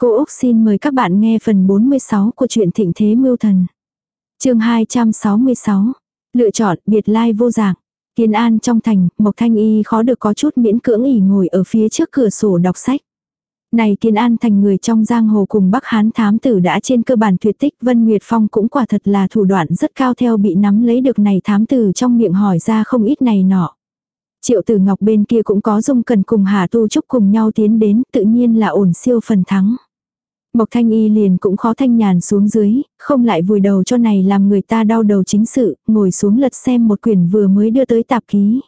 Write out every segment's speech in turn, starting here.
Cô Úc xin mời các bạn nghe phần 46 của truyện Thịnh Thế Mưu Thần. chương 266. Lựa chọn biệt lai vô dạng. Kiến An trong thành, Mộc Thanh Y khó được có chút miễn cưỡng ỉ ngồi ở phía trước cửa sổ đọc sách. Này Kiến An thành người trong giang hồ cùng Bắc Hán thám tử đã trên cơ bản tuyệt tích Vân Nguyệt Phong cũng quả thật là thủ đoạn rất cao theo bị nắm lấy được này thám tử trong miệng hỏi ra không ít này nọ. Triệu tử ngọc bên kia cũng có dung cần cùng Hà Tu Trúc cùng nhau tiến đến tự nhiên là ổn siêu phần thắng. Mộc Thanh Y liền cũng khó thanh nhàn xuống dưới, không lại vùi đầu cho này làm người ta đau đầu chính sự, ngồi xuống lật xem một quyển vừa mới đưa tới tạp ký.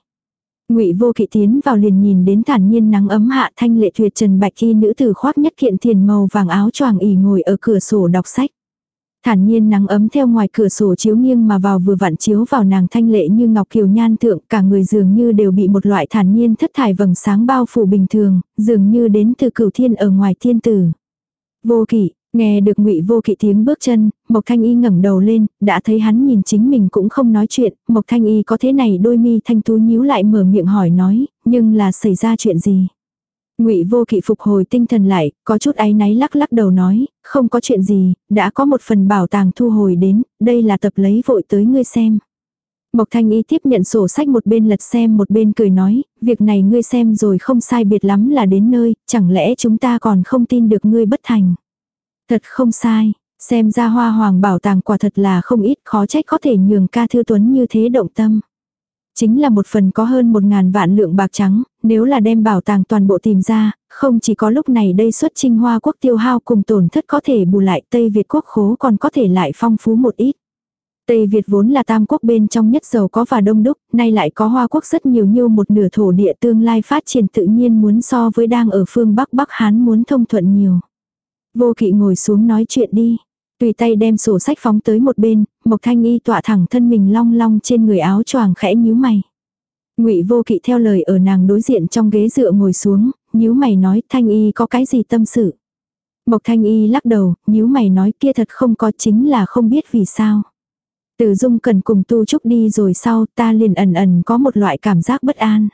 Ngụy Vô Kỵ tiến vào liền nhìn đến thản nhiên nắng ấm hạ thanh lệ tuyệt trần bạch y nữ tử khoác nhất kiện thiền màu vàng áo choàng ỉ ngồi ở cửa sổ đọc sách. Thản nhiên nắng ấm theo ngoài cửa sổ chiếu nghiêng mà vào vừa vặn chiếu vào nàng thanh lệ như ngọc kiều nhan thượng, cả người dường như đều bị một loại thản nhiên thất thải vầng sáng bao phủ bình thường, dường như đến từ cửu thiên ở ngoài thiên tử. Vô kỵ, nghe được ngụy vô kỵ tiếng bước chân, Mộc Thanh Y ngẩng đầu lên, đã thấy hắn nhìn chính mình cũng không nói chuyện, Mộc Thanh Y có thế này đôi mi thanh tú nhíu lại mở miệng hỏi nói, nhưng là xảy ra chuyện gì? Ngụy Vô Kỵ phục hồi tinh thần lại, có chút áy náy lắc lắc đầu nói, không có chuyện gì, đã có một phần bảo tàng thu hồi đến, đây là tập lấy vội tới ngươi xem. Mộc Thanh Y tiếp nhận sổ sách một bên lật xem một bên cười nói, việc này ngươi xem rồi không sai biệt lắm là đến nơi, chẳng lẽ chúng ta còn không tin được ngươi bất thành. Thật không sai, xem ra hoa hoàng bảo tàng quả thật là không ít khó trách có thể nhường ca thư tuấn như thế động tâm. Chính là một phần có hơn một ngàn vạn lượng bạc trắng, nếu là đem bảo tàng toàn bộ tìm ra, không chỉ có lúc này đây xuất trinh hoa quốc tiêu hao cùng tổn thất có thể bù lại Tây Việt quốc khố còn có thể lại phong phú một ít. Tây Việt vốn là tam quốc bên trong nhất giàu có và đông đúc, nay lại có hoa quốc rất nhiều như một nửa thổ địa tương lai phát triển tự nhiên muốn so với đang ở phương Bắc Bắc Hán muốn thông thuận nhiều. Vô kỵ ngồi xuống nói chuyện đi. Tùy tay đem sổ sách phóng tới một bên, Mộc Thanh Y tọa thẳng thân mình long long trên người áo choàng khẽ nhíu mày. Ngụy Vô Kỵ theo lời ở nàng đối diện trong ghế dựa ngồi xuống, nhíu mày nói Thanh Y có cái gì tâm sự. Mộc Thanh Y lắc đầu, nhíu mày nói kia thật không có chính là không biết vì sao. Từ dung cần cùng tu trúc đi rồi sau ta liền ẩn ẩn có một loại cảm giác bất an.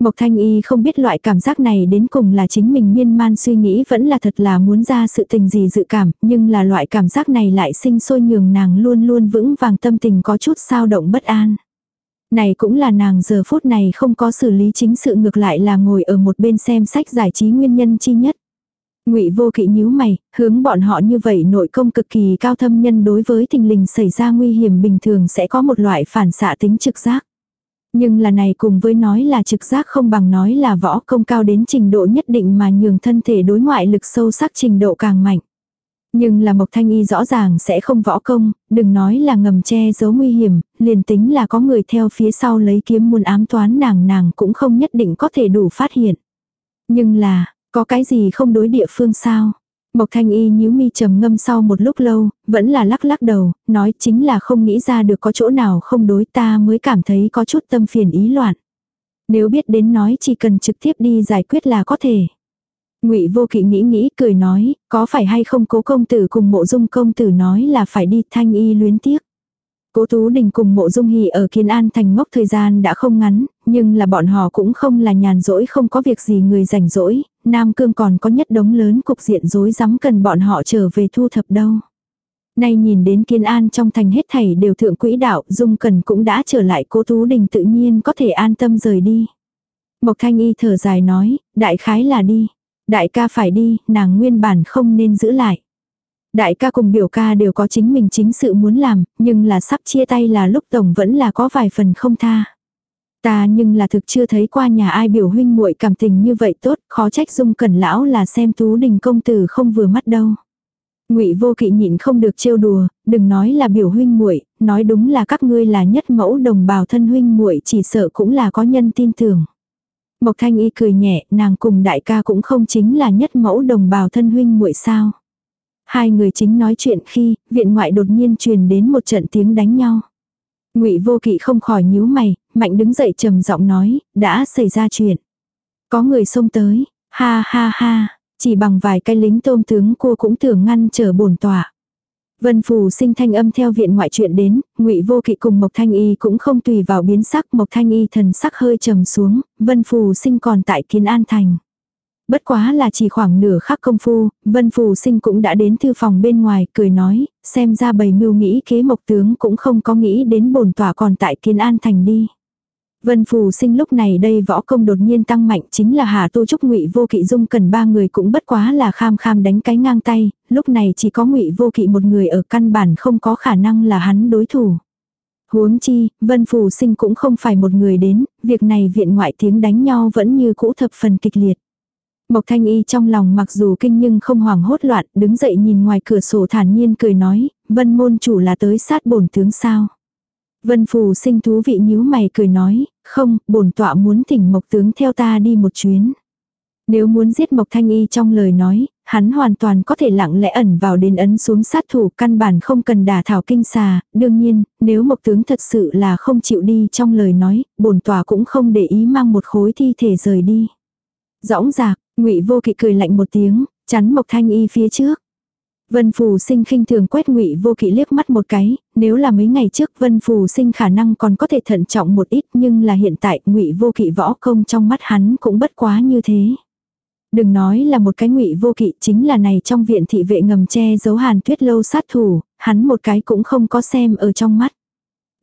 Mộc Thanh Y không biết loại cảm giác này đến cùng là chính mình miên man suy nghĩ vẫn là thật là muốn ra sự tình gì dự cảm, nhưng là loại cảm giác này lại sinh sôi nhường nàng luôn luôn vững vàng tâm tình có chút sao động bất an. Này cũng là nàng giờ phút này không có xử lý chính sự ngược lại là ngồi ở một bên xem sách giải trí nguyên nhân chi nhất. Ngụy Vô Kỵ nhíu mày, hướng bọn họ như vậy nội công cực kỳ cao thâm nhân đối với tình linh xảy ra nguy hiểm bình thường sẽ có một loại phản xạ tính trực giác. Nhưng là này cùng với nói là trực giác không bằng nói là võ công cao đến trình độ nhất định mà nhường thân thể đối ngoại lực sâu sắc trình độ càng mạnh. Nhưng là Mộc Thanh Y rõ ràng sẽ không võ công, đừng nói là ngầm che giấu nguy hiểm, liền tính là có người theo phía sau lấy kiếm muôn ám toán nàng nàng cũng không nhất định có thể đủ phát hiện. Nhưng là, có cái gì không đối địa phương sao? Mộc Thanh Y nhíu mi trầm ngâm sau một lúc lâu, vẫn là lắc lắc đầu, nói chính là không nghĩ ra được có chỗ nào không đối ta mới cảm thấy có chút tâm phiền ý loạn. Nếu biết đến nói chỉ cần trực tiếp đi giải quyết là có thể. Ngụy Vô Kỵ nghĩ nghĩ cười nói, có phải hay không Cố công tử cùng Mộ Dung công tử nói là phải đi Thanh Y luyến tiếc. Cố Tú Đình cùng Mộ Dung Hỷ ở Kiến An thành ngốc thời gian đã không ngắn, nhưng là bọn họ cũng không là nhàn rỗi không có việc gì người rảnh rỗi, Nam Cương còn có nhất đống lớn cục diện rối rắm cần bọn họ trở về thu thập đâu. Nay nhìn đến Kiến An trong thành hết thảy đều thượng quỹ đạo, Dung Cần cũng đã trở lại Cố Tú Đình tự nhiên có thể an tâm rời đi. Mộc Thanh Y thở dài nói, đại khái là đi. Đại ca phải đi, nàng nguyên bản không nên giữ lại. Đại ca cùng biểu ca đều có chính mình chính sự muốn làm, nhưng là sắp chia tay là lúc tổng vẫn là có vài phần không tha. Ta nhưng là thực chưa thấy qua nhà ai biểu huynh muội cảm tình như vậy tốt, khó trách dung cẩn lão là xem tú đình công tử không vừa mắt đâu. Ngụy Vô Kỵ nhịn không được trêu đùa, đừng nói là biểu huynh muội, nói đúng là các ngươi là nhất mẫu đồng bào thân huynh muội, chỉ sợ cũng là có nhân tin tưởng. Mộc Thanh Y cười nhẹ, nàng cùng đại ca cũng không chính là nhất mẫu đồng bào thân huynh muội sao? Hai người chính nói chuyện khi, viện ngoại đột nhiên truyền đến một trận tiếng đánh nhau. Ngụy Vô Kỵ không khỏi nhíu mày, mạnh đứng dậy trầm giọng nói, đã xảy ra chuyện. Có người xông tới, ha ha ha, chỉ bằng vài cái lính tôm tướng cua cũng tưởng ngăn trở bổn tỏa. Vân Phù sinh thanh âm theo viện ngoại chuyện đến, Ngụy Vô Kỵ cùng Mộc Thanh Y cũng không tùy vào biến sắc, Mộc Thanh Y thần sắc hơi trầm xuống, Vân Phù sinh còn tại Kiến An thành. Bất quá là chỉ khoảng nửa khắc công phu, Vân Phù Sinh cũng đã đến thư phòng bên ngoài, cười nói, xem ra bầy mưu nghĩ kế mộc tướng cũng không có nghĩ đến bổn tỏa còn tại Kiến An Thành đi. Vân Phù Sinh lúc này đây võ công đột nhiên tăng mạnh chính là Hà Tu Trúc Ngụy Vô Kỵ Dung cần ba người cũng bất quá là kham kham đánh cái ngang tay, lúc này chỉ có Ngụy Vô Kỵ một người ở căn bản không có khả năng là hắn đối thủ. Huống chi, Vân Phù Sinh cũng không phải một người đến, việc này viện ngoại tiếng đánh nhau vẫn như cũ thập phần kịch liệt. Mộc Thanh Y trong lòng mặc dù kinh nhưng không hoảng hốt loạn, đứng dậy nhìn ngoài cửa sổ thản nhiên cười nói, Vân môn chủ là tới sát bổn tướng sao. Vân Phù sinh thú vị nhíu mày cười nói, không, bổn tọa muốn thỉnh Mộc tướng theo ta đi một chuyến. Nếu muốn giết Mộc Thanh Y trong lời nói, hắn hoàn toàn có thể lặng lẽ ẩn vào đến ấn xuống sát thủ căn bản không cần đả thảo kinh xà, đương nhiên, nếu Mộc tướng thật sự là không chịu đi trong lời nói, bổn tọa cũng không để ý mang một khối thi thể rời đi. Dõng dạc, Ngụy Vô Kỵ cười lạnh một tiếng, chắn Mộc Thanh Y phía trước. Vân Phù Sinh khinh thường quét Ngụy Vô Kỵ liếc mắt một cái, nếu là mấy ngày trước Vân Phù Sinh khả năng còn có thể thận trọng một ít, nhưng là hiện tại Ngụy Vô Kỵ võ công trong mắt hắn cũng bất quá như thế. Đừng nói là một cái Ngụy Vô Kỵ, chính là này trong viện thị vệ ngầm che giấu Hàn Tuyết lâu sát thủ, hắn một cái cũng không có xem ở trong mắt.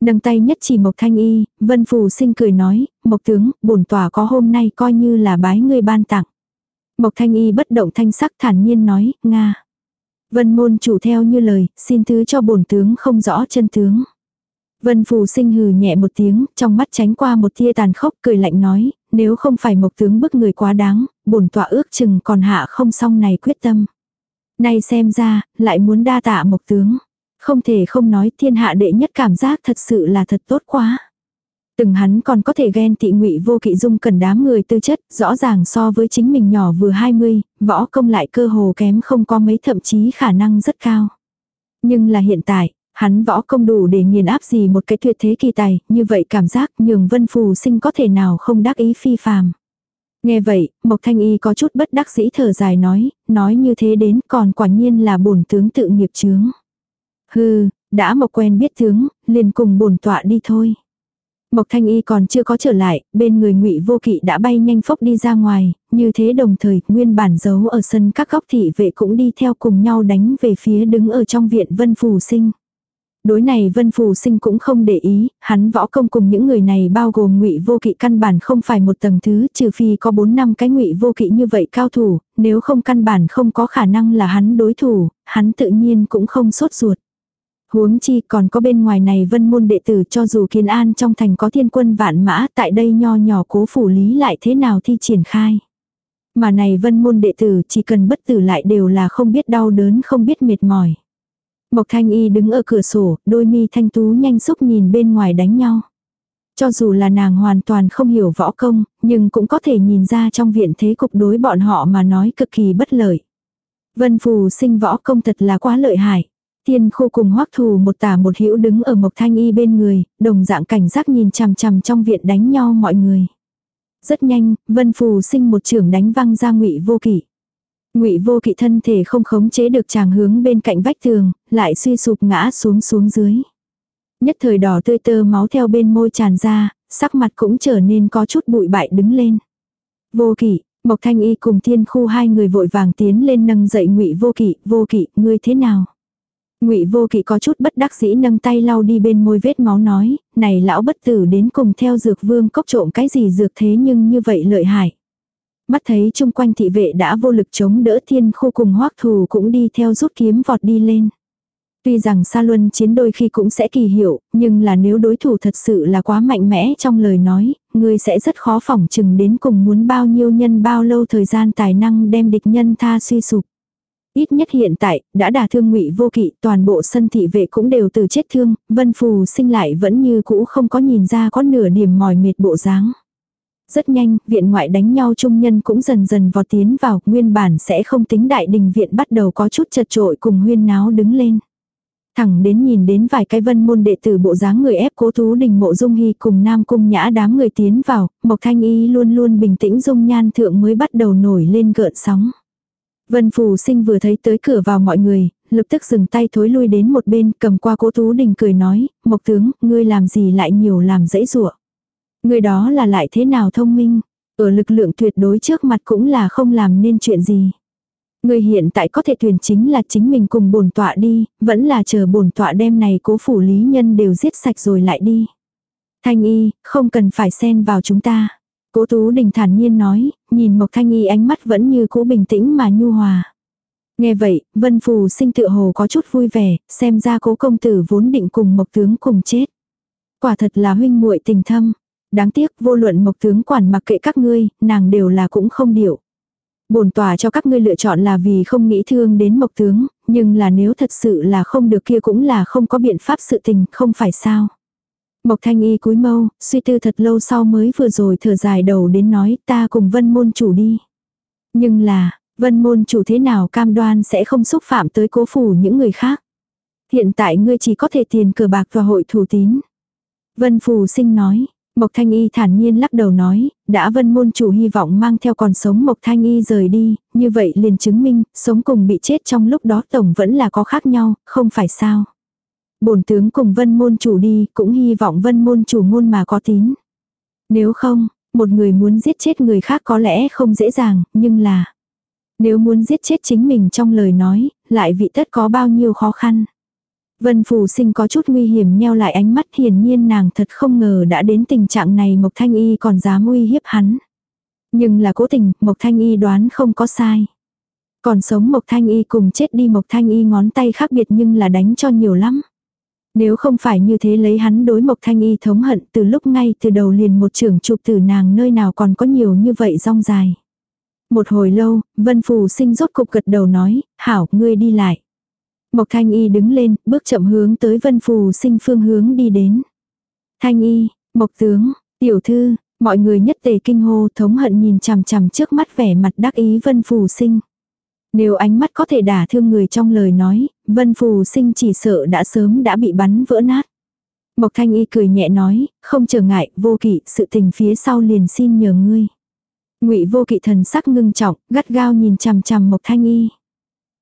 Nâng tay nhất chỉ Mộc Thanh Y, Vân Phù Sinh cười nói, Mộc tướng, bổn tòa có hôm nay coi như là bái ngươi ban tặng. Mộc Thanh Y bất động thanh sắc thản nhiên nói, Nga. Vân môn chủ theo như lời, xin thứ cho bổn tướng không rõ chân tướng. Vân phù sinh hừ nhẹ một tiếng, trong mắt tránh qua một tia tàn khốc cười lạnh nói, nếu không phải mộc tướng bức người quá đáng, bổn tọa ước chừng còn hạ không xong này quyết tâm. Nay xem ra, lại muốn đa tạ mộc tướng. Không thể không nói thiên hạ đệ nhất cảm giác thật sự là thật tốt quá. Từng hắn còn có thể ghen tị ngụy vô kỵ dung cần đám người tư chất, rõ ràng so với chính mình nhỏ vừa 20, võ công lại cơ hồ kém không có mấy thậm chí khả năng rất cao. Nhưng là hiện tại, hắn võ công đủ để nghiền áp gì một cái tuyệt thế kỳ tài, như vậy cảm giác nhường vân phù sinh có thể nào không đắc ý phi phàm. Nghe vậy, Mộc Thanh Y có chút bất đắc dĩ thở dài nói, nói như thế đến còn quả nhiên là bổn tướng tự nghiệp chướng. Hừ, đã Mộc quen biết tướng, liền cùng bổn tọa đi thôi. Mộc Thanh Y còn chưa có trở lại, bên người Ngụy Vô Kỵ đã bay nhanh phốc đi ra ngoài, như thế đồng thời, nguyên bản giấu ở sân các góc thị vệ cũng đi theo cùng nhau đánh về phía đứng ở trong viện Vân Phù Sinh. Đối này Vân Phù Sinh cũng không để ý, hắn võ công cùng những người này bao gồm Ngụy Vô Kỵ căn bản không phải một tầng thứ, trừ phi có 4 năm cái Ngụy Vô Kỵ như vậy cao thủ, nếu không căn bản không có khả năng là hắn đối thủ, hắn tự nhiên cũng không sốt ruột. Huống chi còn có bên ngoài này vân môn đệ tử cho dù kiến an trong thành có thiên quân vạn mã tại đây nho nhỏ cố phủ lý lại thế nào thi triển khai. Mà này vân môn đệ tử chỉ cần bất tử lại đều là không biết đau đớn không biết mệt mỏi. Mộc thanh y đứng ở cửa sổ, đôi mi thanh tú nhanh xúc nhìn bên ngoài đánh nhau. Cho dù là nàng hoàn toàn không hiểu võ công, nhưng cũng có thể nhìn ra trong viện thế cục đối bọn họ mà nói cực kỳ bất lợi. Vân phù sinh võ công thật là quá lợi hại. Tiên khu cùng hoắc thù một tả một hữu đứng ở Mộc Thanh Y bên người, đồng dạng cảnh giác nhìn chằm chằm trong viện đánh nhau mọi người. Rất nhanh, Vân Phù sinh một trưởng đánh văng ra ngụy vô kỵ. Ngụy vô kỵ thân thể không khống chế được chàng hướng bên cạnh vách tường, lại suy sụp ngã xuống xuống dưới. Nhất thời đỏ tươi tơ máu theo bên môi tràn ra, sắc mặt cũng trở nên có chút bụi bại đứng lên. Vô kỵ, Mộc Thanh Y cùng Thiên Khu hai người vội vàng tiến lên nâng dậy Ngụy Vô Kỵ, "Vô Kỵ, ngươi thế nào?" Ngụy Vô Kỵ có chút bất đắc dĩ nâng tay lau đi bên môi vết máu nói, này lão bất tử đến cùng theo dược vương cốc trộm cái gì dược thế nhưng như vậy lợi hại. Mắt thấy chung quanh thị vệ đã vô lực chống đỡ thiên khu cùng hoắc thù cũng đi theo rút kiếm vọt đi lên. Tuy rằng Sa Luân chiến đôi khi cũng sẽ kỳ hiệu, nhưng là nếu đối thủ thật sự là quá mạnh mẽ trong lời nói, người sẽ rất khó phỏng chừng đến cùng muốn bao nhiêu nhân bao lâu thời gian tài năng đem địch nhân tha suy sụp. Ít nhất hiện tại, đã đả thương ngụy vô kỵ, toàn bộ sân thị vệ cũng đều từ chết thương, vân phù sinh lại vẫn như cũ không có nhìn ra có nửa điểm mỏi mệt bộ dáng. Rất nhanh, viện ngoại đánh nhau trung nhân cũng dần dần vọt tiến vào, nguyên bản sẽ không tính đại đình viện bắt đầu có chút chật trội cùng huyên náo đứng lên. Thẳng đến nhìn đến vài cái vân môn đệ tử bộ dáng người ép cố tú đình mộ dung hy cùng nam cung nhã đám người tiến vào, mộc thanh y luôn luôn bình tĩnh dung nhan thượng mới bắt đầu nổi lên gợn sóng. Vân Phù Sinh vừa thấy tới cửa vào mọi người, lập tức dừng tay thối lui đến một bên, cầm qua cố Tú Đình cười nói, Mộc tướng, ngươi làm gì lại nhiều làm dễ dụa. Người đó là lại thế nào thông minh? Ở lực lượng tuyệt đối trước mặt cũng là không làm nên chuyện gì. Người hiện tại có thể tuyển chính là chính mình cùng bổn tọa đi, vẫn là chờ bổn tọa đem này cố phủ lý nhân đều giết sạch rồi lại đi. Thanh y, không cần phải xen vào chúng ta. Cố Tú Đình thản nhiên nói, nhìn Mộc Thanh Y ánh mắt vẫn như cũ bình tĩnh mà nhu hòa. Nghe vậy, Vân Phù sinh tự hồ có chút vui vẻ, xem ra cố công tử vốn định cùng Mộc Tướng cùng chết. Quả thật là huynh muội tình thâm. Đáng tiếc vô luận Mộc Tướng quản mặc kệ các ngươi, nàng đều là cũng không điệu. Bổn tòa cho các ngươi lựa chọn là vì không nghĩ thương đến Mộc Tướng, nhưng là nếu thật sự là không được kia cũng là không có biện pháp sự tình, không phải sao. Mộc thanh y cúi mâu, suy tư thật lâu sau mới vừa rồi thở dài đầu đến nói ta cùng vân môn chủ đi. Nhưng là, vân môn chủ thế nào cam đoan sẽ không xúc phạm tới cố phủ những người khác. Hiện tại ngươi chỉ có thể tiền cờ bạc và hội thủ tín. Vân phù sinh nói, Mộc Thanh Y thản nhiên lắc đầu nói, đã vân môn chủ hy vọng mang theo còn sống Mộc Thanh Y rời đi, như vậy liền chứng minh, sống cùng bị chết trong lúc đó tổng vẫn là có khác nhau, không phải sao bổn tướng cùng vân môn chủ đi, cũng hy vọng vân môn chủ ngôn mà có tín. Nếu không, một người muốn giết chết người khác có lẽ không dễ dàng, nhưng là nếu muốn giết chết chính mình trong lời nói, lại vị tất có bao nhiêu khó khăn. Vân Phù Sinh có chút nguy hiểm nheo lại ánh mắt hiển nhiên nàng thật không ngờ đã đến tình trạng này Mộc Thanh Y còn dám uy hiếp hắn. Nhưng là cố tình, Mộc Thanh Y đoán không có sai. Còn sống Mộc Thanh Y cùng chết đi Mộc Thanh Y ngón tay khác biệt nhưng là đánh cho nhiều lắm. Nếu không phải như thế lấy hắn đối Mộc Thanh Y thống hận từ lúc ngay từ đầu liền một trưởng chụp tử nàng nơi nào còn có nhiều như vậy rong dài. Một hồi lâu, Vân Phù sinh rốt cục gật đầu nói, hảo, ngươi đi lại. Mộc Thanh Y đứng lên, bước chậm hướng tới Vân Phù sinh phương hướng đi đến. Thanh Y, Mộc Tướng, Tiểu Thư, mọi người nhất tề kinh hô thống hận nhìn chằm chằm trước mắt vẻ mặt đắc ý Vân Phù sinh. Nếu ánh mắt có thể đả thương người trong lời nói, Vân Phù sinh chỉ sợ đã sớm đã bị bắn vỡ nát. Mộc Thanh Y cười nhẹ nói, không trở ngại, vô kỵ, sự tình phía sau liền xin nhờ ngươi. Ngụy vô kỵ thần sắc ngưng trọng, gắt gao nhìn chằm chằm Mộc Thanh Y.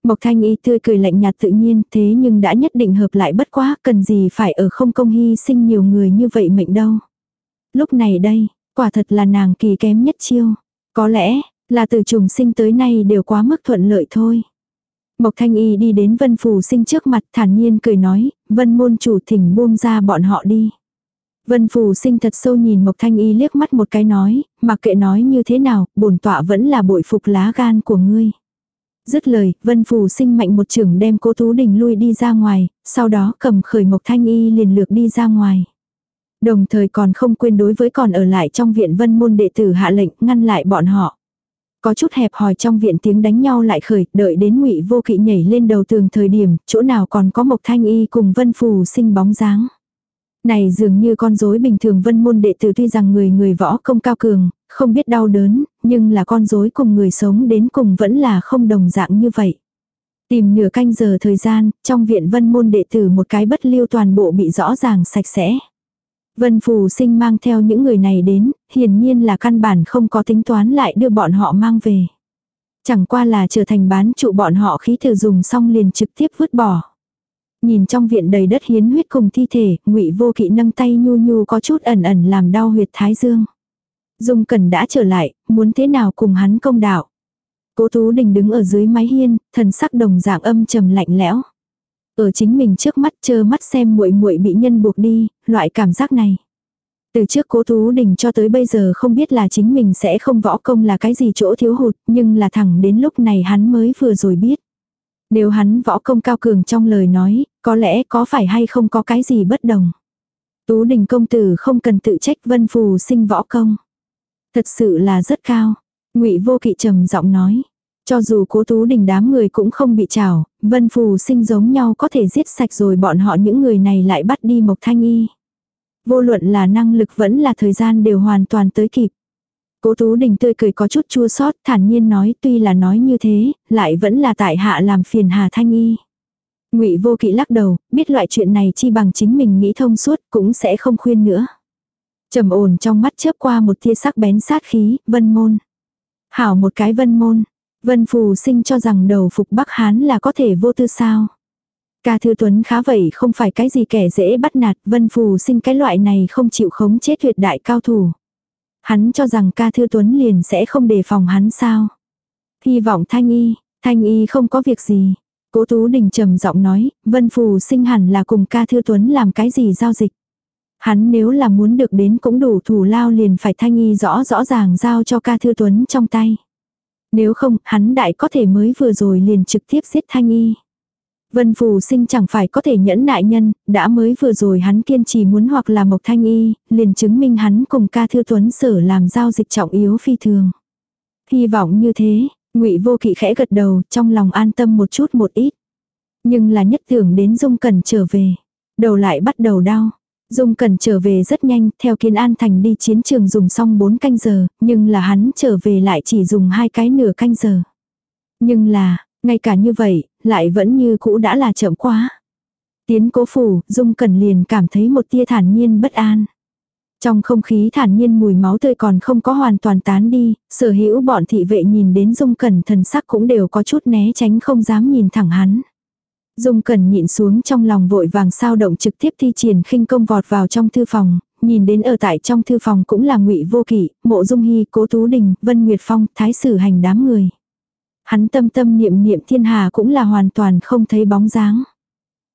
Mộc Thanh Y tươi cười lạnh nhạt tự nhiên, thế nhưng đã nhất định hợp lại bất quá, cần gì phải ở không công hy sinh nhiều người như vậy mệnh đâu. Lúc này đây, quả thật là nàng kỳ kém nhất chiêu. Có lẽ, là từ trùng sinh tới nay đều quá mức thuận lợi thôi. Mộc Thanh Y đi đến Vân Phù sinh trước mặt thản nhiên cười nói, Vân môn chủ thỉnh buông ra bọn họ đi. Vân Phù sinh thật sâu nhìn Mộc Thanh Y liếc mắt một cái nói, mặc kệ nói như thế nào, bổn tọa vẫn là bội phục lá gan của ngươi. Dứt lời, Vân Phù sinh mạnh một trưởng đem cố Tú Đình lui đi ra ngoài, sau đó cầm khởi Mộc Thanh Y liền lược đi ra ngoài. Đồng thời còn không quên đối với còn ở lại trong viện vân môn đệ tử hạ lệnh ngăn lại bọn họ. Có chút hẹp hòi trong viện tiếng đánh nhau lại khởi, đợi đến ngụy vô kỵ nhảy lên đầu tường thời điểm, chỗ nào còn có một thanh y cùng vân phù sinh bóng dáng. Này dường như con rối bình thường vân môn đệ tử tuy rằng người người võ công cao cường, không biết đau đớn, nhưng là con rối cùng người sống đến cùng vẫn là không đồng dạng như vậy. Tìm nửa canh giờ thời gian, trong viện vân môn đệ tử một cái bất lưu toàn bộ bị rõ ràng sạch sẽ. Vân Phù sinh mang theo những người này đến, hiển nhiên là căn bản không có tính toán lại đưa bọn họ mang về. Chẳng qua là trở thành bán trụ bọn họ khí thử dùng xong liền trực tiếp vứt bỏ. Nhìn trong viện đầy đất hiến huyết cùng thi thể, ngụy vô kỵ nâng tay nhu nhu có chút ẩn ẩn làm đau huyệt thái dương. Dung Cần đã trở lại, muốn thế nào cùng hắn công đạo. Cố Tú Đình đứng ở dưới mái hiên, thần sắc đồng dạng âm trầm lạnh lẽo. Ở chính mình trước mắt chơ mắt xem muội muội bị nhân buộc đi, loại cảm giác này. Từ trước cố Tú Đình cho tới bây giờ không biết là chính mình sẽ không võ công là cái gì chỗ thiếu hụt, nhưng là thẳng đến lúc này hắn mới vừa rồi biết. Nếu hắn võ công cao cường trong lời nói, có lẽ có phải hay không có cái gì bất đồng. Tú Đình công tử không cần tự trách vân phù sinh võ công. Thật sự là rất cao. ngụy vô kỵ trầm giọng nói. Cho dù cố tú đình đám người cũng không bị trào, vân phù sinh giống nhau có thể giết sạch rồi bọn họ những người này lại bắt đi Mộc Thanh Y. Vô luận là năng lực vẫn là thời gian đều hoàn toàn tới kịp. Cố Tú Đình tươi cười có chút chua xót, thản nhiên nói, tuy là nói như thế, lại vẫn là tại hạ làm phiền Hà Thanh Y. Ngụy Vô Kỵ lắc đầu, biết loại chuyện này chi bằng chính mình nghĩ thông suốt, cũng sẽ không khuyên nữa. Trầm ổn trong mắt chớp qua một tia sắc bén sát khí, Vân Môn. Hảo một cái Vân Môn. Vân Phù sinh cho rằng đầu phục Bắc Hán là có thể vô tư sao. Ca Thư Tuấn khá vậy không phải cái gì kẻ dễ bắt nạt, Vân Phù sinh cái loại này không chịu khống chết tuyệt đại cao thủ. Hắn cho rằng ca thư tuấn liền sẽ không đề phòng hắn sao. Hy vọng thanh y, thanh y không có việc gì. Cố Tú Đình trầm giọng nói, Vân Phù sinh hẳn là cùng ca thư tuấn làm cái gì giao dịch. Hắn nếu là muốn được đến cũng đủ thủ lao liền phải thanh y rõ rõ ràng giao cho ca thư tuấn trong tay. Nếu không, hắn đại có thể mới vừa rồi liền trực tiếp giết thanh y. Vân Phù sinh chẳng phải có thể nhẫn nại nhân, đã mới vừa rồi hắn kiên trì muốn hoặc là Mộc Thanh Y, liền chứng minh hắn cùng ca thư tuấn sở làm giao dịch trọng yếu phi thường. Hy vọng như thế, ngụy Vô Kỵ khẽ gật đầu, trong lòng an tâm một chút một ít. Nhưng là nhất tưởng đến Dung cần trở về. Đầu lại bắt đầu đau. Dung Cẩn trở về rất nhanh, theo kiến An Thành đi chiến trường dùng xong 4 canh giờ, nhưng là hắn trở về lại chỉ dùng hai cái nửa canh giờ. Nhưng là, ngay cả như vậy, lại vẫn như cũ đã là chậm quá. Tiến cố phủ, Dung Cẩn liền cảm thấy một tia thản nhiên bất an. Trong không khí thản nhiên mùi máu tươi còn không có hoàn toàn tán đi, sở hữu bọn thị vệ nhìn đến Dung Cẩn thần sắc cũng đều có chút né tránh không dám nhìn thẳng hắn. Dung Cẩn nhịn xuống trong lòng vội vàng sao động trực tiếp thi triển khinh công vọt vào trong thư phòng, nhìn đến ở tại trong thư phòng cũng là ngụy Vô Kỵ, Mộ Dung Hy, Cố Tú Đình, Vân Nguyệt Phong, Thái Sử Hành đám người. Hắn tâm tâm niệm niệm thiên hà cũng là hoàn toàn không thấy bóng dáng.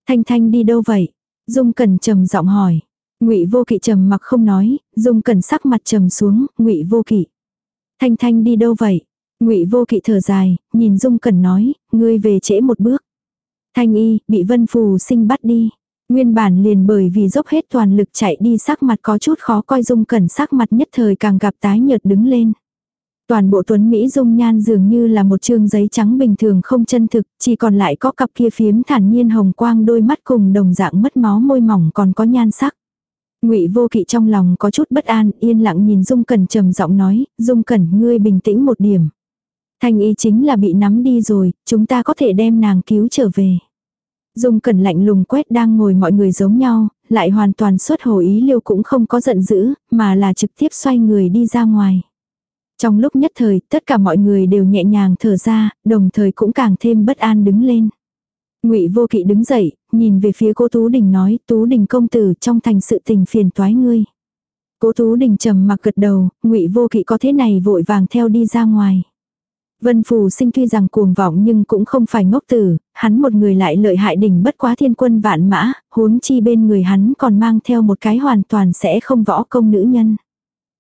Thanh Thanh đi đâu vậy? Dung Cẩn trầm giọng hỏi. Ngụy Vô Kỵ trầm mặc không nói, Dung Cẩn sắc mặt trầm xuống, Ngụy Vô Kỵ. Thanh Thanh đi đâu vậy? Ngụy Vô Kỵ thở dài, nhìn Dung Cẩn nói, ngươi về trễ một bước. Thanh y, bị vân phù sinh bắt đi. Nguyên bản liền bởi vì dốc hết toàn lực chạy đi sắc mặt có chút khó coi dung cẩn sắc mặt nhất thời càng gặp tái nhợt đứng lên. Toàn bộ tuấn Mỹ dung nhan dường như là một chương giấy trắng bình thường không chân thực, chỉ còn lại có cặp kia phiếm thản nhiên hồng quang đôi mắt cùng đồng dạng mất máu môi mỏng còn có nhan sắc. Ngụy Vô Kỵ trong lòng có chút bất an, yên lặng nhìn Dung Cẩn trầm giọng nói, "Dung Cẩn, ngươi bình tĩnh một điểm." Thanh y chính là bị nắm đi rồi, chúng ta có thể đem nàng cứu trở về. Dung cẩn lạnh lùng quét đang ngồi mọi người giống nhau, lại hoàn toàn xuất hồ ý liêu cũng không có giận dữ, mà là trực tiếp xoay người đi ra ngoài. Trong lúc nhất thời, tất cả mọi người đều nhẹ nhàng thở ra, đồng thời cũng càng thêm bất an đứng lên. Ngụy Vô Kỵ đứng dậy, nhìn về phía cô Tú Đình nói, Tú Đình công tử trong thành sự tình phiền toái ngươi. Cố Tú Đình trầm mặc gật đầu, Ngụy Vô Kỵ có thế này vội vàng theo đi ra ngoài. Vân Phù sinh tuy rằng cuồng vọng nhưng cũng không phải ngốc tử, hắn một người lại lợi hại đỉnh bất quá thiên quân vạn mã, huống chi bên người hắn còn mang theo một cái hoàn toàn sẽ không võ công nữ nhân.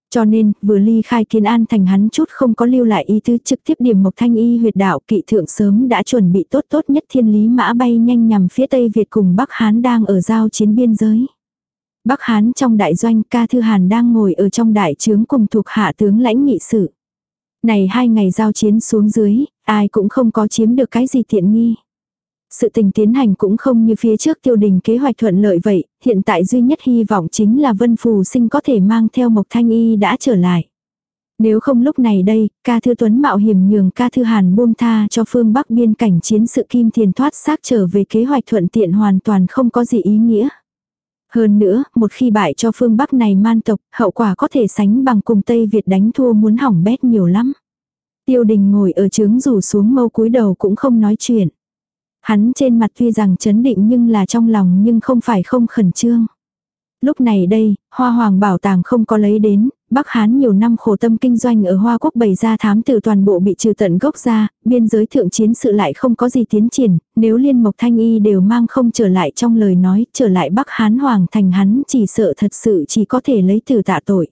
Cho nên, vừa ly khai kiến an thành hắn chút không có lưu lại ý tứ trực tiếp điểm mộc thanh y huyệt đạo kỵ thượng sớm đã chuẩn bị tốt tốt nhất thiên lý mã bay nhanh nhằm phía Tây Việt cùng Bắc Hán đang ở giao chiến biên giới. Bắc Hán trong đại doanh ca thư hàn đang ngồi ở trong đại trướng cùng thuộc hạ tướng lãnh nghị sự. Này hai ngày giao chiến xuống dưới, ai cũng không có chiếm được cái gì tiện nghi. Sự tình tiến hành cũng không như phía trước tiêu đình kế hoạch thuận lợi vậy, hiện tại duy nhất hy vọng chính là Vân Phù sinh có thể mang theo Mộc Thanh Y đã trở lại. Nếu không lúc này đây, ca thư tuấn mạo hiểm nhường ca thư hàn buông tha cho phương Bắc biên cảnh chiến sự kim thiền thoát xác trở về kế hoạch thuận tiện hoàn toàn không có gì ý nghĩa. Hơn nữa, một khi bại cho phương Bắc này man tộc, hậu quả có thể sánh bằng cùng Tây Việt đánh thua muốn hỏng bét nhiều lắm. Tiêu đình ngồi ở trướng rủ xuống mâu cúi đầu cũng không nói chuyện. Hắn trên mặt tuy rằng chấn định nhưng là trong lòng nhưng không phải không khẩn trương. Lúc này đây, hoa hoàng bảo tàng không có lấy đến, Bắc Hán nhiều năm khổ tâm kinh doanh ở Hoa Quốc bày ra thám tử toàn bộ bị trừ tận gốc ra, biên giới thượng chiến sự lại không có gì tiến triển, nếu liên mộc thanh y đều mang không trở lại trong lời nói, trở lại Bắc Hán hoàng thành hắn chỉ sợ thật sự chỉ có thể lấy tử tạ tội.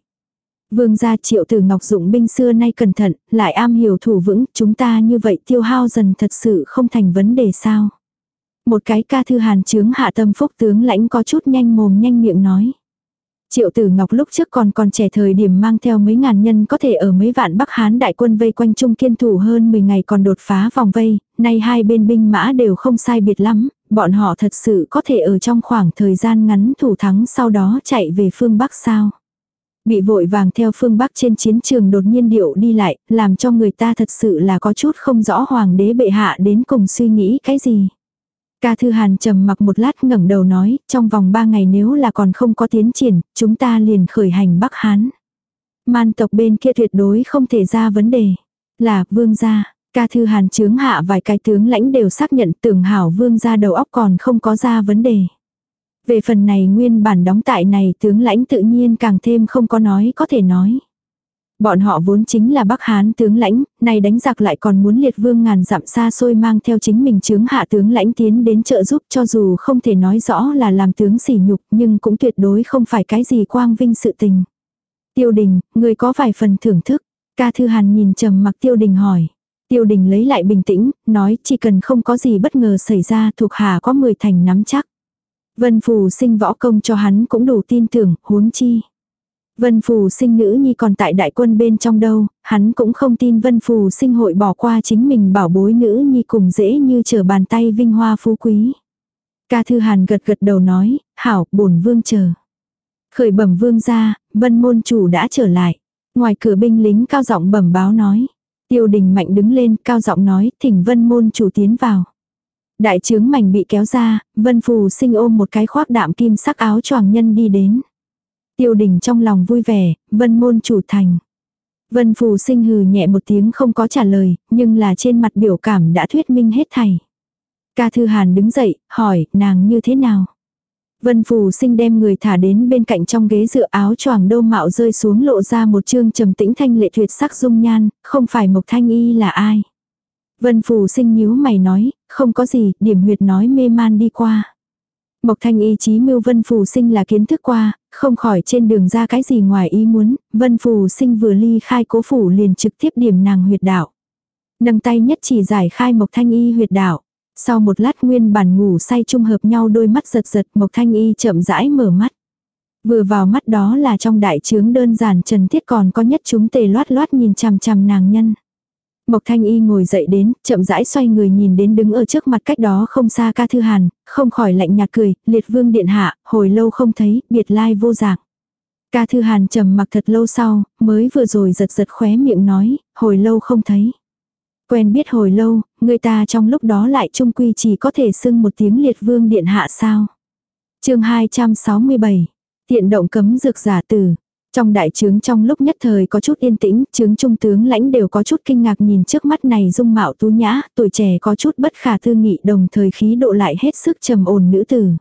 Vương gia triệu tử ngọc dụng binh xưa nay cẩn thận, lại am hiểu thủ vững, chúng ta như vậy tiêu hao dần thật sự không thành vấn đề sao. Một cái ca thư hàn chướng hạ tâm phúc tướng lãnh có chút nhanh mồm nhanh miệng nói. Triệu tử ngọc lúc trước còn còn trẻ thời điểm mang theo mấy ngàn nhân có thể ở mấy vạn Bắc Hán đại quân vây quanh trung kiên thủ hơn 10 ngày còn đột phá vòng vây, nay hai bên binh mã đều không sai biệt lắm, bọn họ thật sự có thể ở trong khoảng thời gian ngắn thủ thắng sau đó chạy về phương Bắc sao. Bị vội vàng theo phương Bắc trên chiến trường đột nhiên điệu đi lại, làm cho người ta thật sự là có chút không rõ hoàng đế bệ hạ đến cùng suy nghĩ cái gì. Ca Thư Hàn trầm mặc một lát ngẩng đầu nói, trong vòng ba ngày nếu là còn không có tiến triển, chúng ta liền khởi hành Bắc Hán. Man tộc bên kia tuyệt đối không thể ra vấn đề. Là, vương gia. Ca Thư Hàn chướng hạ vài cái tướng lãnh đều xác nhận tưởng hảo vương gia đầu óc còn không có ra vấn đề. Về phần này nguyên bản đóng tại này tướng lãnh tự nhiên càng thêm không có nói có thể nói. Bọn họ vốn chính là Bắc Hán tướng lãnh, nay đánh giặc lại còn muốn liệt vương ngàn dặm xa xôi mang theo chính mình chướng hạ tướng lãnh tiến đến trợ giúp cho dù không thể nói rõ là làm tướng sỉ nhục nhưng cũng tuyệt đối không phải cái gì quang vinh sự tình. Tiêu đình, người có vài phần thưởng thức. Ca Thư Hàn nhìn trầm mặc Tiêu đình hỏi. Tiêu đình lấy lại bình tĩnh, nói chỉ cần không có gì bất ngờ xảy ra thuộc hạ có 10 thành nắm chắc. Vân Phù sinh võ công cho hắn cũng đủ tin tưởng, huống chi. Vân Phù sinh nữ nhi còn tại đại quân bên trong đâu, hắn cũng không tin Vân Phù sinh hội bỏ qua chính mình bảo bối nữ nhi cùng dễ như trở bàn tay vinh hoa phú quý. Ca Thư Hàn gật gật đầu nói, hảo, bổn vương chờ. Khởi bẩm vương ra, vân môn chủ đã trở lại. Ngoài cửa binh lính cao giọng bẩm báo nói. Tiêu đình mạnh đứng lên cao giọng nói thỉnh vân môn chủ tiến vào. Đại trướng mảnh bị kéo ra, vân phù sinh ôm một cái khoác đạm kim sắc áo choàng nhân đi đến. Tiêu đình trong lòng vui vẻ, vân môn chủ thành. Vân phù sinh hừ nhẹ một tiếng không có trả lời, nhưng là trên mặt biểu cảm đã thuyết minh hết thảy. Ca Thư Hàn đứng dậy, hỏi, nàng như thế nào? Vân Phù sinh đem người thả đến bên cạnh trong ghế dựa áo choàng đô mạo rơi xuống lộ ra một chương trầm tĩnh thanh lệ tuyệt sắc dung nhan, không phải Mộc Thanh Y là ai. Vân Phù sinh nhíu mày nói, không có gì, điểm huyệt nói mê man đi qua. Mộc Thanh Y chí mưu Vân Phù sinh là kiến thức qua, không khỏi trên đường ra cái gì ngoài ý muốn, Vân Phù sinh vừa ly khai cố phủ liền trực tiếp điểm nàng huyệt đạo. Nâng tay nhất chỉ giải khai Mộc Thanh Y huyệt đạo. Sau một lát nguyên bản ngủ say chung hợp nhau đôi mắt giật giật Mộc Thanh Y chậm rãi mở mắt. Vừa vào mắt đó là trong đại trướng đơn giản trần thiết còn có nhất chúng tề loát loát nhìn chằm chằm nàng nhân. Mộc Thanh Y ngồi dậy đến, chậm rãi xoay người nhìn đến đứng ở trước mặt cách đó không xa ca thư hàn, không khỏi lạnh nhạt cười, liệt vương điện hạ, hồi lâu không thấy, biệt lai vô dạng. Ca thư hàn trầm mặc thật lâu sau, mới vừa rồi giật giật khóe miệng nói, hồi lâu không thấy. Quen biết hồi lâu, người ta trong lúc đó lại trung quy chỉ có thể xưng một tiếng liệt vương điện hạ sao. chương 267, tiện động cấm dược giả tử. Trong đại trướng trong lúc nhất thời có chút yên tĩnh, trướng trung tướng lãnh đều có chút kinh ngạc nhìn trước mắt này dung mạo tú nhã, tuổi trẻ có chút bất khả thư nghị đồng thời khí độ lại hết sức trầm ổn nữ tử.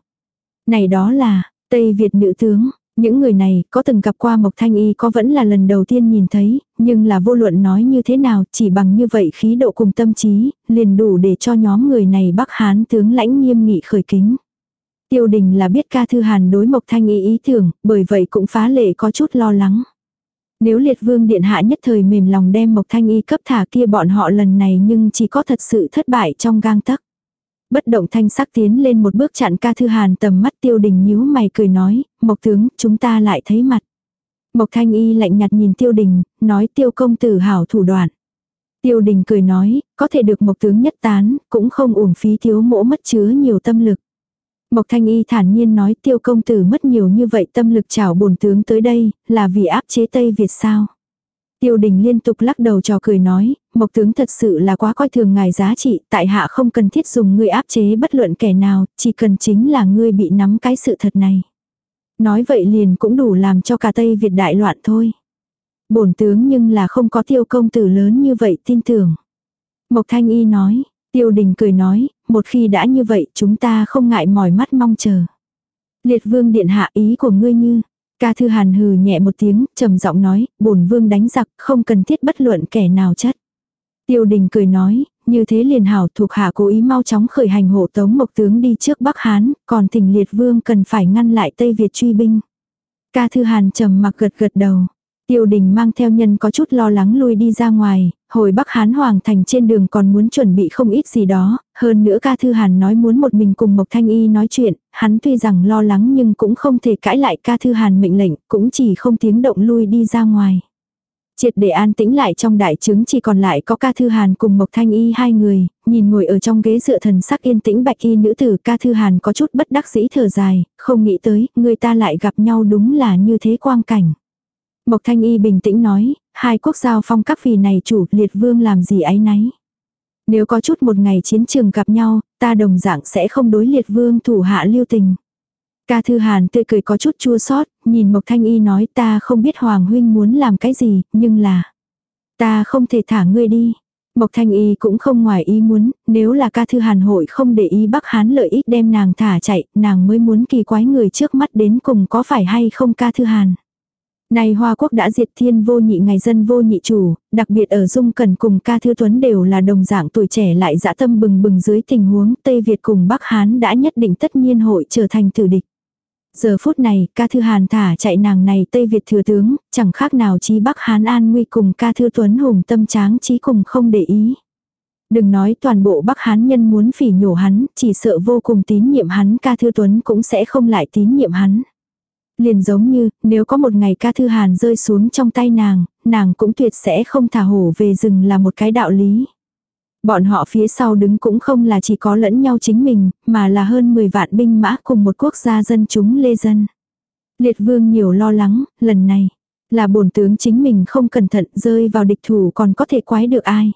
Này đó là, Tây Việt nữ tướng, những người này có từng gặp qua Mộc Thanh Y có vẫn là lần đầu tiên nhìn thấy, nhưng là vô luận nói như thế nào chỉ bằng như vậy khí độ cùng tâm trí, liền đủ để cho nhóm người này Bắc Hán tướng lãnh nghiêm nghị khởi kính. Tiêu đình là biết ca thư hàn đối Mộc Thanh Y ý tưởng, bởi vậy cũng phá lệ có chút lo lắng. Nếu liệt vương điện hạ nhất thời mềm lòng đem Mộc Thanh Y cấp thả kia bọn họ lần này nhưng chỉ có thật sự thất bại trong gang tấc. Bất động thanh sắc tiến lên một bước chặn ca thư hàn tầm mắt tiêu đình nhíu mày cười nói, Mộc tướng, chúng ta lại thấy mặt. Mộc thanh y lạnh nhạt nhìn tiêu đình, nói tiêu công tử hảo thủ đoạn. Tiêu đình cười nói, có thể được mộc tướng nhất tán, cũng không uổng phí thiếu mỗ mất chứa nhiều tâm lực. Mộc thanh y thản nhiên nói tiêu công tử mất nhiều như vậy tâm lực chảo bổn tướng tới đây, là vì áp chế Tây Việt sao. Tiêu đình liên tục lắc đầu trò cười nói, mộc tướng thật sự là quá coi thường ngài giá trị, tại hạ không cần thiết dùng ngươi áp chế bất luận kẻ nào, chỉ cần chính là ngươi bị nắm cái sự thật này. Nói vậy liền cũng đủ làm cho cả Tây Việt đại loạn thôi. Bổn tướng nhưng là không có tiêu công tử lớn như vậy tin tưởng. Mộc Thanh Y nói, tiêu đình cười nói, một khi đã như vậy chúng ta không ngại mỏi mắt mong chờ. Liệt vương điện hạ ý của ngươi như, Ca Thư Hàn hừ nhẹ một tiếng, trầm giọng nói, bổn vương đánh giặc, không cần thiết bất luận kẻ nào chất. Tiêu đình cười nói, như thế liền hảo thuộc hạ cố ý mau chóng khởi hành hộ tống mộc tướng đi trước Bắc Hán, còn thỉnh liệt vương cần phải ngăn lại Tây Việt truy binh. Ca Thư Hàn trầm mặc gật gật đầu. Tiêu đình mang theo nhân có chút lo lắng lui đi ra ngoài, hồi Bắc Hán Hoàng thành trên đường còn muốn chuẩn bị không ít gì đó, hơn nữa ca thư Hàn nói muốn một mình cùng Mộc Thanh Y nói chuyện, hắn tuy rằng lo lắng nhưng cũng không thể cãi lại ca thư Hàn mệnh lệnh, cũng chỉ không tiếng động lui đi ra ngoài. Triệt để an tĩnh lại trong đại trướng chỉ còn lại có ca thư hàn cùng Mộc Thanh Y hai người, nhìn ngồi ở trong ghế dựa thần sắc yên tĩnh bạch y nữ tử ca thư hàn có chút bất đắc dĩ thở dài, không nghĩ tới, người ta lại gặp nhau đúng là như thế quang cảnh. Mộc Thanh Y bình tĩnh nói, hai quốc giao phong các vì này chủ liệt vương làm gì ấy nấy. Nếu có chút một ngày chiến trường gặp nhau, ta đồng dạng sẽ không đối liệt vương thủ hạ lưu tình. Ca Thư Hàn tươi cười có chút chua xót nhìn Mộc Thanh Y nói ta không biết Hoàng Huynh muốn làm cái gì, nhưng là ta không thể thả ngươi đi. Mộc Thanh Y cũng không ngoài ý muốn, nếu là ca thư hàn hội không để ý Bắc Hán lợi ích đem nàng thả chạy, nàng mới muốn kỳ quái người trước mắt đến cùng có phải hay không ca thư hàn. Nay Hoa Quốc đã diệt thiên vô nhị ngày dân vô nhị chủ, đặc biệt ở Dung Cẩn cùng ca thư tuấn đều là đồng dạng tuổi trẻ lại dã tâm bừng bừng dưới tình huống Tây Việt cùng Bắc Hán đã nhất định tất nhiên hội trở thành tử địch. Giờ phút này, ca thư hàn thả chạy nàng này Tây Việt thừa tướng, chẳng khác nào chí Bắc Hán an nguy cùng ca thư tuấn hùng tâm tráng chí cùng không để ý. Đừng nói toàn bộ Bắc Hán nhân muốn phỉ nhổ hắn, chỉ sợ vô cùng tín nhiệm hắn ca thư tuấn cũng sẽ không lại tín nhiệm hắn. Liền giống như, nếu có một ngày ca thư hàn rơi xuống trong tay nàng, nàng cũng tuyệt sẽ không thả hổ về rừng là một cái đạo lý. Bọn họ phía sau đứng cũng không là chỉ có lẫn nhau chính mình, mà là hơn 10 vạn binh mã cùng một quốc gia dân chúng lê dân. Liệt vương nhiều lo lắng, lần này, là bổn tướng chính mình không cẩn thận rơi vào địch thủ còn có thể quái được ai.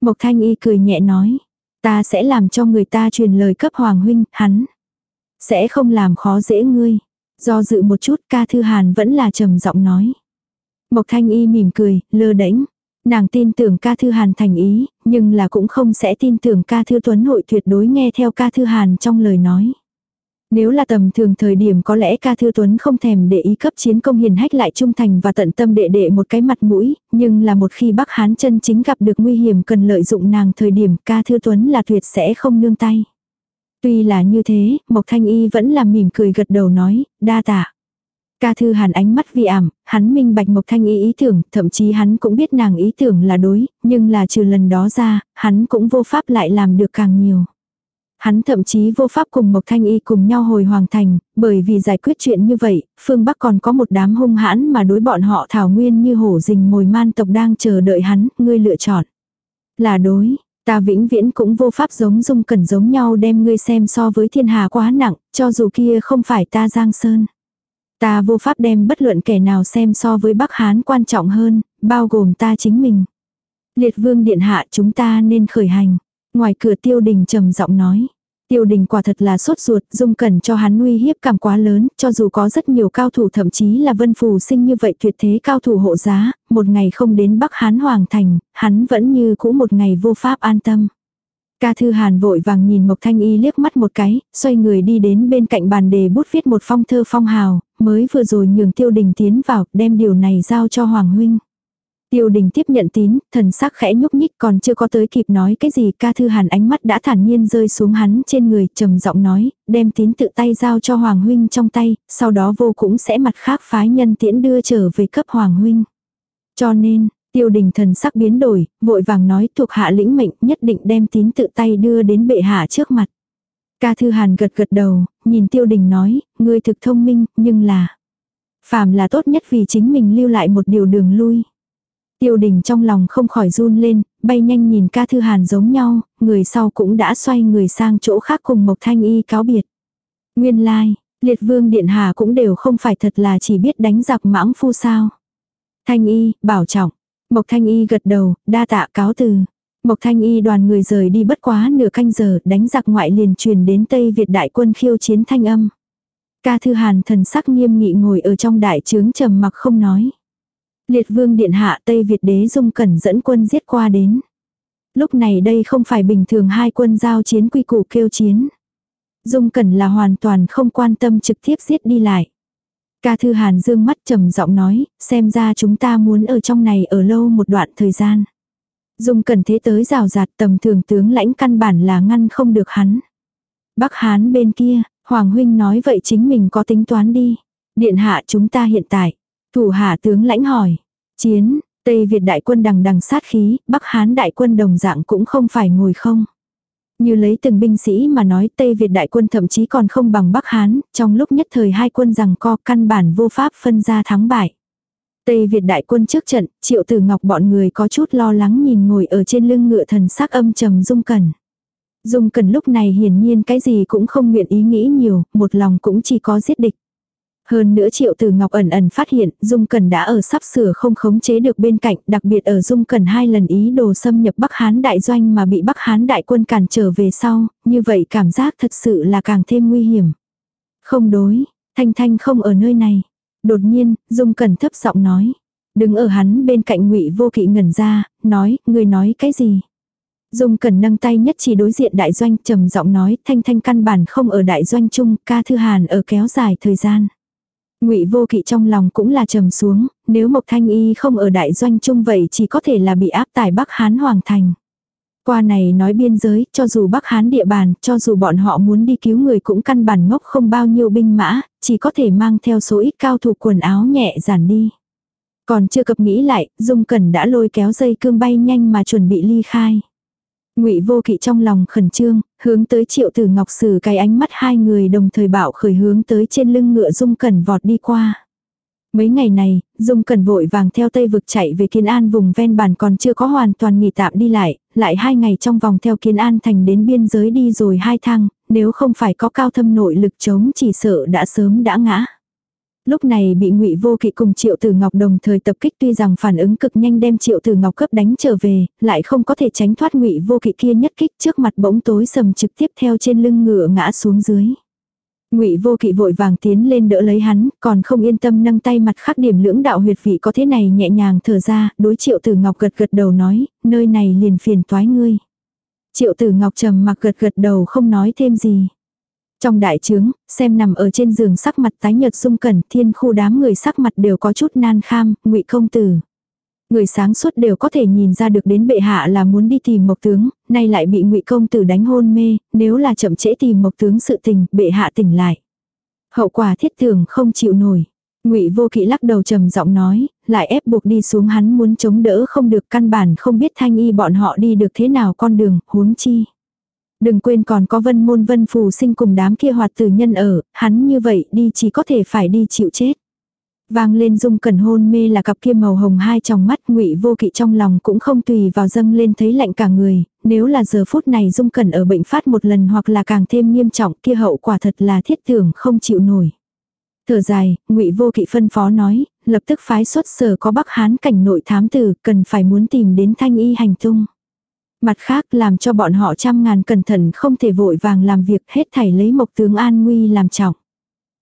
Mộc thanh y cười nhẹ nói, ta sẽ làm cho người ta truyền lời cấp hoàng huynh, hắn. Sẽ không làm khó dễ ngươi. Do dự một chút ca thư hàn vẫn là trầm giọng nói. Mộc thanh y mỉm cười, lơ đễnh Nàng tin tưởng ca thư hàn thành ý, nhưng là cũng không sẽ tin tưởng ca thư tuấn hội tuyệt đối nghe theo ca thư hàn trong lời nói. Nếu là tầm thường thời điểm có lẽ ca thư tuấn không thèm để ý cấp chiến công hiền hách lại trung thành và tận tâm đệ đệ một cái mặt mũi, nhưng là một khi Bắc Hán chân chính gặp được nguy hiểm cần lợi dụng nàng thời điểm ca thư tuấn là tuyệt sẽ không nương tay. Tuy là như thế, Mộc Thanh Y vẫn là mỉm cười gật đầu nói, đa tạ. Ca thư hàn ánh mắt vi ảm, hắn minh bạch Mộc Thanh Y ý tưởng, thậm chí hắn cũng biết nàng ý tưởng là đối, nhưng là trừ lần đó ra, hắn cũng vô pháp lại làm được càng nhiều. Hắn thậm chí vô pháp cùng Mộc Thanh Y cùng nhau hồi hoàng thành, bởi vì giải quyết chuyện như vậy, phương Bắc còn có một đám hung hãn mà đối bọn họ thảo nguyên như hổ rình mồi man tộc đang chờ đợi hắn, ngươi lựa chọn. Là đối, ta vĩnh viễn cũng vô pháp giống dung cẩn giống nhau đem ngươi xem so với thiên hà quá nặng, cho dù kia không phải ta giang sơn. Ta vô pháp đem bất luận kẻ nào xem so với Bắc Hán quan trọng hơn, bao gồm ta chính mình. Liệt vương điện hạ chúng ta nên khởi hành. Ngoài cửa tiêu đình trầm giọng nói. Tiêu đình quả thật là sốt ruột, dung cần cho hắn nguy hiếp cảm quá lớn, cho dù có rất nhiều cao thủ thậm chí là vân phù sinh như vậy tuyệt thế cao thủ hộ giá, một ngày không đến Bắc Hán Hoàng Thành, hắn vẫn như cũ một ngày vô pháp an tâm. Ca Thư Hàn vội vàng nhìn Mộc Thanh Y liếc mắt một cái, xoay người đi đến bên cạnh bàn đề bút viết một phong thơ phong hào, mới vừa rồi nhường Tiêu Đình tiến vào, đem điều này giao cho Hoàng Huynh. Tiêu đình tiếp nhận tín, thần sắc khẽ nhúc nhích còn chưa có tới kịp nói cái gì ca thư hàn ánh mắt đã thản nhiên rơi xuống hắn trên người trầm giọng nói, đem tín tự tay giao cho Hoàng Huynh trong tay, sau đó vô cũng sẽ mặt khác phái nhân tiễn đưa trở về cấp Hoàng Huynh. Cho nên, tiêu đình thần sắc biến đổi, vội vàng nói thuộc hạ lĩnh mệnh nhất định đem tín tự tay đưa đến bệ hạ trước mặt. Ca thư hàn gật gật đầu, nhìn tiêu đình nói, ngươi thực thông minh, nhưng là... Phàm là tốt nhất vì chính mình lưu lại một điều đường lui. Tiêu đình trong lòng không khỏi run lên, bay nhanh nhìn ca thư hàn giống nhau, người sau cũng đã xoay người sang chỗ khác cùng Mộc Thanh Y cáo biệt. Nguyên lai, like, liệt vương điện hà cũng đều không phải thật là chỉ biết đánh giặc mãng phu sao. Thanh Y, bảo trọng. Mộc Thanh Y gật đầu, đa tạ cáo từ. Mộc Thanh Y đoàn người rời đi bất quá nửa canh giờ, đánh giặc ngoại liền truyền đến Tây Việt đại quân khiêu chiến thanh âm. Ca Thư Hàn thần sắc nghiêm nghị ngồi ở trong đại trướng trầm mặc không nói. Liệt vương điện hạ Tây Việt đế dung cẩn dẫn quân giết qua đến. Lúc này đây không phải bình thường hai quân giao chiến quy củ kêu chiến. Dung cẩn là hoàn toàn không quan tâm trực tiếp giết đi lại. Ca thư hàn dương mắt trầm giọng nói, xem ra chúng ta muốn ở trong này ở lâu một đoạn thời gian. Dung cẩn thế tới rào rạt tầm thường tướng lãnh căn bản là ngăn không được hắn. Bắc Hán bên kia, Hoàng huynh nói vậy chính mình có tính toán đi. Điện hạ chúng ta hiện tại, Thủ hạ tướng lãnh hỏi. Chiến, Tây Việt đại quân đằng đằng sát khí, Bắc Hán đại quân đồng dạng cũng không phải ngồi không. Như lấy từng binh sĩ mà nói Tây Việt đại quân thậm chí còn không bằng Bắc Hán, trong lúc nhất thời hai quân rằng co căn bản vô pháp phân ra thắng bại. Tây Việt đại quân trước trận, triệu tử ngọc bọn người có chút lo lắng nhìn ngồi ở trên lưng ngựa thần sắc âm trầm dung cần Dung cần lúc này hiển nhiên cái gì cũng không nguyện ý nghĩ nhiều, một lòng cũng chỉ có giết địch. Hơn nữa triệu từ ngọc ẩn ẩn phát hiện Dung Cần đã ở sắp sửa không khống chế được bên cạnh, đặc biệt ở Dung Cần hai lần ý đồ xâm nhập Bắc Hán đại doanh mà bị Bắc Hán đại quân cản trở về sau, như vậy cảm giác thật sự là càng thêm nguy hiểm. Không đối, Thanh Thanh không ở nơi này. Đột nhiên, Dung Cần thấp giọng nói. Đứng ở hắn bên cạnh ngụy vô kỵ ngẩn ra, nói, người nói cái gì? Dung Cần nâng tay nhất chỉ đối diện đại doanh trầm giọng nói thanh thanh căn bản không ở đại doanh chung, ca thư hàn ở kéo dài thời gian. Ngụy Vô Kỵ trong lòng cũng là trầm xuống, nếu Mộc Thanh Y không ở đại doanh chung vậy chỉ có thể là bị áp tải Bắc Hán hoàng thành. Qua này nói biên giới, cho dù Bắc Hán địa bàn, cho dù bọn họ muốn đi cứu người cũng căn bản ngốc không bao nhiêu binh mã, chỉ có thể mang theo số ít cao thủ quần áo nhẹ giản đi. Còn chưa cập nghĩ lại, Dung Cẩn đã lôi kéo dây cương bay nhanh mà chuẩn bị ly khai. Ngụy Vô Kỵ trong lòng khẩn trương, hướng tới Triệu Tử Ngọc Sử cái ánh mắt hai người đồng thời bảo khởi hướng tới trên lưng ngựa Dung Cẩn vọt đi qua. Mấy ngày này, Dung Cẩn vội vàng theo Tây vực chạy về Kiến An vùng ven bản còn chưa có hoàn toàn nghỉ tạm đi lại, lại hai ngày trong vòng theo Kiến An thành đến biên giới đi rồi hai thang, nếu không phải có cao thâm nội lực chống chỉ sợ đã sớm đã ngã. Lúc này bị Ngụy Vô Kỵ cùng Triệu Tử Ngọc đồng thời tập kích tuy rằng phản ứng cực nhanh đem Triệu Tử Ngọc cấp đánh trở về, lại không có thể tránh thoát Ngụy Vô Kỵ kia nhất kích trước mặt bỗng tối sầm trực tiếp theo trên lưng ngựa ngã xuống dưới. Ngụy Vô Kỵ vội vàng tiến lên đỡ lấy hắn, còn không yên tâm nâng tay mặt khắc điểm lưỡng đạo huyệt vị có thế này nhẹ nhàng thở ra, đối Triệu Tử Ngọc gật gật đầu nói, nơi này liền phiền toái ngươi. Triệu Tử Ngọc trầm mặc gật gật đầu không nói thêm gì. Trong đại trướng, xem nằm ở trên giường sắc mặt tái nhợt sung cẩn, thiên khu đám người sắc mặt đều có chút nan kham, ngụy công tử. Người sáng suốt đều có thể nhìn ra được đến bệ hạ là muốn đi tìm mộc tướng, nay lại bị ngụy công tử đánh hôn mê, nếu là chậm trễ tìm mộc tướng sự tình, bệ hạ tỉnh lại. Hậu quả thiết tưởng không chịu nổi. Ngụy Vô Kỵ lắc đầu trầm giọng nói, lại ép buộc đi xuống hắn muốn chống đỡ không được căn bản không biết thanh y bọn họ đi được thế nào con đường, huống chi. Đừng quên còn có vân môn vân phù sinh cùng đám kia hoạt tử nhân ở, hắn như vậy đi chỉ có thể phải đi chịu chết. Vang lên dung cẩn hôn mê là cặp kia màu hồng hai trong mắt ngụy vô kỵ trong lòng cũng không tùy vào dâng lên thấy lạnh cả người, nếu là giờ phút này dung cẩn ở bệnh phát một lần hoặc là càng thêm nghiêm trọng kia hậu quả thật là thiết tưởng không chịu nổi. Thở dài, ngụy vô kỵ phân phó nói, lập tức phái xuất sở có bắc hán cảnh nội thám tử cần phải muốn tìm đến thanh y hành tung. Mặt khác làm cho bọn họ trăm ngàn cẩn thận không thể vội vàng làm việc hết thảy lấy mộc tướng an nguy làm trọng.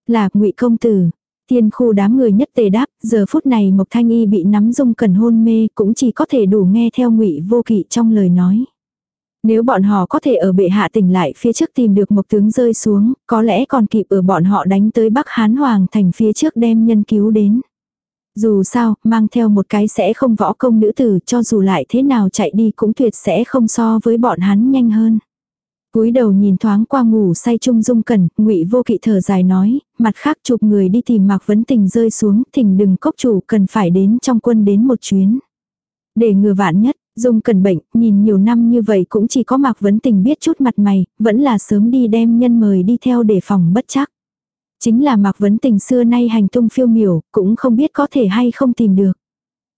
Là ngụy công tử. Tiên khu đám người nhất tề đáp, giờ phút này Mộc Thanh Y bị nắm dung cần hôn mê cũng chỉ có thể đủ nghe theo ngụy vô kỵ trong lời nói. Nếu bọn họ có thể ở bệ hạ tỉnh lại phía trước tìm được mộc tướng rơi xuống, có lẽ còn kịp ở bọn họ đánh tới Bắc Hán Hoàng thành phía trước đem nhân cứu đến. Dù sao, mang theo một cái sẽ không võ công nữ tử cho dù lại thế nào chạy đi cũng tuyệt sẽ không so với bọn hắn nhanh hơn. cúi đầu nhìn thoáng qua ngủ say trung dung cẩn, ngụy vô kỵ thở dài nói, mặt khác chụp người đi tìm mạc vấn tình rơi xuống, thỉnh đừng cốc chủ cần phải đến trong quân đến một chuyến. Để ngừa vạn nhất, dung cẩn bệnh, nhìn nhiều năm như vậy cũng chỉ có mạc vấn tình biết chút mặt mày, vẫn là sớm đi đem nhân mời đi theo để phòng bất chắc. Chính là Mạc Vấn Tình xưa nay hành tung phiêu miểu, cũng không biết có thể hay không tìm được.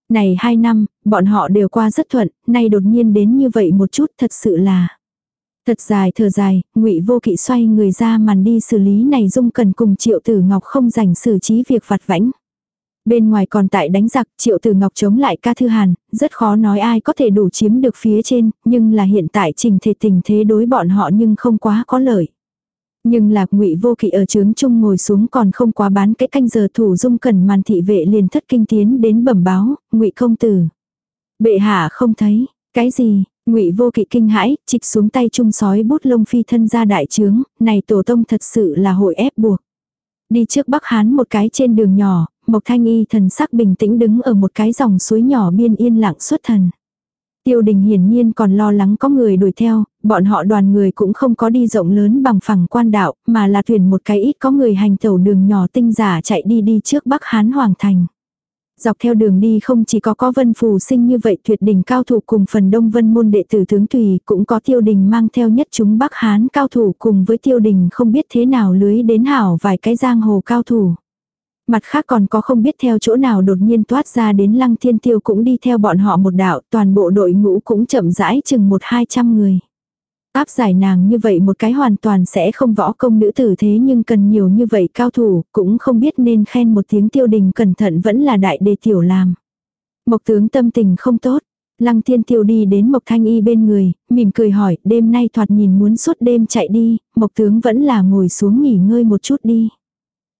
Này hai năm, bọn họ đều qua rất thuận, nay đột nhiên đến như vậy một chút thật sự là. Thật dài thở dài, ngụy vô kỵ xoay người ra màn đi xử lý này dung cần cùng triệu tử ngọc không dành xử trí việc vặt vãnh. Bên ngoài còn tại đánh giặc, triệu tử ngọc chống lại ca thư hàn, rất khó nói ai có thể đủ chiếm được phía trên, nhưng là hiện tại trình thể tình thế đối bọn họ nhưng không quá có lợi. Nhưng lạc ngụy vô kỵ ở trướng chung ngồi xuống còn không quá bán cái canh giờ thủ dung cần màn thị vệ liền thất kinh tiến đến bẩm báo, ngụy công tử. Bệ hạ không thấy, cái gì, ngụy vô kỵ kinh hãi, trịch xuống tay chung sói bút lông phi thân ra đại trướng, này tổ tông thật sự là hội ép buộc. Đi trước Bắc Hán một cái trên đường nhỏ, Mộc Thanh Y thần sắc bình tĩnh đứng ở một cái dòng suối nhỏ biên yên lặng xuất thần. Tiêu đình hiển nhiên còn lo lắng có người đuổi theo, bọn họ đoàn người cũng không có đi rộng lớn bằng phẳng quan đạo, mà là thuyền một cái ít có người hành tẩu đường nhỏ tinh giả chạy đi đi trước Bắc Hán Hoàng Thành. Dọc theo đường đi không chỉ có có vân phù sinh như vậy tuyệt đỉnh cao thủ cùng phần đông vân môn đệ tử tướng tùy, cũng có tiêu đình mang theo nhất chúng Bắc Hán cao thủ cùng với tiêu đình không biết thế nào lưới đến hảo vài cái giang hồ cao thủ. Mặt khác còn có không biết theo chỗ nào đột nhiên toát ra đến lăng thiên tiêu cũng đi theo bọn họ một đạo, toàn bộ đội ngũ cũng chậm rãi chừng một hai trăm người. Áp giải nàng như vậy một cái hoàn toàn sẽ không võ công nữ tử thế nhưng cần nhiều như vậy cao thủ, cũng không biết nên khen một tiếng tiêu đình cẩn thận vẫn là đại đề tiểu làm. Mộc tướng tâm tình không tốt, lăng thiên tiêu đi đến mộc thanh y bên người, mỉm cười hỏi, đêm nay thoạt nhìn muốn suốt đêm chạy đi, mộc tướng vẫn là ngồi xuống nghỉ ngơi một chút đi.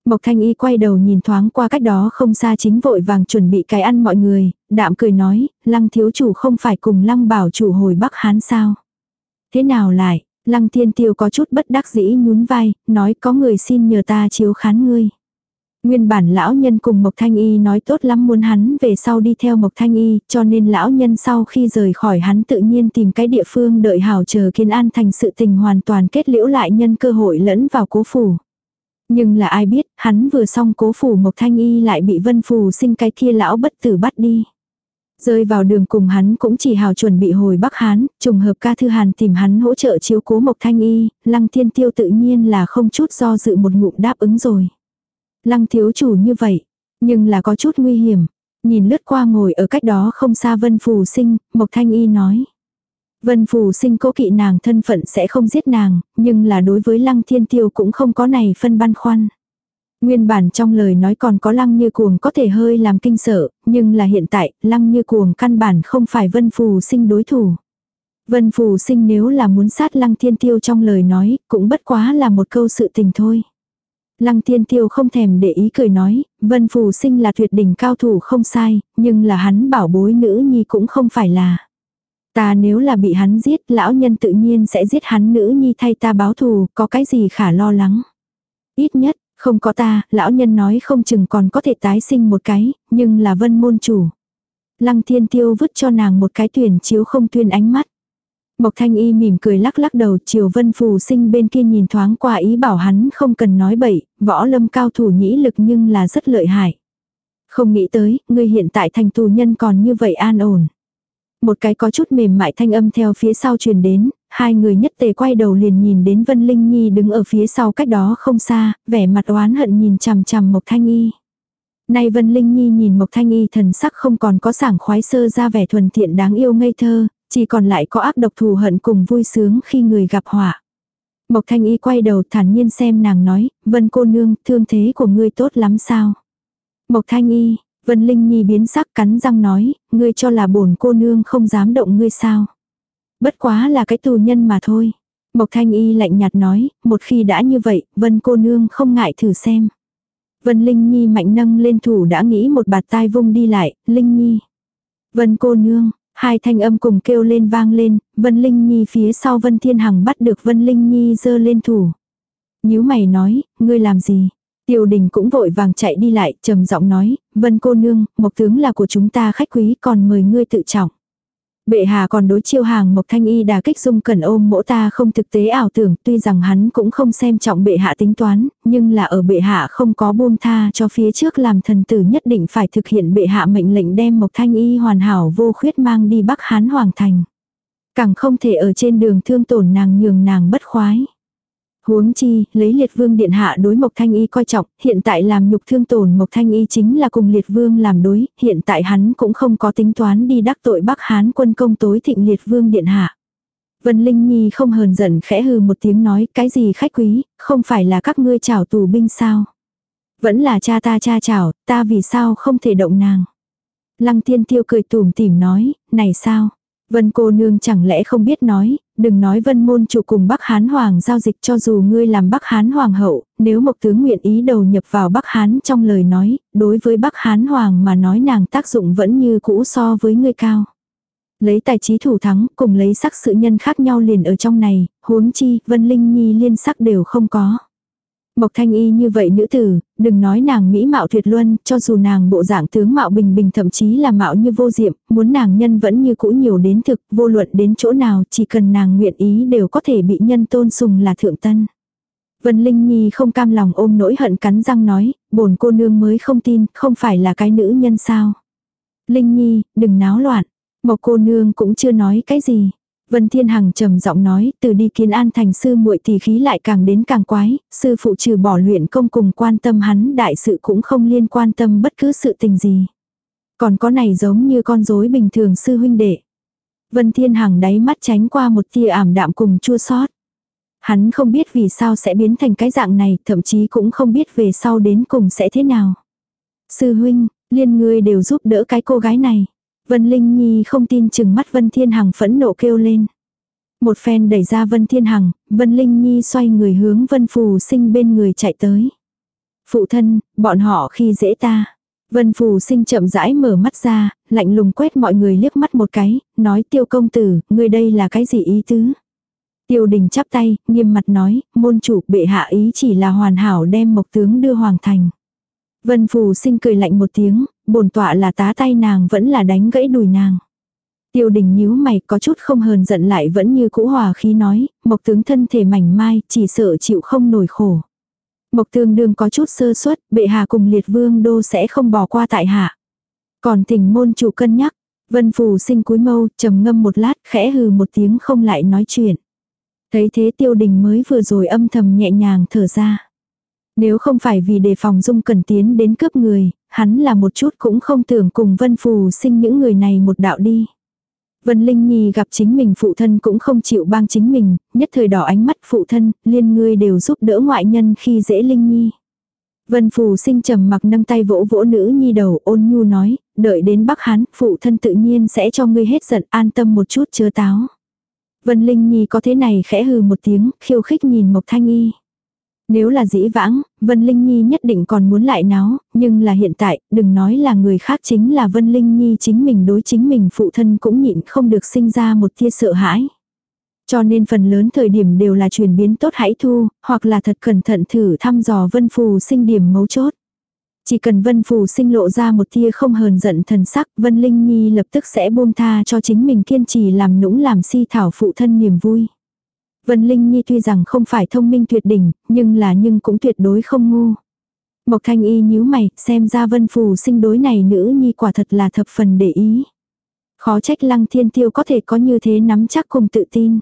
Mộc Thanh Y quay đầu nhìn thoáng qua cách đó không xa chính vội vàng chuẩn bị cái ăn mọi người, đạm cười nói, lăng thiếu chủ không phải cùng lăng bảo chủ hồi Bắc Hán sao. Thế nào lại, lăng thiên tiêu có chút bất đắc dĩ nhún vai, nói có người xin nhờ ta chiếu khán ngươi. Nguyên bản lão nhân cùng Mộc Thanh Y nói tốt lắm muốn hắn về sau đi theo Mộc Thanh Y, cho nên lão nhân sau khi rời khỏi hắn tự nhiên tìm cái địa phương đợi hảo chờ kiên an thành sự tình hoàn toàn kết liễu lại nhân cơ hội lẫn vào cố phủ. Nhưng là ai biết, hắn vừa xong cố phủ Mộc Thanh Y lại bị vân phù sinh cái kia lão bất tử bắt đi. Rơi vào đường cùng hắn cũng chỉ hào chuẩn bị hồi Bắc Hán, trùng hợp ca thư hàn tìm hắn hỗ trợ chiếu cố Mộc Thanh Y, lăng thiên tiêu tự nhiên là không chút do dự một ngụm đáp ứng rồi. Lăng thiếu chủ như vậy, nhưng là có chút nguy hiểm. Nhìn lướt qua ngồi ở cách đó không xa Vân Phù Sinh, Mộc Thanh Y nói. Vân Phù Sinh cố kỵ nàng thân phận sẽ không giết nàng, nhưng là đối với Lăng Thiên Tiêu cũng không có này phân băn khoăn. Nguyên bản trong lời nói còn có lăng như cuồng có thể hơi làm kinh sợ, nhưng là hiện tại, lăng như cuồng căn bản không phải vân phù sinh đối thủ. Vân phù sinh nếu là muốn sát lăng thiên tiêu trong lời nói, cũng bất quá là một câu sự tình thôi. Lăng thiên tiêu không thèm để ý cười nói, vân phù sinh là tuyệt đỉnh cao thủ không sai, nhưng là hắn bảo bối nữ nhi cũng không phải là. Ta nếu là bị hắn giết, lão nhân tự nhiên sẽ giết hắn nữ nhi thay ta báo thù, có cái gì khả lo lắng. Ít nhất, không có ta, lão nhân nói không chừng còn có thể tái sinh một cái, nhưng là vân môn chủ. Lăng thiên tiêu vứt cho nàng một cái tuyển chiếu không tuyên ánh mắt. Mộc thanh y mỉm cười lắc lắc đầu chiều vân phù sinh bên kia nhìn thoáng qua ý bảo hắn không cần nói bậy, võ lâm cao thủ nhĩ lực nhưng là rất lợi hại. Không nghĩ tới, người hiện tại thành tù nhân còn như vậy an ổn. Một cái có chút mềm mại thanh âm theo phía sau truyền đến, hai người nhất tề quay đầu liền nhìn đến Vân Linh Nhi đứng ở phía sau cách đó không xa, vẻ mặt oán hận nhìn chằm chằm Mộc Thanh Y. Nay Vân Linh Nhi nhìn Mộc Thanh Y thần sắc không còn có sảng khoái sơ ra vẻ thuần thiện đáng yêu ngây thơ, chỉ còn lại có ác độc thù hận cùng vui sướng khi người gặp họa. Mộc Thanh Y quay đầu thản nhiên xem nàng nói, Vân cô nương, thương thế của ngươi tốt lắm sao? Mộc Thanh Y, Vân Linh Nhi biến sắc cắn răng nói, ngươi cho là bổn cô nương không dám động ngươi sao? Bất quá là cái tù nhân mà thôi. Mộc Thanh Y lạnh nhạt nói, một khi đã như vậy, Vân cô nương không ngại thử xem. Vân Linh Nhi mạnh nâng lên thủ đã nghĩ một bạt tai vung đi lại, Linh Nhi. Vân cô nương, hai thanh âm cùng kêu lên vang lên, Vân Linh Nhi phía sau Vân Thiên Hằng bắt được Vân Linh Nhi giơ lên thủ. nhíu mày nói, ngươi làm gì? Tiêu đình cũng vội vàng chạy đi lại, trầm giọng nói, Vân cô nương, mộc tướng là của chúng ta khách quý còn mời ngươi tự trọng. Bệ hạ còn đối chiêu hàng Mộc Thanh Y đà kích dung cần ôm mỗ ta không thực tế ảo tưởng, tuy rằng hắn cũng không xem trọng bệ hạ tính toán, nhưng là ở bệ hạ không có buông tha cho phía trước làm thần tử nhất định phải thực hiện bệ hạ mệnh lệnh đem Mộc Thanh Y hoàn hảo vô khuyết mang đi Bắc Hán Hoàng Thành. Càng không thể ở trên đường thương tổn nàng nhường nàng bất khoái. Huống chi, lấy liệt vương điện hạ đối Mộc Thanh Y coi trọng, hiện tại làm nhục thương tổn Mộc Thanh Y chính là cùng liệt vương làm đối, hiện tại hắn cũng không có tính toán đi đắc tội Bắc Hán quân công tối thịnh liệt vương điện hạ. Vân Linh Nhi không hờn giận khẽ hừ một tiếng nói cái gì khách quý, không phải là các ngươi chảo tù binh sao. Vẫn là cha ta cha chảo, ta vì sao không thể động nàng. Lăng tiên tiêu cười tủm tỉm nói, này sao, Vân cô nương chẳng lẽ không biết nói, đừng nói vân môn chủ cùng Bắc Hán Hoàng giao dịch cho dù ngươi làm Bắc Hán Hoàng hậu, nếu Mộc tướng nguyện ý đầu nhập vào Bắc Hán trong lời nói, đối với Bắc Hán Hoàng mà nói nàng tác dụng vẫn như cũ so với ngươi cao. Lấy tài trí thủ thắng cùng lấy sắc sự nhân khác nhau liền ở trong này, huống chi, Vân Linh Nhi liên sắc đều không có. Mộc Thanh Y như vậy nữ tử, đừng nói nàng mỹ mạo tuyệt luân, cho dù nàng bộ dạng tướng mạo bình bình thậm chí là mạo như vô diệm, muốn nàng nhân vẫn như cũ nhiều đến thực, vô luận đến chỗ nào, chỉ cần nàng nguyện ý đều có thể bị nhân tôn sùng là thượng tân. Vân Linh Nhi không cam lòng ôm nỗi hận cắn răng nói, bổn cô nương mới không tin, không phải là cái nữ nhân sao. Linh Nhi, đừng náo loạn. Mộc cô nương cũng chưa nói cái gì. Vân Thiên Hằng trầm giọng nói, từ đi kiến an thành sư muội thì khí lại càng đến càng quái, sư phụ trừ bỏ luyện công cùng quan tâm hắn đại sự cũng không liên quan tâm bất cứ sự tình gì. Còn có này giống như con rối bình thường sư huynh đệ. Vân Thiên Hằng đáy mắt tránh qua một tia ảm đạm cùng chua xót. Hắn không biết vì sao sẽ biến thành cái dạng này, thậm chí cũng không biết về sau đến cùng sẽ thế nào. Sư huynh, liên ngươi đều giúp đỡ cái cô gái này. Vân Linh Nhi không tin chừng mắt Vân Thiên Hằng phẫn nộ kêu lên. Một phen đẩy ra Vân Thiên Hằng, Vân Linh Nhi xoay người hướng Vân Phù sinh bên người chạy tới. Phụ thân, bọn họ khi dễ ta. Vân Phù sinh chậm rãi mở mắt ra, lạnh lùng quét mọi người liếc mắt một cái, nói tiêu công tử, người đây là cái gì ý tứ? Tiêu đình chắp tay, nghiêm mặt nói, môn chủ bệ hạ ý chỉ là hoàn hảo đem mộc tướng đưa hoàng thành. Vân Phù sinh cười lạnh một tiếng, bổn tọa là tá tay nàng vẫn là đánh gãy đùi nàng. Tiêu đình nhíu mày có chút không hờn giận lại vẫn như cũ hòa khí nói, mộc tướng thân thể mảnh mai, chỉ sợ chịu không nổi khổ. Mộc tương đương có chút sơ suất, bệ hạ cùng liệt vương đô sẽ không bỏ qua tại hạ. Còn tình môn chủ cân nhắc, vân phù sinh cúi mâu, trầm ngâm một lát, khẽ hừ một tiếng không lại nói chuyện. Thấy thế tiêu đình mới vừa rồi âm thầm nhẹ nhàng thở ra. Nếu không phải vì đề phòng dung cần tiến đến cướp người, hắn là một chút cũng không tưởng cùng vân phù sinh những người này một đạo đi. Vân Linh Nhi gặp chính mình phụ thân cũng không chịu bang chính mình, nhất thời đỏ ánh mắt phụ thân, liên ngươi đều giúp đỡ ngoại nhân khi dễ Linh Nhi. Vân Phù sinh trầm mặc nâng tay vỗ vỗ nữ nhi đầu ôn nhu nói, đợi đến Bắc Hán, phụ thân tự nhiên sẽ cho ngươi hết giận an tâm một chút chớ táo. Vân Linh Nhi có thế này khẽ hừ một tiếng, khiêu khích nhìn Mộc Thanh Y. Nếu là dĩ vãng, Vân Linh Nhi nhất định còn muốn lại náo, nhưng là hiện tại, đừng nói là người khác chính là Vân Linh Nhi chính mình đối chính mình phụ thân cũng nhịn không được sinh ra một tia sợ hãi. Cho nên phần lớn thời điểm đều là chuyển biến tốt hãy thu, hoặc là thật cẩn thận thử thăm dò Vân Phù sinh điểm mấu chốt. Chỉ cần Vân Phù sinh lộ ra một tia không hờn giận thần sắc, Vân Linh Nhi lập tức sẽ buông tha cho chính mình kiên trì làm nũng làm si thảo phụ thân niềm vui. Vân Linh Nhi tuy rằng không phải thông minh tuyệt đỉnh, nhưng là nhưng cũng tuyệt đối không ngu. Mộc Thanh Y nhíu mày, xem ra Vân Phù sinh đối này nữ nhi quả thật là thập phần để ý. Khó trách Lăng Thiên Tiêu có thể có như thế nắm chắc cùng tự tin.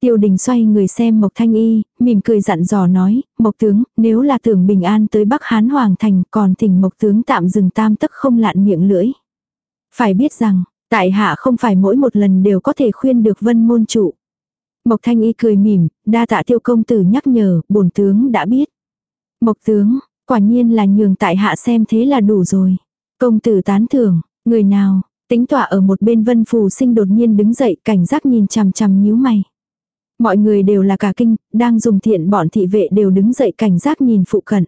Tiêu đình xoay người xem Mộc Thanh Y, mỉm cười dặn dò nói, Mộc tướng, nếu là tưởng bình an tới Bắc Hán Hoàng Thành còn thỉnh Mộc tướng tạm dừng tam tức không lạn miệng lưỡi. Phải biết rằng, tại hạ không phải mỗi một lần đều có thể khuyên được vân môn trụ. Mộc Thanh Y cười mỉm, đa tạ tiêu công tử nhắc nhở, bổn tướng đã biết. Mộc tướng, quả nhiên là nhường tại hạ xem thế là đủ rồi. Công tử tán thưởng, người nào, tính tỏa ở một bên vân phù sinh đột nhiên đứng dậy cảnh giác nhìn chằm chằm nhíu mày. Mọi người đều là cả kinh, đang dùng thiện bọn thị vệ đều đứng dậy cảnh giác nhìn phụ cận.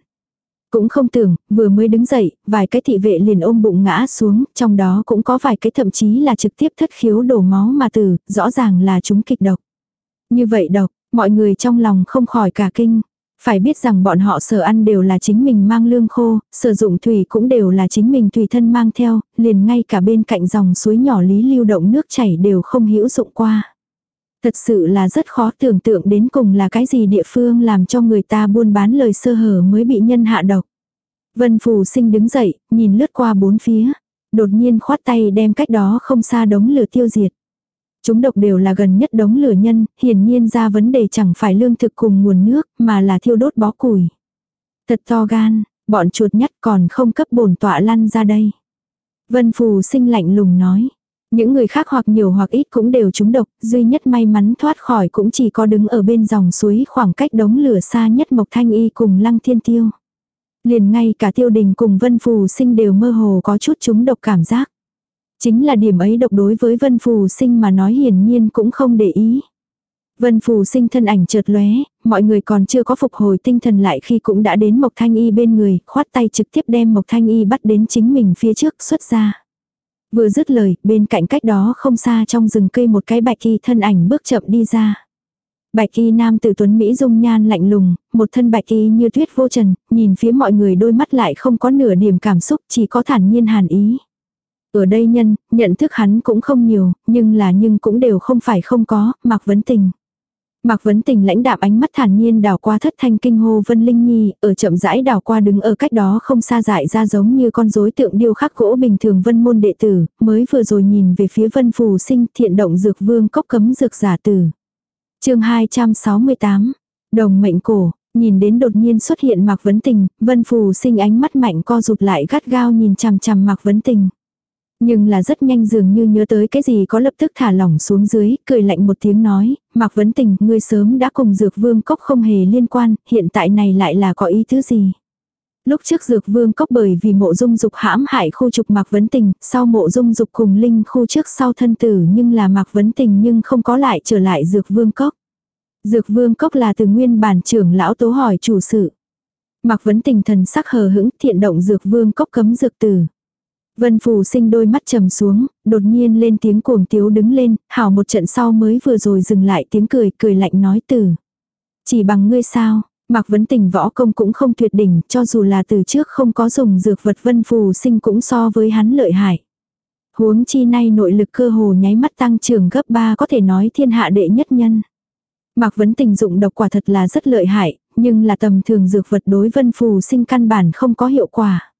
Cũng không tưởng, vừa mới đứng dậy, vài cái thị vệ liền ôm bụng ngã xuống, trong đó cũng có vài cái thậm chí là trực tiếp thất khiếu đổ máu mà tử, rõ ràng là chúng kịch độc. Như vậy độc, mọi người trong lòng không khỏi cả kinh. Phải biết rằng bọn họ sở ăn đều là chính mình mang lương khô, sử dụng thủy cũng đều là chính mình tùy thân mang theo, liền ngay cả bên cạnh dòng suối nhỏ lý lưu động nước chảy đều không hữu dụng qua. Thật sự là rất khó tưởng tượng đến cùng là cái gì địa phương làm cho người ta buôn bán lời sơ hở mới bị nhân hạ độc. Vân Phù sinh đứng dậy, nhìn lướt qua bốn phía. Đột nhiên khoát tay đem cách đó không xa đống lửa tiêu diệt. Chúng độc đều là gần nhất đống lửa nhân, hiển nhiên ra vấn đề chẳng phải lương thực cùng nguồn nước, mà là thiêu đốt bó củi. Thật to gan, bọn chuột nhắt còn không cấp bổn tọa lăn ra đây. Vân Phù sinh lạnh lùng nói. Những người khác hoặc nhiều hoặc ít cũng đều trúng độc, duy nhất may mắn thoát khỏi cũng chỉ có đứng ở bên dòng suối khoảng cách đống lửa xa nhất Mộc Thanh Y cùng Lăng Thiên Tiêu. Liền ngay cả tiêu đình cùng Vân Phù sinh đều mơ hồ có chút trúng độc cảm giác. Chính là điểm ấy độc đối với Vân Phù sinh mà nói hiển nhiên cũng không để ý. Vân Phù sinh thân ảnh chợt lóe, mọi người còn chưa có phục hồi tinh thần lại khi cũng đã đến Mộc Thanh Y bên người, khoát tay trực tiếp đem Mộc Thanh Y bắt đến chính mình phía trước xuất ra. Vừa dứt lời, bên cạnh cách đó không xa trong rừng cây một cái bạch y thân ảnh bước chậm đi ra. Bạch y nam tử tuấn Mỹ dung nhan lạnh lùng, một thân bạch y như tuyết vô trần, nhìn phía mọi người đôi mắt lại không có nửa điểm cảm xúc, chỉ có thản nhiên hàn ý. Ở đây nhân, nhận thức hắn cũng không nhiều, nhưng là nhưng cũng đều không phải không có, Mạc Vấn Tình. Mạc Vấn Tình lãnh đạm ánh mắt thản nhiên đảo qua thất thanh kinh hô Vân Linh Nhi, ở chậm rãi đảo qua đứng ở cách đó không xa dại ra giống như con rối tượng điêu khắc gỗ bình thường Vân môn đệ tử, mới vừa rồi nhìn về phía Vân Phù sinh thiện động dược vương cốc cấm dược giả tử. chương 268, đồng mệnh cổ, nhìn đến đột nhiên xuất hiện Mạc Vấn Tình, Vân Phù sinh ánh mắt mạnh co rụt lại gắt gao nhìn chằm chằm Mạc Vấn Tình. Nhưng là rất nhanh dường như nhớ tới cái gì có lập tức thả lỏng xuống dưới, cười lạnh một tiếng nói, Mạc Vấn Tình, ngươi sớm đã cùng Dược Vương Cốc không hề liên quan, hiện tại này lại là có ý thứ gì? Lúc trước Dược Vương Cốc bởi vì mộ dung dục hãm hại khu trục Mạc Vấn Tình, sau mộ dung dục cùng Linh khu trước sau thân tử nhưng là Mạc Vấn Tình nhưng không có lại trở lại Dược Vương Cốc. Dược Vương Cốc là từ nguyên bản trưởng lão tố hỏi chủ sự. Mạc Vấn Tình thần sắc hờ hững thiện động Dược Vương Cốc cấm dược tử. Vân Phù sinh đôi mắt trầm xuống, đột nhiên lên tiếng cuồng tiếu đứng lên, hảo một trận sau mới vừa rồi dừng lại tiếng cười, cười lạnh nói từ. Chỉ bằng ngươi sao, Mạc Vấn Tình võ công cũng không tuyệt đỉnh, cho dù là từ trước không có dùng dược vật vân phù sinh cũng so với hắn lợi hại. Huống chi nay nội lực cơ hồ nháy mắt tăng trưởng gấp 3 có thể nói thiên hạ đệ nhất nhân. Mạc Vấn Tình dụng độc quả thật là rất lợi hại, nhưng là tầm thường dược vật đối vân phù sinh căn bản không có hiệu quả.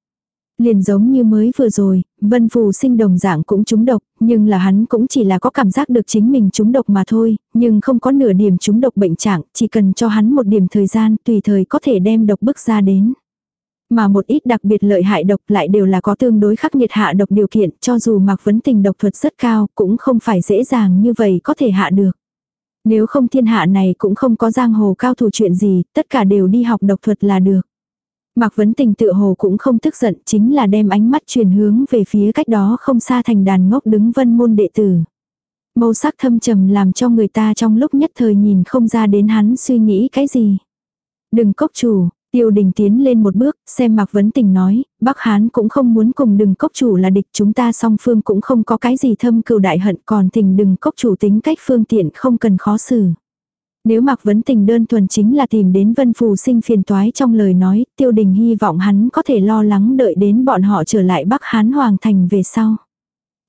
Liền giống như mới vừa rồi, vân phù sinh đồng dạng cũng trúng độc, nhưng là hắn cũng chỉ là có cảm giác được chính mình trúng độc mà thôi, nhưng không có nửa điểm trúng độc bệnh trạng, chỉ cần cho hắn một điểm thời gian tùy thời có thể đem độc bức ra đến. Mà một ít đặc biệt lợi hại độc lại đều là có tương đối khắc nghiệt hạ độc điều kiện, cho dù mặc Vấn Tình độc thuật rất cao, cũng không phải dễ dàng như vậy có thể hạ được. Nếu không thiên hạ này cũng không có giang hồ cao thủ chuyện gì, tất cả đều đi học độc thuật là được. Mạc Vấn Tình tựa hồ cũng không tức giận, chính là đem ánh mắt truyền hướng về phía cách đó không xa thành đàn ngốc đứng vân môn đệ tử. Màu sắc thâm trầm làm cho người ta trong lúc nhất thời nhìn không ra đến hắn suy nghĩ cái gì. Đừng cốc chủ, Tiêu đình tiến lên một bước, xem Mạc Vấn Tình nói, Bắc Hán cũng không muốn cùng đừng cốc chủ là địch chúng ta song phương cũng không có cái gì thâm cừu đại hận còn tình đừng cốc chủ tính cách phương tiện không cần khó xử. Nếu Mạc Vấn Tình đơn thuần chính là tìm đến Vân Phù sinh phiền toái trong lời nói, Tiêu Đình hy vọng hắn có thể lo lắng đợi đến bọn họ trở lại Bắc Hán Hoàng Thành về sau.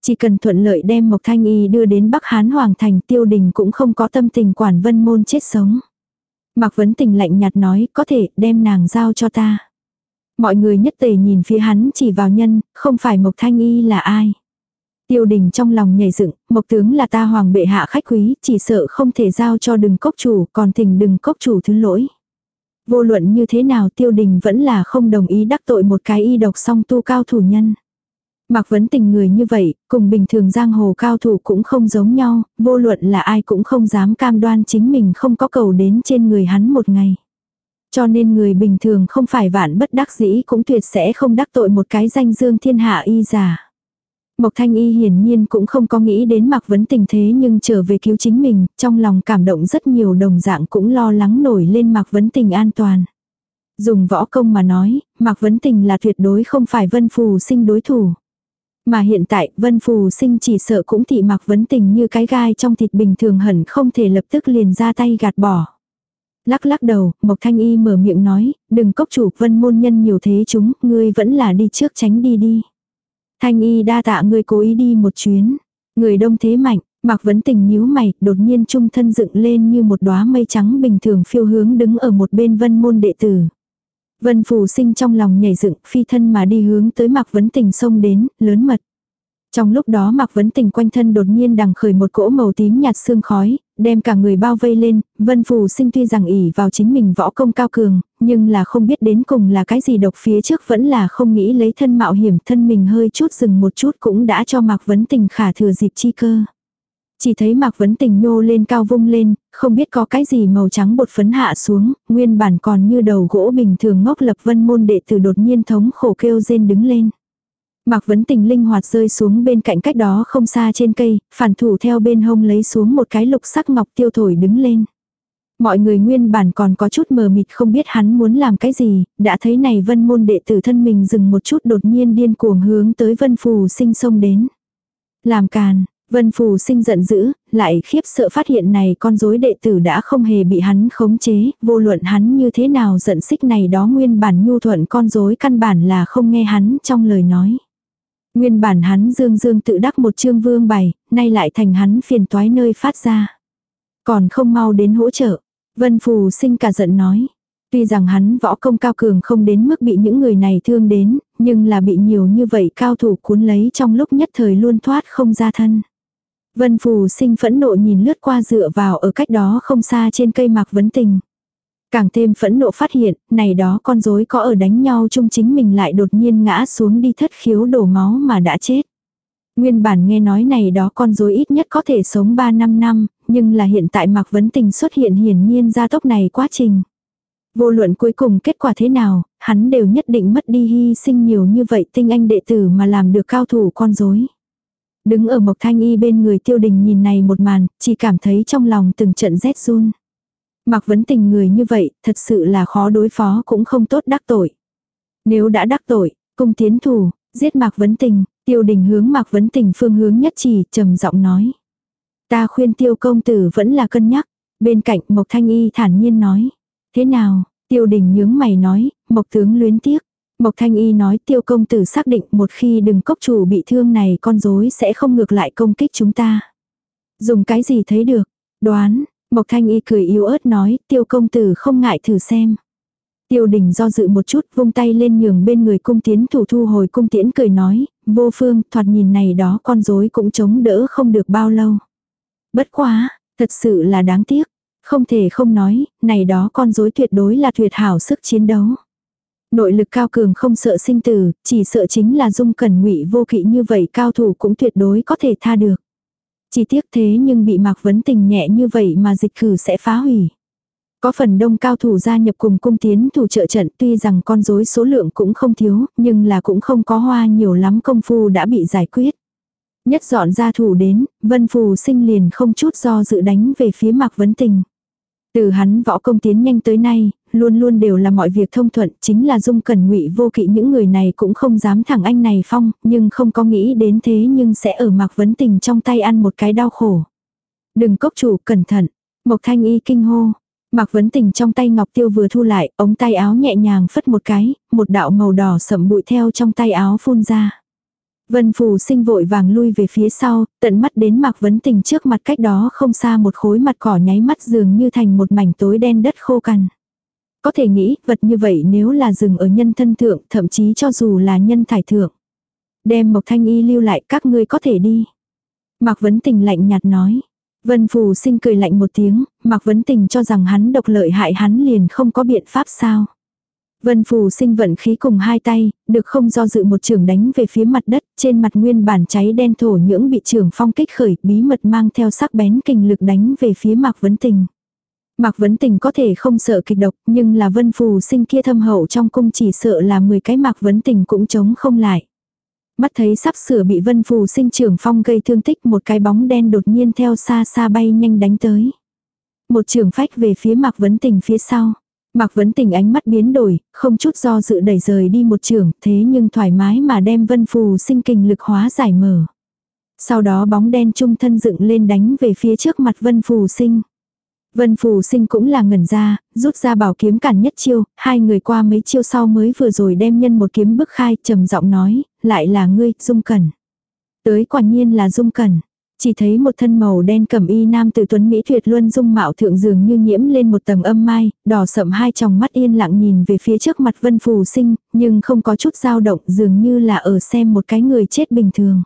Chỉ cần thuận lợi đem Mộc Thanh Y đưa đến Bắc Hán Hoàng Thành Tiêu Đình cũng không có tâm tình quản Vân Môn chết sống. Mạc Vấn Tình lạnh nhạt nói, có thể, đem nàng giao cho ta. Mọi người nhất tề nhìn phía hắn chỉ vào nhân, không phải Mộc Thanh Y là ai. Tiêu đình trong lòng nhảy dựng, Mộc tướng là ta hoàng bệ hạ khách quý, chỉ sợ không thể giao cho đừng cốc chủ, còn thỉnh đừng cốc chủ thứ lỗi. Vô luận như thế nào tiêu đình vẫn là không đồng ý đắc tội một cái y độc song tu cao thủ nhân. Mặc Vấn Tình người như vậy, cùng bình thường giang hồ cao thủ cũng không giống nhau, vô luận là ai cũng không dám cam đoan chính mình không có cầu đến trên người hắn một ngày. Cho nên người bình thường không phải vạn bất đắc dĩ cũng tuyệt sẽ không đắc tội một cái danh dương thiên hạ y giả. Mộc Thanh Y hiển nhiên cũng không có nghĩ đến Mạc Vấn Tình thế nhưng trở về cứu chính mình, trong lòng cảm động rất nhiều đồng dạng cũng lo lắng nổi lên Mạc Vấn Tình an toàn. Dùng võ công mà nói, Mạc Vấn Tình là tuyệt đối không phải Vân Phù sinh đối thủ. Mà hiện tại, Vân Phù sinh chỉ sợ cũng thị mặc vấn tình như cái gai trong thịt bình thường hẳn không thể lập tức liền ra tay gạt bỏ. Lắc lắc đầu, Mộc Thanh Y mở miệng nói, đừng cốc chủ vân môn nhân nhiều thế chúng, ngươi vẫn là đi trước tránh đi đi. Thanh Y đa tạ người cố ý đi một chuyến. Người đông thế mạnh, Mạc Vấn Tình nhíu mày, đột nhiên trung thân dựng lên như một đóa mây trắng bình thường phiêu hướng đứng ở một bên vân môn đệ tử. Vân Phù sinh trong lòng nhảy dựng, phi thân mà đi hướng tới Mạc Vấn Tình xông đến, lớn mật. Trong lúc đó Mạc Vấn Tình quanh thân đột nhiên đằng khởi một cỗ màu tím nhạt sương khói, đem cả người bao vây lên, Vân Phù sinh tuy rằng ỉ vào chính mình võ công cao cường, nhưng là không biết đến cùng là cái gì độc phía trước vẫn là không nghĩ lấy thân mạo hiểm thân mình hơi chút dừng một chút cũng đã cho Mạc Vấn Tình khả thừa dịp chi cơ. Chỉ thấy Mạc Vấn Tình nhô lên cao vung lên, không biết có cái gì màu trắng bột phấn hạ xuống, nguyên bản còn như đầu gỗ bình thường ngốc lập vân môn đệ tử đột nhiên thống khổ kêu rên đứng lên. Mạc Vấn Tình linh hoạt rơi xuống bên cạnh cách đó không xa trên cây, phản thủ theo bên hông lấy xuống một cái lục sắc ngọc tiêu thổi đứng lên. Mọi người nguyên bản còn có chút mờ mịt không biết hắn muốn làm cái gì, đã thấy này vân môn đệ tử thân mình dừng một chút đột nhiên điên cuồng hướng tới vân phù sinh sông đến. Làm càn, Vân Phù sinh giận dữ, lại khiếp sợ phát hiện này con rối đệ tử đã không hề bị hắn khống chế, vô luận hắn như thế nào giận xích này đó nguyên bản nhu thuận con rối căn bản là không nghe hắn trong lời nói. Nguyên bản hắn dương dương tự đắc một chương vương bày, nay lại thành hắn phiền toái nơi phát ra. Còn không mau đến hỗ trợ. Vân Phù sinh cả giận nói. Tuy rằng hắn võ công cao cường không đến mức bị những người này thương đến, nhưng là bị nhiều như vậy cao thủ cuốn lấy trong lúc nhất thời luôn thoát không ra thân. Vân Phù sinh phẫn nộ nhìn lướt qua dựa vào ở cách đó không xa trên cây mạc vấn tình. Càng thêm phẫn nộ phát hiện, này đó con rối có ở đánh nhau chung chính mình lại đột nhiên ngã xuống đi thất khiếu đổ máu mà đã chết. Nguyên bản nghe nói này đó con rối ít nhất có thể sống 3 năm năm, nhưng là hiện tại Mạc Vấn Tình xuất hiện hiển nhiên gia tốc này quá trình. Vô luận cuối cùng kết quả thế nào, hắn đều nhất định mất đi hy sinh nhiều như vậy tinh anh đệ tử mà làm được cao thủ con rối. Đứng ở Mộc Thanh Y bên người tiêu đình nhìn này một màn, chỉ cảm thấy trong lòng từng trận rét run. Mạc Vấn Tình người như vậy, thật sự là khó đối phó cũng không tốt đắc tội. Nếu đã đắc tội, cung tiến thủ, giết Mạc Vấn Tình, tiêu đình hướng Mạc Vấn Tình phương hướng nhất chỉ, trầm giọng nói. Ta khuyên tiêu công tử vẫn là cân nhắc. Bên cạnh Mộc Thanh Y thản nhiên nói. Thế nào, Tiêu đình nhướng mày nói, Mộc tướng luyến tiếc. Mộc Thanh Y nói tiêu công tử xác định một khi đừng cốc chủ bị thương này con rối sẽ không ngược lại công kích chúng ta. Dùng cái gì thấy được? Đoán, Mộc Thanh Y cười yếu ớt nói tiêu công tử không ngại thử xem. Tiêu đình do dự một chút vung tay lên nhường bên người cung tiến thủ thu hồi cung tiến cười nói, vô phương thoạt nhìn này đó con rối cũng chống đỡ không được bao lâu. Bất quá, thật sự là đáng tiếc. Không thể không nói, này đó con rối tuyệt đối là tuyệt hảo sức chiến đấu. Nội lực cao cường không sợ sinh tử, chỉ sợ chính là dung cẩn ngụy vô kỵ như vậy cao thủ cũng tuyệt đối có thể tha được. Chỉ tiếc thế nhưng bị mạc vấn tình nhẹ như vậy mà dịch cử sẽ phá hủy. Có phần đông cao thủ gia nhập cùng cung tiến thủ trợ trận tuy rằng con rối số lượng cũng không thiếu, nhưng là cũng không có hoa nhiều lắm công phu đã bị giải quyết. Nhất dọn ra thủ đến, vân phù sinh liền không chút do dự đánh về phía mạc vấn tình. Từ hắn võ công tiến nhanh tới nay, luôn luôn đều là mọi việc thông thuận, chính là dung cẩn ngụy vô kỵ những người này cũng không dám thẳng anh này phong, nhưng không có nghĩ đến thế nhưng sẽ ở mạc vấn tình trong tay ăn một cái đau khổ. Đừng cốc chủ, cẩn thận. Mộc thanh y kinh hô. Mạc vấn tình trong tay ngọc tiêu vừa thu lại, ống tay áo nhẹ nhàng phất một cái, một đạo màu đỏ sậm bụi theo trong tay áo phun ra. Vân Phù sinh vội vàng lui về phía sau, tận mắt đến Mạc Vấn Tình trước mặt cách đó không xa một khối mặt cỏ nháy mắt dường như thành một mảnh tối đen đất khô cằn. Có thể nghĩ, vật như vậy nếu là dừng ở nhân thân thượng, thậm chí cho dù là nhân thải thượng. Đem Mộc Thanh Y lưu lại các ngươi có thể đi. Mạc Vấn Tình lạnh nhạt nói. Vân Phù sinh cười lạnh một tiếng, Mạc Vấn Tình cho rằng hắn độc lợi hại hắn liền không có biện pháp sao. Vân Phù sinh vận khí cùng hai tay, được không do dự một trường đánh về phía mặt đất, trên mặt nguyên bản cháy đen thổ nhưỡng bị trường phong kích khởi, bí mật mang theo sắc bén kinh lực đánh về phía Mạc Vấn Tình. Mạc Vấn Tình có thể không sợ kịch độc, nhưng là Vân Phù sinh kia thâm hậu trong cung chỉ sợ là 10 cái Mạc Vấn Tình cũng chống không lại. Mắt thấy sắp sửa bị Vân Phù sinh trưởng phong gây thương tích một cái bóng đen đột nhiên theo xa xa bay nhanh đánh tới. Một trường phách về phía Mạc Vấn Tình phía sau. Mạc Vấn Tình ánh mắt biến đổi, không chút do dự đẩy rời đi một trường, thế nhưng thoải mái mà đem vân phù sinh kinh lực hóa giải mở. Sau đó bóng đen trung thân dựng lên đánh về phía trước mặt vân phù sinh. Vân phù sinh cũng là ngẩn ra, rút ra bảo kiếm cản nhất chiêu, hai người qua mấy chiêu sau mới vừa rồi đem nhân một kiếm bức khai trầm giọng nói, lại là ngươi, dung cẩn. Tới quả nhiên là dung cẩn. Chỉ thấy một thân màu đen cẩm y nam tử tuấn Mỹ tuyệt luân dung mạo thượng dường như nhiễm lên một tầng âm mai, đỏ sậm hai tròng mắt yên lặng nhìn về phía trước mặt vân phù sinh, nhưng không có chút dao động dường như là ở xem một cái người chết bình thường.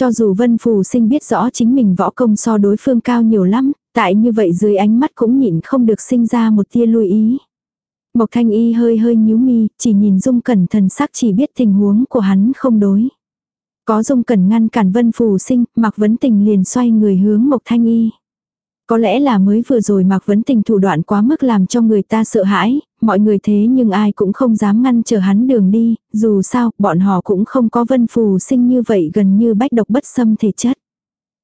Cho dù vân phù sinh biết rõ chính mình võ công so đối phương cao nhiều lắm, tại như vậy dưới ánh mắt cũng nhịn không được sinh ra một tia lưu ý. Mộc thanh y hơi hơi nhíu mi, chỉ nhìn dung cẩn thần sắc chỉ biết tình huống của hắn không đối. Có dung cẩn ngăn cản vân phù sinh, mặc Vấn Tình liền xoay người hướng Mộc Thanh Y. Có lẽ là mới vừa rồi Mạc Vấn Tình thủ đoạn quá mức làm cho người ta sợ hãi, mọi người thế nhưng ai cũng không dám ngăn trở hắn đường đi, dù sao, bọn họ cũng không có vân phù sinh như vậy gần như bách độc bất xâm thể chất.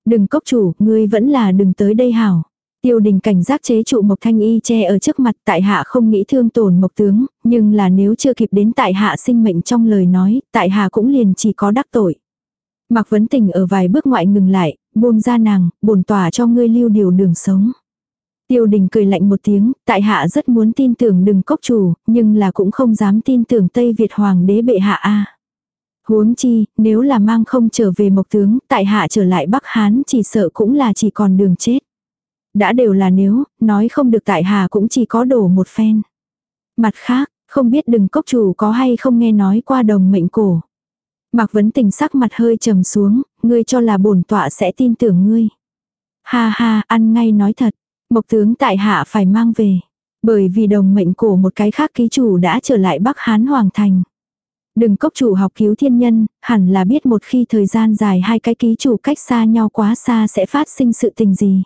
Đừng cốc chủ, ngươi vẫn là đừng tới đây hảo. Tiêu đình cảnh giác chế trụ Mộc Thanh Y che ở trước mặt tại hạ không nghĩ thương tổn Mộc Tướng, nhưng là nếu chưa kịp đến tại hạ sinh mệnh trong lời nói, tại hạ cũng liền chỉ có đắc tội. Mạc Vấn Tình ở vài bước ngoại ngừng lại, buông ra nàng, bổn tỏa cho ngươi lưu điều đường sống. Tiêu đình cười lạnh một tiếng, tại hạ rất muốn tin tưởng đừng cốc chủ, nhưng là cũng không dám tin tưởng Tây Việt Hoàng đế bệ hạ a. Huống chi, nếu là mang không trở về mộc tướng, tại hạ trở lại Bắc Hán chỉ sợ cũng là chỉ còn đường chết. Đã đều là nếu, nói không được tại hạ cũng chỉ có đổ một phen. Mặt khác, không biết đừng cốc chủ có hay không nghe nói qua đồng mệnh cổ. Mạc Vấn Tình sắc mặt hơi trầm xuống, ngươi cho là bổn tọa sẽ tin tưởng ngươi. Ha ha, ăn ngay nói thật, Mộc tướng tại hạ phải mang về. Bởi vì đồng mệnh cổ một cái khác ký chủ đã trở lại Bắc Hán Hoàng Thành. Đừng cốc chủ học cứu thiên nhân, hẳn là biết một khi thời gian dài hai cái ký chủ cách xa nhau quá xa sẽ phát sinh sự tình gì.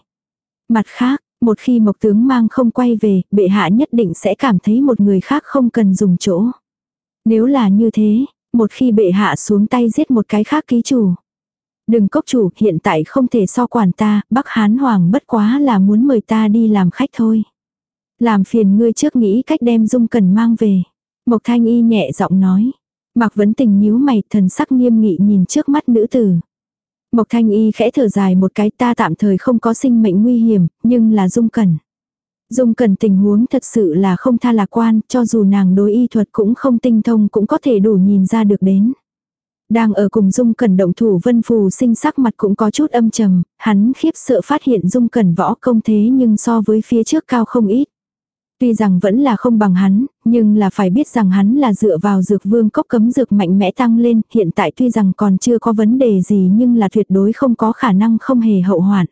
Mặt khác, một khi mộc tướng mang không quay về, bệ hạ nhất định sẽ cảm thấy một người khác không cần dùng chỗ. Nếu là như thế, một khi bệ hạ xuống tay giết một cái khác ký chủ. Đừng cốc chủ, hiện tại không thể so quản ta, Bắc Hán Hoàng bất quá là muốn mời ta đi làm khách thôi. Làm phiền ngươi trước nghĩ cách đem dung cần mang về. Mộc Thanh Y nhẹ giọng nói. Mạc Vấn Tình nhíu mày thần sắc nghiêm nghị nhìn trước mắt nữ tử. Mộc Thanh Y khẽ thở dài một cái ta tạm thời không có sinh mệnh nguy hiểm, nhưng là dung cần. Dung cần tình huống thật sự là không tha lạc quan, cho dù nàng đối y thuật cũng không tinh thông cũng có thể đủ nhìn ra được đến. Đang ở cùng Dung Cẩn động thủ Vân Phù sinh sắc mặt cũng có chút âm trầm, hắn khiếp sợ phát hiện Dung Cẩn võ công thế nhưng so với phía trước cao không ít. Tuy rằng vẫn là không bằng hắn, nhưng là phải biết rằng hắn là dựa vào dược vương cốc cấm dược mạnh mẽ tăng lên, hiện tại tuy rằng còn chưa có vấn đề gì nhưng là tuyệt đối không có khả năng không hề hậu hoạn.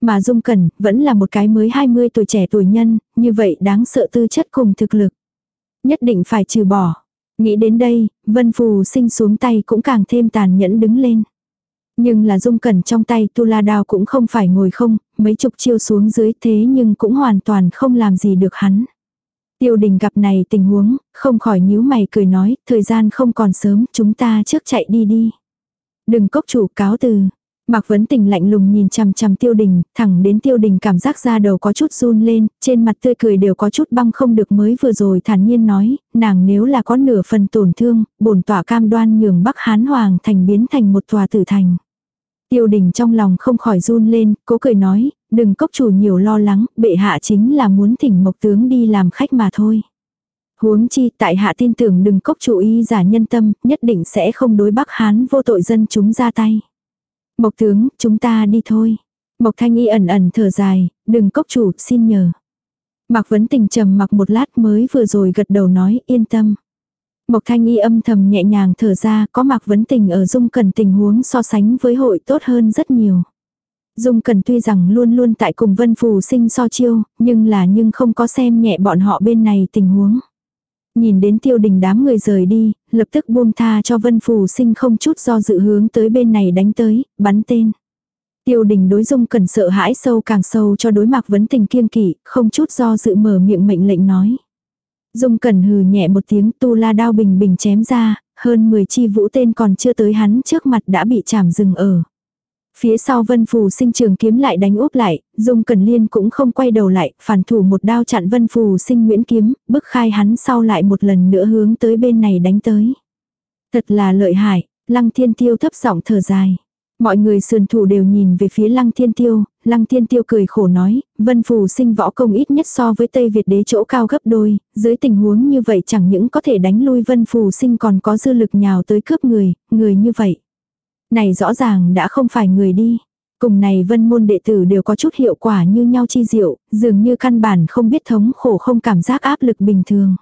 Mà Dung Cẩn vẫn là một cái mới 20 tuổi trẻ tuổi nhân, như vậy đáng sợ tư chất cùng thực lực. Nhất định phải trừ bỏ. Nghĩ đến đây, Vân Phù sinh xuống tay cũng càng thêm tàn nhẫn đứng lên. Nhưng là dung cẩn trong tay tu la đao cũng không phải ngồi không, mấy chục chiêu xuống dưới thế nhưng cũng hoàn toàn không làm gì được hắn. Tiêu đình gặp này tình huống, không khỏi nhíu mày cười nói, thời gian không còn sớm, chúng ta trước chạy đi đi. Đừng cốc chủ cáo từ. Mạc Vấn Tình lạnh lùng nhìn chằm chằm Tiêu Đình, thẳng đến Tiêu Đình cảm giác da đầu có chút run lên, trên mặt tươi cười đều có chút băng không được mới vừa rồi thản nhiên nói, nàng nếu là có nửa phần tổn thương, bổn tỏa cam đoan nhường Bắc Hán Hoàng thành biến thành một tòa tử thành. Tiêu đình trong lòng không khỏi run lên, cố cười nói, đừng cốc chủ nhiều lo lắng, bệ hạ chính là muốn thỉnh mộc tướng đi làm khách mà thôi. Huống chi tại hạ tin tưởng đừng cốc chủ y giả nhân tâm, nhất định sẽ không đối Bắc Hán vô tội dân chúng ra tay. Mộc tướng, chúng ta đi thôi. Mộc thanh y ẩn ẩn thở dài, đừng cốc chủ, xin nhờ. Mạc Vấn Tình trầm mặc một lát mới vừa rồi gật đầu nói yên tâm. Mộc Thanh Y âm thầm nhẹ nhàng thở ra có Mạc Vấn Tình ở Dung Cần tình huống so sánh với hội tốt hơn rất nhiều. Dung Cần tuy rằng luôn luôn tại cùng Vân Phù sinh so chiêu, nhưng là nhưng không có xem nhẹ bọn họ bên này tình huống. Nhìn đến tiêu đình đám người rời đi, lập tức buông tha cho Vân Phù sinh không chút do dự hướng tới bên này đánh tới, bắn tên. Tiêu đình đối dung cần sợ hãi sâu càng sâu cho đối mặt vấn tình kiêng kỵ, không chút do dự mở miệng mệnh lệnh nói. Dung Cẩn hừ nhẹ một tiếng tu la đao bình bình chém ra, hơn 10 chi vũ tên còn chưa tới hắn trước mặt đã bị chảm dừng ở. Phía sau vân phù sinh trường kiếm lại đánh úp lại, Dung Cẩn Liên cũng không quay đầu lại, phản thủ một đao chặn vân phù sinh nguyễn kiếm, bức khai hắn sau lại một lần nữa hướng tới bên này đánh tới. Thật là lợi hại, lăng thiên tiêu thấp giọng thở dài. Mọi người sườn thủ đều nhìn về phía lăng thiên tiêu, lăng thiên tiêu cười khổ nói, vân phù sinh võ công ít nhất so với Tây Việt đế chỗ cao gấp đôi, dưới tình huống như vậy chẳng những có thể đánh lui vân phù sinh còn có dư lực nhào tới cướp người, người như vậy. Này rõ ràng đã không phải người đi. Cùng này vân môn đệ tử đều có chút hiệu quả như nhau chi diệu, dường như căn bản không biết thống khổ không cảm giác áp lực bình thường.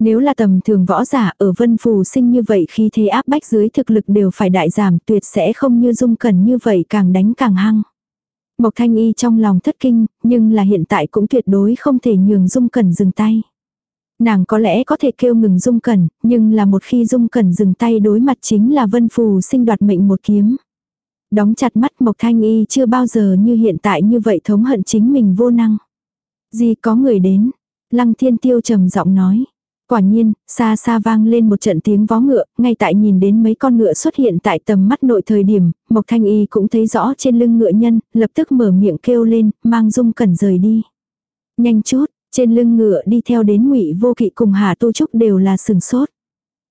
Nếu là tầm thường võ giả ở vân phù sinh như vậy khi thế áp bách dưới thực lực đều phải đại giảm tuyệt sẽ không như dung cần như vậy càng đánh càng hăng. Mộc thanh y trong lòng thất kinh, nhưng là hiện tại cũng tuyệt đối không thể nhường dung Cẩn dừng tay. Nàng có lẽ có thể kêu ngừng dung Cẩn, nhưng là một khi dung Cẩn dừng tay đối mặt chính là vân phù sinh đoạt mệnh một kiếm. Đóng chặt mắt Mộc Thanh Y chưa bao giờ như hiện tại như vậy thống hận chính mình vô năng. Gì có người đến. Lăng thiên tiêu trầm giọng nói. Quả nhiên, xa xa vang lên một trận tiếng vó ngựa, ngay tại nhìn đến mấy con ngựa xuất hiện tại tầm mắt nội thời điểm, Mộc Thanh Y cũng thấy rõ trên lưng ngựa nhân, lập tức mở miệng kêu lên, mang dung cẩn rời đi. Nhanh chút, trên lưng ngựa đi theo đến ngụy vô kỵ cùng Hà tô Trúc đều là sừng sốt.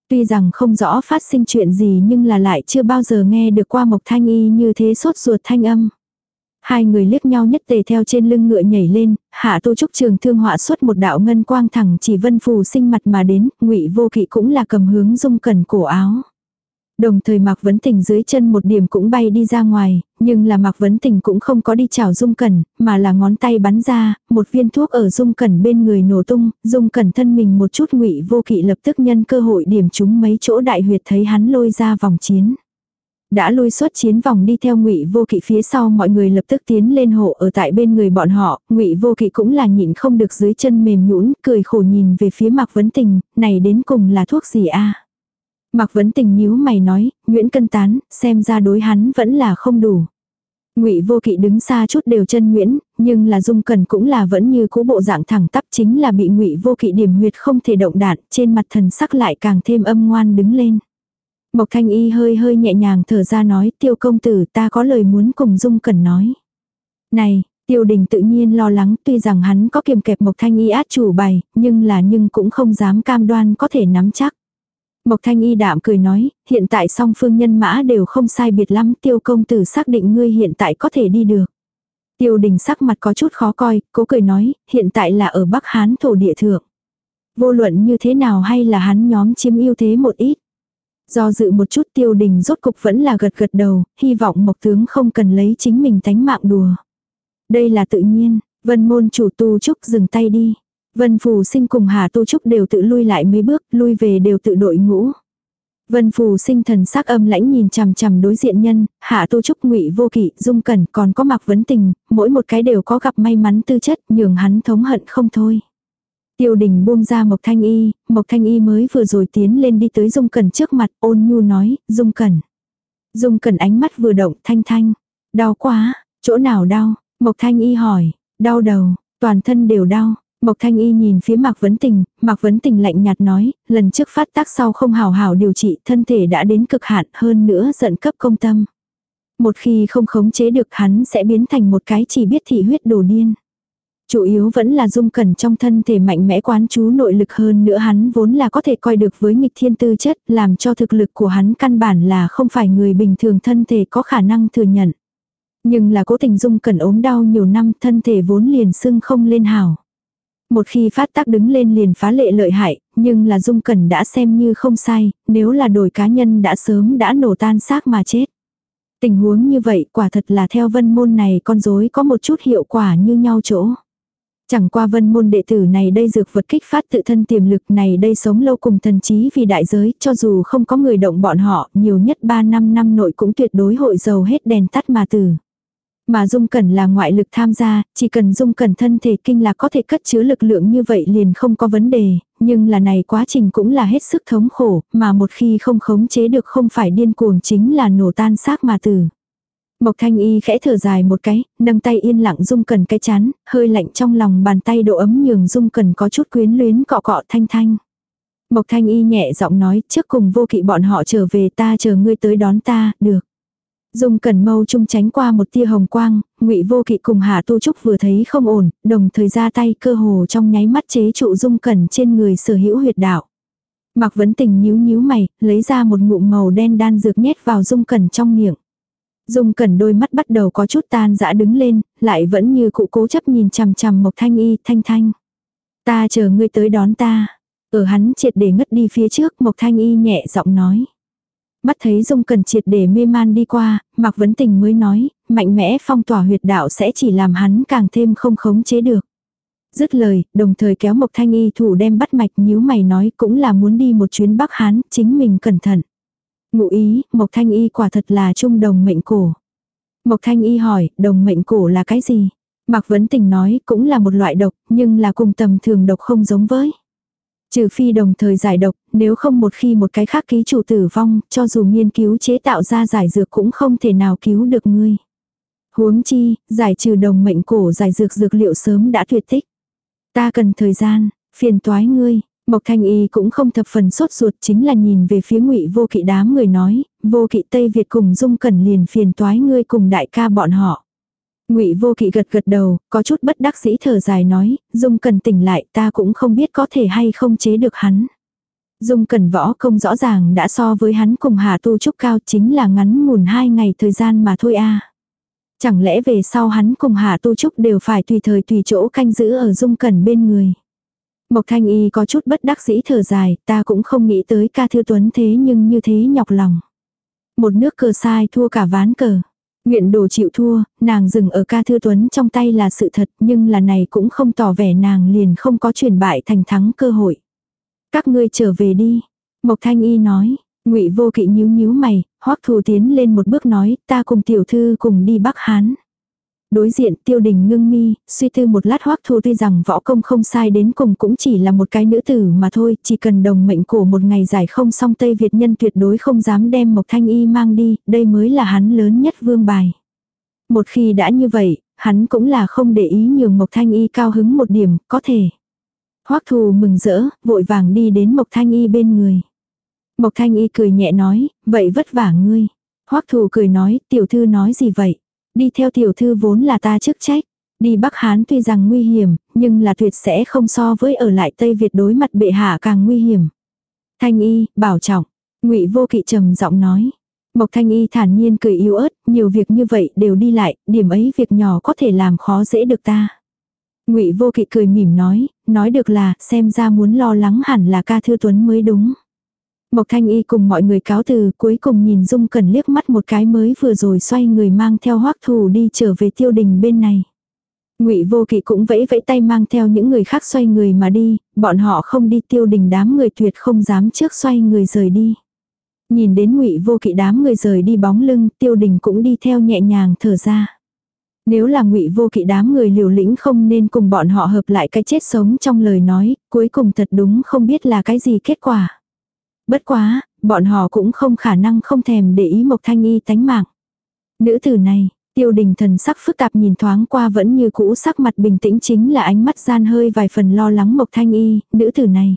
Tuy rằng không rõ phát sinh chuyện gì nhưng là lại chưa bao giờ nghe được qua Mộc Thanh Y như thế sốt ruột thanh âm. Hai người liếc nhau nhất tề theo trên lưng ngựa nhảy lên, hạ tô trúc trường thương họa xuất một đạo ngân quang thẳng chỉ vân phù sinh mặt mà đến, ngụy vô kỵ cũng là cầm hướng dung cần cổ áo. Đồng thời Mạc Vấn Tình dưới chân một điểm cũng bay đi ra ngoài, nhưng là Mạc Vấn Tình cũng không có đi chào Dung Cẩn, mà là ngón tay bắn ra, một viên thuốc ở Dung Cẩn bên người nổ tung, Dung Cẩn thân mình một chút ngụy vô kỵ lập tức nhân cơ hội điểm chúng mấy chỗ đại huyệt thấy hắn lôi ra vòng chiến đã lui xuất chiến vòng đi theo ngụy vô kỵ phía sau, mọi người lập tức tiến lên hộ ở tại bên người bọn họ. Ngụy vô kỵ cũng là nhịn không được dưới chân mềm nhũn, cười khổ nhìn về phía mạc vấn tình, này đến cùng là thuốc gì a? Mạc vấn tình nhíu mày nói, nguyễn cân tán, xem ra đối hắn vẫn là không đủ. Ngụy vô kỵ đứng xa chút đều chân nguyễn nhưng là dung cần cũng là vẫn như cũ bộ dạng thẳng tắp, chính là bị ngụy vô kỵ điểm huyệt không thể động đạn, trên mặt thần sắc lại càng thêm âm ngoan đứng lên. Mộc Thanh Y hơi hơi nhẹ nhàng thở ra nói tiêu công tử ta có lời muốn cùng Dung Cẩn nói. Này, tiêu đình tự nhiên lo lắng tuy rằng hắn có kiềm kẹp Mộc Thanh Y át chủ bài, nhưng là nhưng cũng không dám cam đoan có thể nắm chắc. Mộc Thanh Y đạm cười nói, hiện tại song phương nhân mã đều không sai biệt lắm tiêu công tử xác định ngươi hiện tại có thể đi được. Tiêu đình sắc mặt có chút khó coi, cố cười nói, hiện tại là ở Bắc Hán thổ địa thượng. Vô luận như thế nào hay là hắn nhóm chiếm ưu thế một ít. Do dự một chút tiêu đình rốt cục vẫn là gật gật đầu, hy vọng mộc tướng không cần lấy chính mình thánh mạng đùa. Đây là tự nhiên, vân môn chủ tu trúc dừng tay đi. Vân phù sinh cùng hà tu trúc đều tự lui lại mấy bước, lui về đều tự đội ngũ. Vân phù sinh thần sắc âm lãnh nhìn chằm chằm đối diện nhân, hạ tu trúc ngụy vô kỵ, dung cẩn còn có mặc vấn tình, mỗi một cái đều có gặp may mắn tư chất, nhường hắn thống hận không thôi. Tiêu đình buông ra Mộc Thanh Y, Mộc Thanh Y mới vừa rồi tiến lên đi tới Dung Cẩn trước mặt, ôn nhu nói, Dung Cẩn. Dung Cẩn ánh mắt vừa động, thanh thanh. Đau quá, chỗ nào đau? Mộc Thanh Y hỏi, đau đầu, toàn thân đều đau. Mộc Thanh Y nhìn phía Mạc Vấn Tình, Mạc Vấn Tình lạnh nhạt nói, lần trước phát tác sau không hào hào điều trị, thân thể đã đến cực hạn hơn nữa giận cấp công tâm. Một khi không khống chế được hắn sẽ biến thành một cái chỉ biết thị huyết đồ điên. Chủ yếu vẫn là dung cẩn trong thân thể mạnh mẽ quán chú nội lực hơn nữa hắn vốn là có thể coi được với nghịch thiên tư chất, làm cho thực lực của hắn căn bản là không phải người bình thường thân thể có khả năng thừa nhận. Nhưng là cố tình dung cẩn ốm đau nhiều năm thân thể vốn liền sưng không lên hảo. Một khi phát tác đứng lên liền phá lệ lợi hại, nhưng là dung cẩn đã xem như không sai, nếu là đổi cá nhân đã sớm đã nổ tan xác mà chết. Tình huống như vậy quả thật là theo vân môn này con rối có một chút hiệu quả như nhau chỗ. Chẳng qua vân môn đệ tử này đây dược vật kích phát tự thân tiềm lực này đây sống lâu cùng thần trí vì đại giới, cho dù không có người động bọn họ, nhiều nhất 3 năm năm nội cũng tuyệt đối hội dầu hết đèn tắt mà tử. Mà dung cẩn là ngoại lực tham gia, chỉ cần dung cẩn thân thể kinh là có thể cất chứa lực lượng như vậy liền không có vấn đề, nhưng là này quá trình cũng là hết sức thống khổ, mà một khi không khống chế được không phải điên cuồng chính là nổ tan xác mà tử. Mộc thanh y khẽ thở dài một cái, nâng tay yên lặng dung cần cái chán, hơi lạnh trong lòng bàn tay độ ấm nhường dung cần có chút quyến luyến cọ cọ thanh thanh. Mộc thanh y nhẹ giọng nói trước cùng vô kỵ bọn họ trở về ta chờ ngươi tới đón ta, được. Dung cần mâu trung tránh qua một tia hồng quang, ngụy vô kỵ cùng hạ tu trúc vừa thấy không ổn, đồng thời ra tay cơ hồ trong nháy mắt chế trụ dung cần trên người sở hữu huyệt đạo. Mặc vấn tình nhíu nhíu mày, lấy ra một ngụm màu đen đan dược nhét vào dung cần trong miệng. Dung cẩn đôi mắt bắt đầu có chút tan dã đứng lên, lại vẫn như cụ cố chấp nhìn chằm chằm Mộc Thanh Y thanh thanh. Ta chờ ngươi tới đón ta. Ở hắn triệt để ngất đi phía trước Mộc Thanh Y nhẹ giọng nói. Mắt thấy Dung cẩn triệt để mê man đi qua, Mạc Vấn Tình mới nói, mạnh mẽ phong tỏa huyệt đạo sẽ chỉ làm hắn càng thêm không khống chế được. Dứt lời, đồng thời kéo Mộc Thanh Y thủ đem bắt mạch nhíu mày nói cũng là muốn đi một chuyến Bắc Hán, chính mình cẩn thận. Ngụ ý, Mộc Thanh Y quả thật là trung đồng mệnh cổ. Mộc Thanh Y hỏi, đồng mệnh cổ là cái gì? Mạc Vấn Tình nói, cũng là một loại độc, nhưng là cùng tầm thường độc không giống với. Trừ phi đồng thời giải độc, nếu không một khi một cái khác ký chủ tử vong, cho dù nghiên cứu chế tạo ra giải dược cũng không thể nào cứu được ngươi. Huống chi, giải trừ đồng mệnh cổ giải dược dược liệu sớm đã tuyệt tích. Ta cần thời gian, phiền toái ngươi, Mộc Thanh Y cũng không thập phần sốt ruột chính là nhìn về phía ngụy vô kỵ đám người nói, vô kỵ Tây Việt cùng dung cẩn liền phiền toái ngươi cùng đại ca bọn họ. Ngụy vô kỵ gật gật đầu, có chút bất đắc dĩ thở dài nói, dung cẩn tỉnh lại ta cũng không biết có thể hay không chế được hắn. Dung cẩn võ công rõ ràng đã so với hắn cùng hà tu trúc cao chính là ngắn ngủn hai ngày thời gian mà thôi a Chẳng lẽ về sau hắn cùng hà tu trúc đều phải tùy thời tùy chỗ canh giữ ở dung cẩn bên người. Mộc Thanh Y có chút bất đắc dĩ thở dài, ta cũng không nghĩ tới ca thư tuấn thế nhưng như thế nhọc lòng. Một nước cờ sai thua cả ván cờ. Nguyện đồ chịu thua, nàng dừng ở ca thư tuấn trong tay là sự thật nhưng là này cũng không tỏ vẻ nàng liền không có chuyển bại thành thắng cơ hội. Các ngươi trở về đi. Mộc Thanh Y nói, ngụy vô kỵ nhíu nhíu mày, hoắc thù tiến lên một bước nói, ta cùng tiểu thư cùng đi Bắc Hán. Đối diện tiêu đình ngưng mi, suy tư một lát hoắc thu tuy rằng võ công không sai đến cùng cũng chỉ là một cái nữ tử mà thôi, chỉ cần đồng mệnh cổ một ngày giải không xong Tây Việt nhân tuyệt đối không dám đem Mộc Thanh Y mang đi, đây mới là hắn lớn nhất vương bài. Một khi đã như vậy, hắn cũng là không để ý nhường Mộc Thanh Y cao hứng một điểm, có thể. Hoắc thù mừng rỡ, vội vàng đi đến Mộc Thanh Y bên người. Mộc Thanh Y cười nhẹ nói, vậy vất vả ngươi. Hoắc thù cười nói, tiểu thư nói gì vậy? Đi theo tiểu thư vốn là ta chức trách. Đi Bắc Hán tuy rằng nguy hiểm, nhưng là tuyệt sẽ không so với ở lại Tây Việt đối mặt bệ hạ càng nguy hiểm. Thanh y, bảo trọng. ngụy vô kỵ trầm giọng nói. Mộc Thanh Y thản nhiên cười yếu ớt, nhiều việc như vậy đều đi lại, điểm ấy việc nhỏ có thể làm khó dễ được ta. Ngụy Vô Kỵ cười mỉm nói, nói được là, xem ra muốn lo lắng hẳn là ca thư tuấn mới đúng. Mộc Thanh Y cùng mọi người cáo từ, cuối cùng nhìn Dung Cẩn liếc mắt một cái mới vừa rồi xoay người mang theo hoắc thù đi trở về tiêu đình bên này. Ngụy Vô Kỵ cũng vẫy vẫy tay mang theo những người khác xoay người mà đi, bọn họ không đi tiêu đình đám người tuyệt không dám trước xoay người rời đi. Nhìn đến Ngụy Vô Kỵ đám người rời đi bóng lưng, tiêu đình cũng đi theo nhẹ nhàng thở ra. Nếu là ngụy vô kỵ đám người liều lĩnh không nên cùng bọn họ hợp lại cái chết sống trong lời nói, cuối cùng thật đúng không biết là cái gì kết quả. Bất quá, bọn họ cũng không khả năng không thèm để ý Mộc Thanh Y tánh mạng. Nữ tử này, tiêu đình thần sắc phức tạp nhìn thoáng qua vẫn như cũ sắc mặt bình tĩnh chính là ánh mắt gian hơi vài phần lo lắng Mộc Thanh Y, nữ tử này.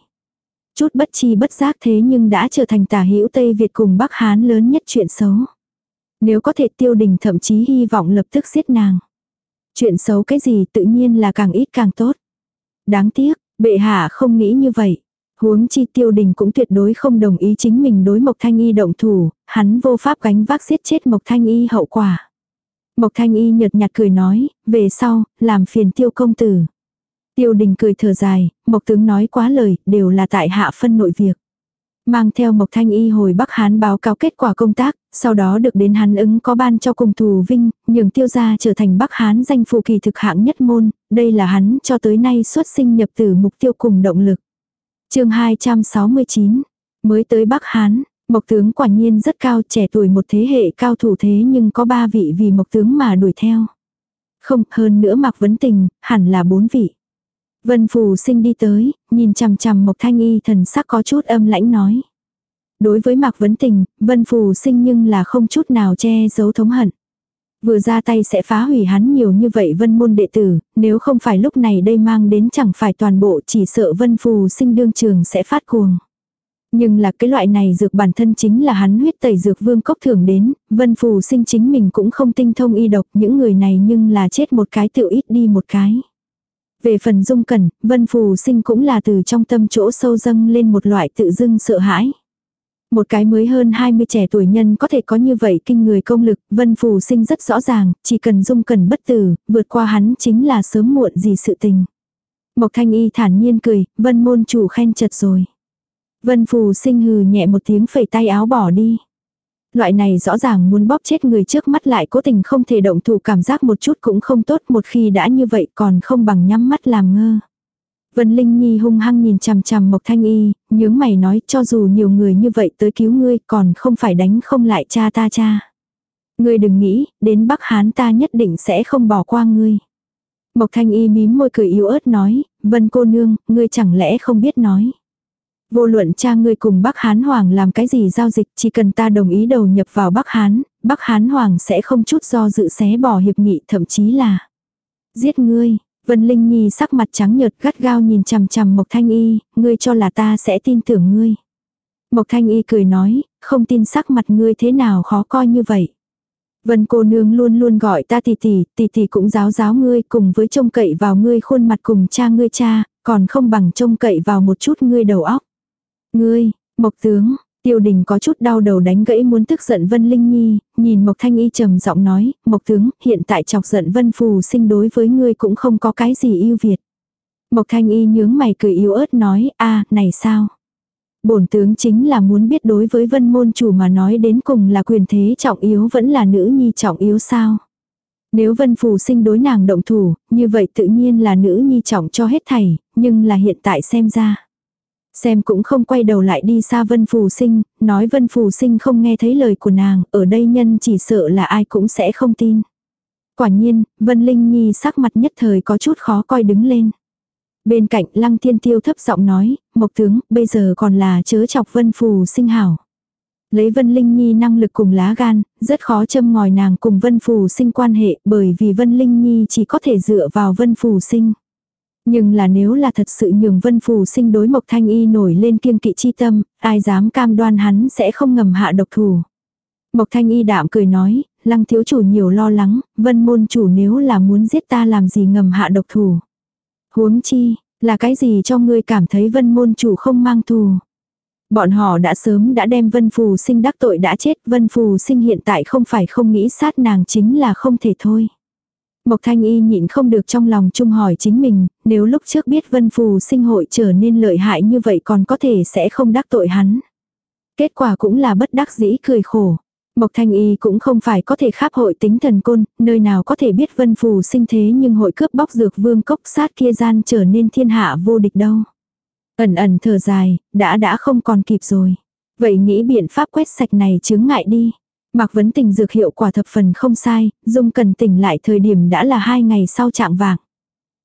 Chút bất chi bất giác thế nhưng đã trở thành tả hữu Tây Việt cùng Bắc Hán lớn nhất chuyện xấu. Nếu có thể tiêu đình thậm chí hy vọng lập tức giết nàng. Chuyện xấu cái gì tự nhiên là càng ít càng tốt. Đáng tiếc, bệ hạ không nghĩ như vậy. Huống chi tiêu đình cũng tuyệt đối không đồng ý chính mình đối Mộc Thanh Y động thủ, hắn vô pháp gánh vác giết chết Mộc Thanh Y hậu quả. Mộc Thanh Y nhợt nhạt cười nói, về sau, làm phiền tiêu công tử. Tiêu đình cười thở dài, Mộc tướng nói quá lời, đều là tại hạ phân nội việc. Mang theo Mộc Thanh Y hồi Bắc Hán báo cáo kết quả công tác, sau đó được đến hắn ứng có ban cho cùng thù vinh, nhường tiêu gia trở thành Bắc Hán danh phụ kỳ thực hạng nhất môn, đây là hắn cho tới nay xuất sinh nhập tử mục tiêu cùng động lực chương 269, mới tới Bắc Hán, Mộc tướng quả nhiên rất cao trẻ tuổi một thế hệ cao thủ thế nhưng có ba vị vì Mộc tướng mà đuổi theo. Không hơn nữa mặc vấn tình, hẳn là bốn vị. Vân Phù sinh đi tới, nhìn chằm chằm Mộc Thanh Y thần sắc có chút âm lãnh nói. Đối với Mạc Vấn Tình, Vân Phù sinh nhưng là không chút nào che giấu thống hận. Vừa ra tay sẽ phá hủy hắn nhiều như vậy vân môn đệ tử, nếu không phải lúc này đây mang đến chẳng phải toàn bộ chỉ sợ vân phù sinh đương trường sẽ phát cuồng. Nhưng là cái loại này dược bản thân chính là hắn huyết tẩy dược vương cốc thường đến, vân phù sinh chính mình cũng không tinh thông y độc, những người này nhưng là chết một cái tự ít đi một cái. Về phần dung cẩn, vân phù sinh cũng là từ trong tâm chỗ sâu dâng lên một loại tự dưng sợ hãi. Một cái mới hơn 20 trẻ tuổi nhân có thể có như vậy kinh người công lực, vân phù sinh rất rõ ràng, chỉ cần dung cần bất tử, vượt qua hắn chính là sớm muộn gì sự tình. Mộc thanh y thản nhiên cười, vân môn chủ khen chật rồi. Vân phù sinh hừ nhẹ một tiếng phẩy tay áo bỏ đi. Loại này rõ ràng muốn bóp chết người trước mắt lại cố tình không thể động thủ cảm giác một chút cũng không tốt một khi đã như vậy còn không bằng nhắm mắt làm ngơ. Vân Linh Nhi hung hăng nhìn chằm chằm Mộc Thanh Y, nhướng mày nói cho dù nhiều người như vậy tới cứu ngươi còn không phải đánh không lại cha ta cha. Ngươi đừng nghĩ, đến Bắc Hán ta nhất định sẽ không bỏ qua ngươi. Mộc Thanh Y mím môi cười yếu ớt nói, Vân cô nương, ngươi chẳng lẽ không biết nói. Vô luận cha ngươi cùng Bắc Hán Hoàng làm cái gì giao dịch chỉ cần ta đồng ý đầu nhập vào Bắc Hán, Bắc Hán Hoàng sẽ không chút do dự xé bỏ hiệp nghị thậm chí là giết ngươi. Vân Linh Nhi sắc mặt trắng nhợt gắt gao nhìn chằm chằm Mộc Thanh Y, ngươi cho là ta sẽ tin tưởng ngươi. Mộc Thanh Y cười nói, không tin sắc mặt ngươi thế nào khó coi như vậy. Vân cô nương luôn luôn gọi ta tỷ tỷ, tỷ tỷ cũng giáo giáo ngươi cùng với trông cậy vào ngươi khuôn mặt cùng cha ngươi cha, còn không bằng trông cậy vào một chút ngươi đầu óc. Ngươi, Mộc tướng, Tiêu đình có chút đau đầu đánh gãy muốn tức giận Vân Linh Nhi, nhìn Mộc Thanh Y trầm giọng nói, Mộc tướng, hiện tại chọc giận Vân Phù sinh đối với ngươi cũng không có cái gì yêu Việt. Mộc Thanh Y nhướng mày cười yếu ớt nói, a này sao? Bổn tướng chính là muốn biết đối với vân môn chủ mà nói đến cùng là quyền thế trọng yếu vẫn là nữ nhi trọng yếu sao? Nếu vân phù sinh đối nàng động thủ, như vậy tự nhiên là nữ nhi trọng cho hết thảy, nhưng là hiện tại xem ra. Xem cũng không quay đầu lại đi xa Vân Phù Sinh, nói Vân Phù Sinh không nghe thấy lời của nàng, ở đây nhân chỉ sợ là ai cũng sẽ không tin. Quả nhiên, Vân Linh Nhi sắc mặt nhất thời có chút khó coi đứng lên. Bên cạnh Lăng Thiên Tiêu thấp giọng nói, Mộc tướng, bây giờ còn là chớ chọc Vân Phù Sinh hảo. Lấy Vân Linh Nhi năng lực cùng lá gan, rất khó châm ngòi nàng cùng Vân Phù Sinh quan hệ bởi vì Vân Linh Nhi chỉ có thể dựa vào Vân Phù Sinh. Nhưng là nếu là thật sự nhường vân phù sinh đối mộc thanh y nổi lên kiêng kỵ chi tâm, ai dám cam đoan hắn sẽ không ngầm hạ độc thủ. Mộc thanh y đạm cười nói, lăng thiếu chủ nhiều lo lắng, vân môn chủ nếu là muốn giết ta làm gì ngầm hạ độc thủ. Huống chi, là cái gì cho ngươi cảm thấy vân môn chủ không mang thù. Bọn họ đã sớm đã đem Vân Phù sinh đắc tội đã chết, Vân Phù sinh hiện tại không phải không nghĩ sát nàng chính là không thể thôi. Mộc Thanh Y nhịn không được trong lòng chung hỏi chính mình, nếu lúc trước biết Vân Phù sinh hội trở nên lợi hại như vậy còn có thể sẽ không đắc tội hắn. Kết quả cũng là bất đắc dĩ cười khổ. Mộc Thanh Y cũng không phải có thể kháp hội tính thần côn, nơi nào có thể biết Vân Phù sinh thế nhưng hội cướp bóc dược vương cốc sát kia gian trở nên thiên hạ vô địch đâu. Ẩn ẩn thở dài, đã đã không còn kịp rồi. Vậy nghĩ biện pháp quét sạch này chướng ngại đi. Mạc Vấn Tình dược hiệu quả thập phần không sai, Dung cần tỉnh lại thời điểm đã là hai ngày sau trạng vàng.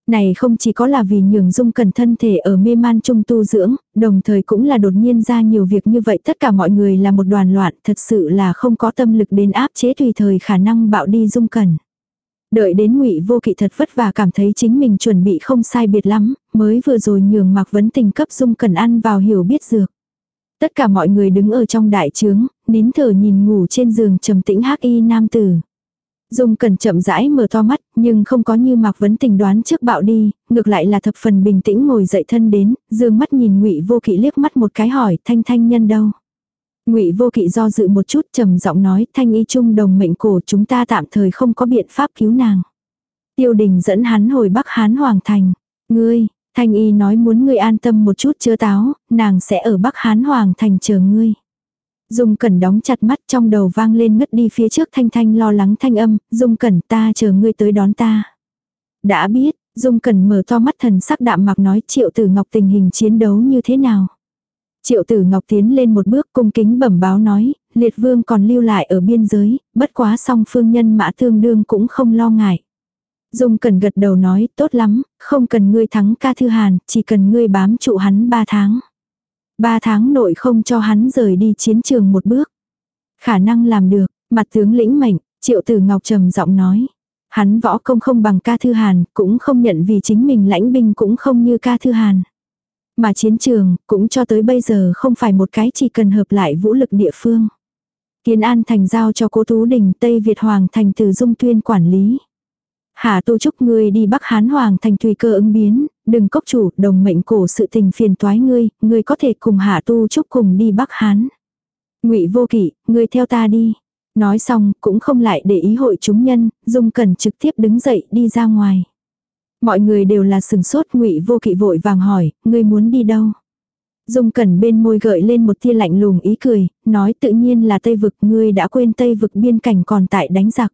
Này không chỉ có là vì nhường Dung cần thân thể ở mê man trung tu dưỡng, đồng thời cũng là đột nhiên ra nhiều việc như vậy tất cả mọi người là một đoàn loạn, thật sự là không có tâm lực đến áp chế tùy thời khả năng bạo đi Dung cần. Đợi đến ngụy vô kỵ thật vất vả cảm thấy chính mình chuẩn bị không sai biệt lắm, mới vừa rồi nhường Mạc Vấn Tình cấp Dung cần ăn vào hiểu biết dược. Tất cả mọi người đứng ở trong đại trướng, nín thở nhìn ngủ trên giường trầm tĩnh hắc y nam tử. Dung cần chậm rãi mở to mắt, nhưng không có như Mạc Vấn Tình đoán trước bạo đi, ngược lại là thập phần bình tĩnh ngồi dậy thân đến, dương mắt nhìn Ngụy Vô Kỵ liếc mắt một cái hỏi, "Thanh Thanh nhân đâu?" Ngụy Vô Kỵ do dự một chút, trầm giọng nói, "Thanh y trung đồng mệnh cổ, chúng ta tạm thời không có biện pháp cứu nàng." Tiêu Đình dẫn hắn hồi Bắc Hán Hoàng thành. "Ngươi?" Thanh y nói muốn ngươi an tâm một chút chớ táo, nàng sẽ ở Bắc Hán Hoàng thành chờ ngươi. Dung Cẩn đóng chặt mắt trong đầu vang lên ngất đi phía trước thanh thanh lo lắng thanh âm, Dung Cẩn ta chờ ngươi tới đón ta. Đã biết, Dung Cẩn mở to mắt thần sắc đạm mặc nói triệu tử ngọc tình hình chiến đấu như thế nào. Triệu tử ngọc tiến lên một bước cung kính bẩm báo nói, liệt vương còn lưu lại ở biên giới, bất quá song phương nhân mã thương đương cũng không lo ngại. Dung Cẩn gật đầu nói, tốt lắm, không cần ngươi thắng ca thư hàn, chỉ cần ngươi bám trụ hắn ba tháng. Ba tháng nội không cho hắn rời đi chiến trường một bước. Khả năng làm được, mặt tướng lĩnh mệnh, triệu tử ngọc trầm giọng nói. Hắn võ công không bằng ca thư hàn, cũng không nhận vì chính mình lãnh binh cũng không như ca thư hàn. Mà chiến trường, cũng cho tới bây giờ không phải một cái chỉ cần hợp lại vũ lực địa phương. Kiến An thành giao cho cố Tú Đình Tây Việt Hoàng thành từ Dung Tuyên quản lý. Hà tu Trúc ngươi đi Bắc Hán Hoàng thành tùy cơ ứng biến, đừng cốc chủ, đồng mệnh cổ sự tình phiền toái ngươi, ngươi có thể cùng Hạ tu chúc cùng đi Bắc Hán. Ngụy Vô Kỵ, ngươi theo ta đi. Nói xong, cũng không lại để ý hội chúng nhân, Dung Cẩn trực tiếp đứng dậy đi ra ngoài. Mọi người đều là sừng sốt, Ngụy Vô Kỵ vội vàng hỏi, ngươi muốn đi đâu? Dung Cẩn bên môi gợi lên một tia lạnh lùng ý cười, nói tự nhiên là Tây vực, ngươi đã quên Tây vực biên cảnh còn tại đánh giặc.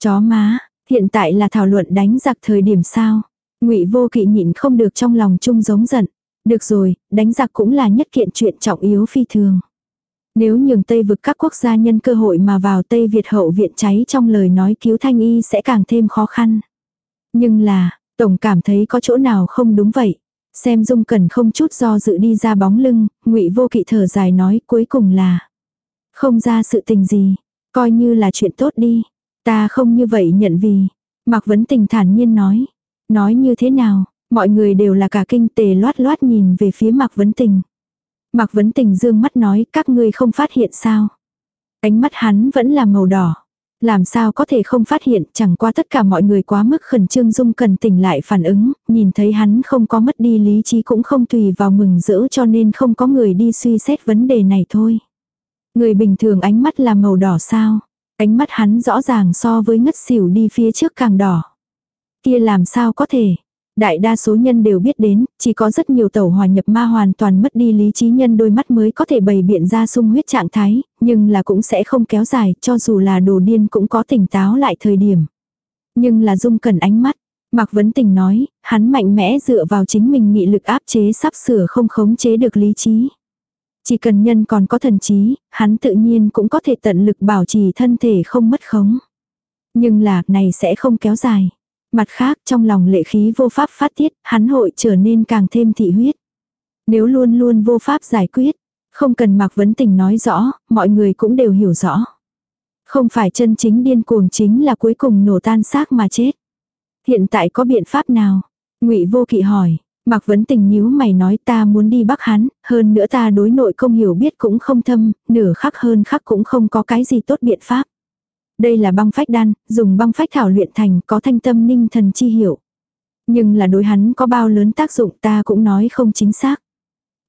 Chó má, Hiện tại là thảo luận đánh giặc thời điểm sao? Ngụy Vô Kỵ nhịn không được trong lòng chung giống giận. Được rồi, đánh giặc cũng là nhất kiện chuyện trọng yếu phi thường. Nếu nhường Tây vực các quốc gia nhân cơ hội mà vào Tây Việt hậu viện cháy trong lời nói cứu thanh y sẽ càng thêm khó khăn. Nhưng là, Tổng cảm thấy có chỗ nào không đúng vậy. Xem Dung Cần không chút do dự đi ra bóng lưng, ngụy Vô Kỵ thở dài nói cuối cùng là không ra sự tình gì, coi như là chuyện tốt đi. Ta không như vậy nhận vì. Mạc Vấn Tình thản nhiên nói. Nói như thế nào, mọi người đều là cả kinh tề loát loát nhìn về phía Mạc Vấn Tình. Mạc Vấn Tình dương mắt nói các ngươi không phát hiện sao. Ánh mắt hắn vẫn là màu đỏ. Làm sao có thể không phát hiện chẳng qua tất cả mọi người quá mức khẩn trương dung cần tỉnh lại phản ứng, nhìn thấy hắn không có mất đi lý trí cũng không tùy vào mừng rỡ cho nên không có người đi suy xét vấn đề này thôi. Người bình thường ánh mắt là màu đỏ sao? Ánh mắt hắn rõ ràng so với ngất xỉu đi phía trước càng đỏ. Kia làm sao có thể. Đại đa số nhân đều biết đến, chỉ có rất nhiều tẩu hòa nhập ma hoàn toàn mất đi lý trí nhân đôi mắt mới có thể bày biện ra sung huyết trạng thái, nhưng là cũng sẽ không kéo dài, cho dù là đồ điên cũng có tỉnh táo lại thời điểm. Nhưng là dung cần ánh mắt. Mạc Vấn Tình nói, hắn mạnh mẽ dựa vào chính mình nghị lực áp chế sắp sửa không khống chế được lý trí. Chỉ cần nhân còn có thần trí, hắn tự nhiên cũng có thể tận lực bảo trì thân thể không mất khống. Nhưng là, này sẽ không kéo dài. Mặt khác, trong lòng lệ khí vô pháp phát tiết, hắn hội trở nên càng thêm thị huyết. Nếu luôn luôn vô pháp giải quyết, không cần mặc vấn tình nói rõ, mọi người cũng đều hiểu rõ. Không phải chân chính điên cuồng chính là cuối cùng nổ tan xác mà chết. Hiện tại có biện pháp nào? ngụy vô kỵ hỏi, Mạc Vấn Tình nhíu mày nói ta muốn đi Bắc Hán, hơn nữa ta đối nội không hiểu biết cũng không thâm, nửa khắc hơn khắc cũng không có cái gì tốt biện pháp. Đây là băng phách đan, dùng băng phách thảo luyện thành có thanh tâm ninh thần chi hiểu. Nhưng là đối hắn có bao lớn tác dụng ta cũng nói không chính xác.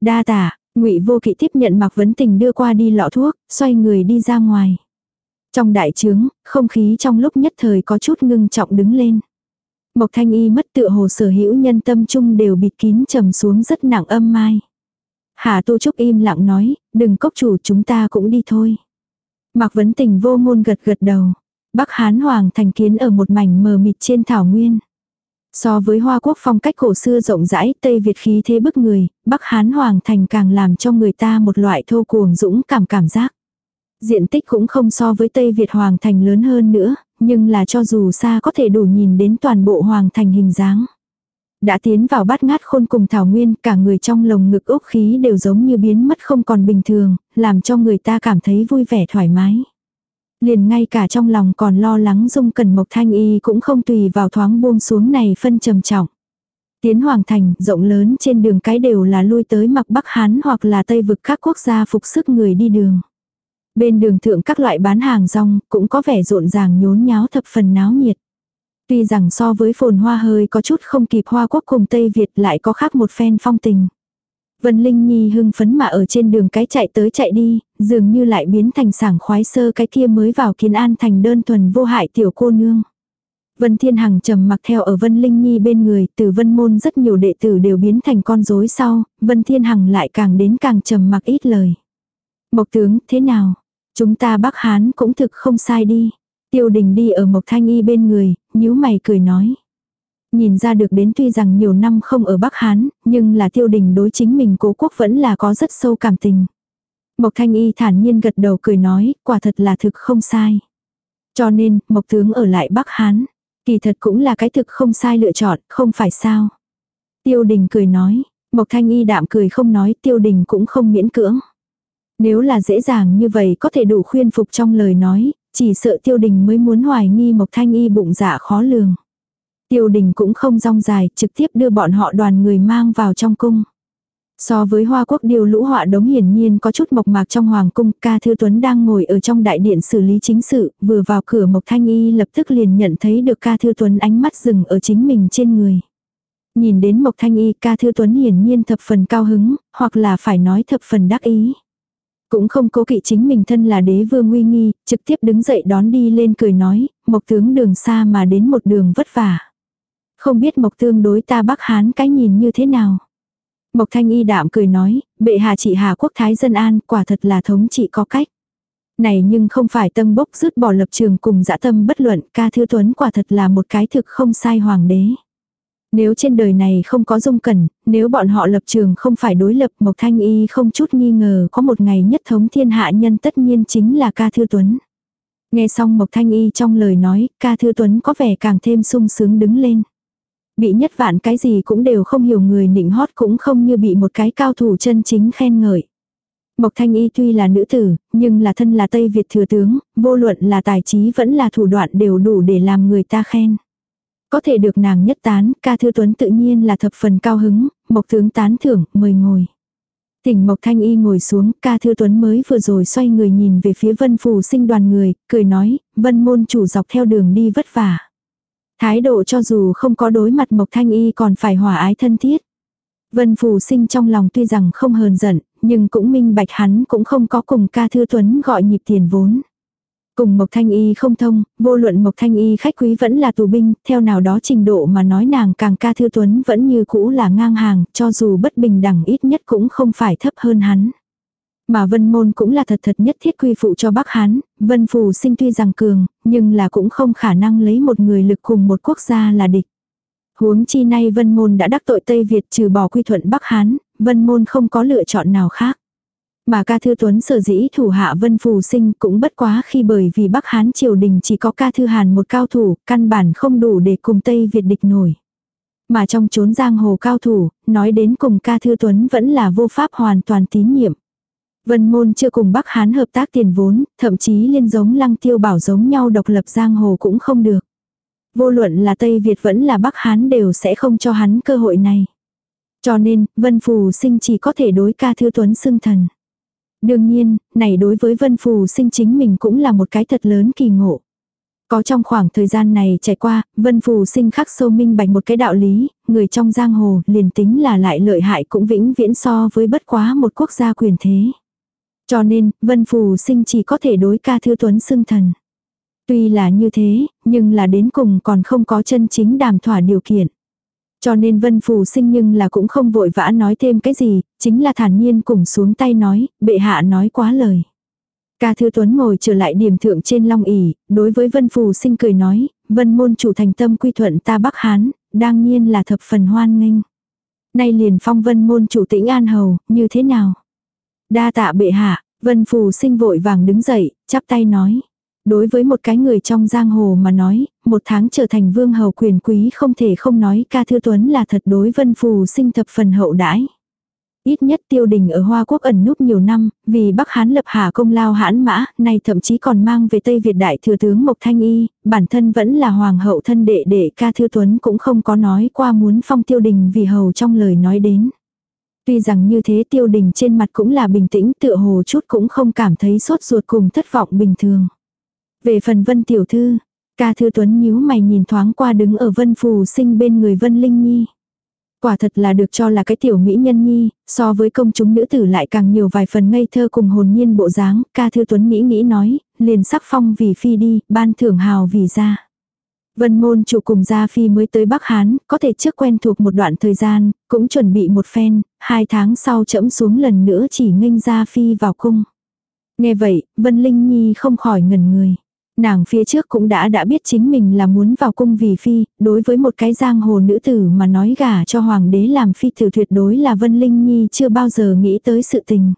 Đa tả, Ngụy Vô Kỵ tiếp nhận Mạc Vấn Tình đưa qua đi lọ thuốc, xoay người đi ra ngoài. Trong đại trướng, không khí trong lúc nhất thời có chút ngưng trọng đứng lên. Mộc Thanh Y mất tựa hồ sở hữu nhân tâm chung đều bịt kín trầm xuống rất nặng âm mai. Hà Tu Trúc im lặng nói, đừng cốc chủ chúng ta cũng đi thôi. Mạc Vấn Tình vô ngôn gật gật đầu. Bắc Hán Hoàng thành kiến ở một mảnh mờ mịt trên thảo nguyên. So với Hoa Quốc phong cách cổ xưa rộng rãi, Tây Việt khí thế bức người, Bắc Hán Hoàng thành càng làm cho người ta một loại thô cuồng dũng cảm cảm giác. Diện tích cũng không so với Tây Việt Hoàng thành lớn hơn nữa, nhưng là cho dù xa có thể đủ nhìn đến toàn bộ Hoàng thành hình dáng. Đã tiến vào bát ngát khôn cùng Thảo Nguyên, cả người trong lồng ngực ốc khí đều giống như biến mất không còn bình thường, làm cho người ta cảm thấy vui vẻ thoải mái. Liền ngay cả trong lòng còn lo lắng dung cần mộc thanh y cũng không tùy vào thoáng buông xuống này phân trầm trọng. Tiến Hoàng Thành, rộng lớn trên đường cái đều là lui tới mặc Bắc Hán hoặc là Tây vực các quốc gia phục sức người đi đường. Bên đường thượng các loại bán hàng rong cũng có vẻ rộn ràng nhốn nháo thập phần náo nhiệt. Tuy rằng so với phồn hoa hơi có chút không kịp hoa quốc cùng Tây Việt lại có khác một phen phong tình. Vân Linh Nhi hưng phấn mà ở trên đường cái chạy tới chạy đi, dường như lại biến thành sảng khoái sơ cái kia mới vào kiến an thành đơn thuần vô hại tiểu cô nương. Vân Thiên Hằng trầm mặc theo ở Vân Linh Nhi bên người, từ Vân Môn rất nhiều đệ tử đều biến thành con rối sau, Vân Thiên Hằng lại càng đến càng trầm mặc ít lời. Mộc tướng, thế nào? Chúng ta Bắc Hán cũng thực không sai đi. Tiêu đình đi ở Mộc Thanh Y bên người, nhíu mày cười nói. Nhìn ra được đến tuy rằng nhiều năm không ở Bắc Hán, nhưng là tiêu đình đối chính mình cố quốc vẫn là có rất sâu cảm tình. Mộc Thanh Y thản nhiên gật đầu cười nói, quả thật là thực không sai. Cho nên, Mộc Tướng ở lại Bắc Hán, kỳ thật cũng là cái thực không sai lựa chọn, không phải sao. Tiêu đình cười nói, Mộc Thanh Y đạm cười không nói, tiêu đình cũng không miễn cưỡng. Nếu là dễ dàng như vậy có thể đủ khuyên phục trong lời nói, chỉ sợ tiêu đình mới muốn hoài nghi Mộc Thanh Y bụng dạ khó lường. Tiêu đình cũng không rong dài, trực tiếp đưa bọn họ đoàn người mang vào trong cung. So với Hoa Quốc điều lũ họa đống hiển nhiên có chút mộc mạc trong hoàng cung, ca thư tuấn đang ngồi ở trong đại điện xử lý chính sự, vừa vào cửa Mộc Thanh Y lập tức liền nhận thấy được ca thư tuấn ánh mắt dừng ở chính mình trên người. Nhìn đến Mộc Thanh Y ca thư tuấn hiển nhiên thập phần cao hứng, hoặc là phải nói thập phần đắc ý. Cũng không cố kỵ chính mình thân là đế vương nguy nghi, trực tiếp đứng dậy đón đi lên cười nói, Mộc tướng đường xa mà đến một đường vất vả. Không biết Mộc tương đối ta Bắc Hán cái nhìn như thế nào. Mộc Thanh Y đạm cười nói, bệ hạ trị Hà quốc thái dân an, quả thật là thống trị có cách. Này nhưng không phải tâm bốc rứt bỏ lập trường cùng dã tâm bất luận, ca thư tuấn quả thật là một cái thực không sai hoàng đế. Nếu trên đời này không có dung cẩn, nếu bọn họ lập trường không phải đối lập Mộc Thanh Y không chút nghi ngờ có một ngày nhất thống thiên hạ nhân tất nhiên chính là ca thư tuấn. Nghe xong Mộc Thanh Y trong lời nói, ca thư tuấn có vẻ càng thêm sung sướng đứng lên. Bị nhất vạn cái gì cũng đều không hiểu người nịnh hót cũng không như bị một cái cao thủ chân chính khen ngợi. Mộc Thanh Y tuy là nữ tử, nhưng là thân là Tây Việt thừa tướng, vô luận là tài trí vẫn là thủ đoạn đều đủ để làm người ta khen. Có thể được nàng nhất tán, ca thư tuấn tự nhiên là thập phần cao hứng, Mộc tướng tán thưởng, mời ngồi. Tỉnh Mộc Thanh Y ngồi xuống, ca thư tuấn mới vừa rồi xoay người nhìn về phía vân phù sinh đoàn người, cười nói, vân môn chủ dọc theo đường đi vất vả. Thái độ cho dù không có đối mặt Mộc Thanh Y còn phải hòa ái thân thiết. Vân Phù sinh trong lòng tuy rằng không hờn giận, nhưng cũng minh bạch hắn cũng không có cùng ca thư tuấn gọi nhịp tiền vốn. Cùng Mộc Thanh Y không thông, vô luận Mộc Thanh Y khách quý vẫn là tù binh, theo nào đó trình độ mà nói nàng càng ca thư tuấn vẫn như cũ là ngang hàng, cho dù bất bình đẳng ít nhất cũng không phải thấp hơn hắn. Mà vân môn cũng là thật thật nhất thiết quy phụ cho Bắc Hán, vân phù sinh tuy rằng cường, nhưng là cũng không khả năng lấy một người lực cùng một quốc gia là địch. Huống chi nay vân môn đã đắc tội Tây Việt trừ bỏ quy thuận Bắc Hán, vân môn không có lựa chọn nào khác. Mà ca thư tuấn sở dĩ thủ hạ vân phù sinh cũng bất quá khi bởi vì Bắc Hán triều đình chỉ có ca thư hàn một cao thủ, căn bản không đủ để cùng Tây Việt địch nổi. Mà trong chốn giang hồ cao thủ, nói đến cùng ca thư tuấn vẫn là vô pháp hoàn toàn tín nhiệm. Vân môn chưa cùng Bắc Hán hợp tác tiền vốn, thậm chí liên giống lăng tiêu bảo giống nhau độc lập giang hồ cũng không được. Vô luận là Tây Việt vẫn là Bắc Hán đều sẽ không cho hắn cơ hội này. Cho nên, Vân Phù sinh chỉ có thể đối ca thư tuấn xưng thần. Đương nhiên, này đối với Vân Phù sinh chính mình cũng là một cái thật lớn kỳ ngộ. Có trong khoảng thời gian này trải qua, Vân Phù sinh khắc sâu minh bạch một cái đạo lý, người trong giang hồ liền tính là lại lợi hại cũng vĩnh viễn so với bất quá một quốc gia quyền thế. Cho nên, Vân Phù sinh chỉ có thể đối ca thư tuấn xưng thần. Tuy là như thế, nhưng là đến cùng còn không có chân chính đàm thỏa điều kiện. Cho nên Vân Phù sinh nhưng là cũng không vội vã nói thêm cái gì, chính là thản nhiên cùng xuống tay nói, bệ hạ nói quá lời. Ca Thư Tuấn ngồi trở lại điểm thượng trên long ỷ đối với Vân Phù sinh cười nói, Vân môn chủ thành tâm quy thuận ta Bắc Hán, đương nhiên là thập phần hoan nghênh. Nay liền phong Vân môn chủ tĩnh An Hầu, như thế nào? Đa tạ bệ hạ, Vân Phù sinh vội vàng đứng dậy, chắp tay nói. Đối với một cái người trong giang hồ mà nói, một tháng trở thành vương hầu quyền quý không thể không nói ca thư tuấn là thật đối vân phù sinh thập phần hậu đãi. Ít nhất tiêu đình ở Hoa Quốc ẩn núp nhiều năm, vì Bắc Hán lập hạ công lao hãn mã, nay thậm chí còn mang về Tây Việt đại thừa tướng Mộc Thanh Y, bản thân vẫn là hoàng hậu thân đệ đệ ca thư tuấn cũng không có nói qua muốn phong tiêu đình vì hầu trong lời nói đến. Tuy rằng như thế tiêu đình trên mặt cũng là bình tĩnh tựa hồ chút cũng không cảm thấy sốt ruột cùng thất vọng bình thường. Về phần vân tiểu thư, ca thư tuấn nhíu mày nhìn thoáng qua đứng ở vân phù sinh bên người vân linh nhi. Quả thật là được cho là cái tiểu mỹ nhân nhi, so với công chúng nữ tử lại càng nhiều vài phần ngây thơ cùng hồn nhiên bộ dáng, ca thư tuấn nghĩ nghĩ nói, liền sắc phong vì phi đi, ban thưởng hào vì ra. Vân môn chủ cùng gia phi mới tới Bắc Hán, có thể trước quen thuộc một đoạn thời gian, cũng chuẩn bị một phen, hai tháng sau chẫm xuống lần nữa chỉ nghênh gia phi vào cung. Nghe vậy, Vân Linh Nhi không khỏi ngẩn người. Nàng phía trước cũng đã đã biết chính mình là muốn vào cung vì phi, đối với một cái giang hồ nữ tử mà nói gả cho hoàng đế làm phi tử tuyệt đối là Vân Linh Nhi chưa bao giờ nghĩ tới sự tình.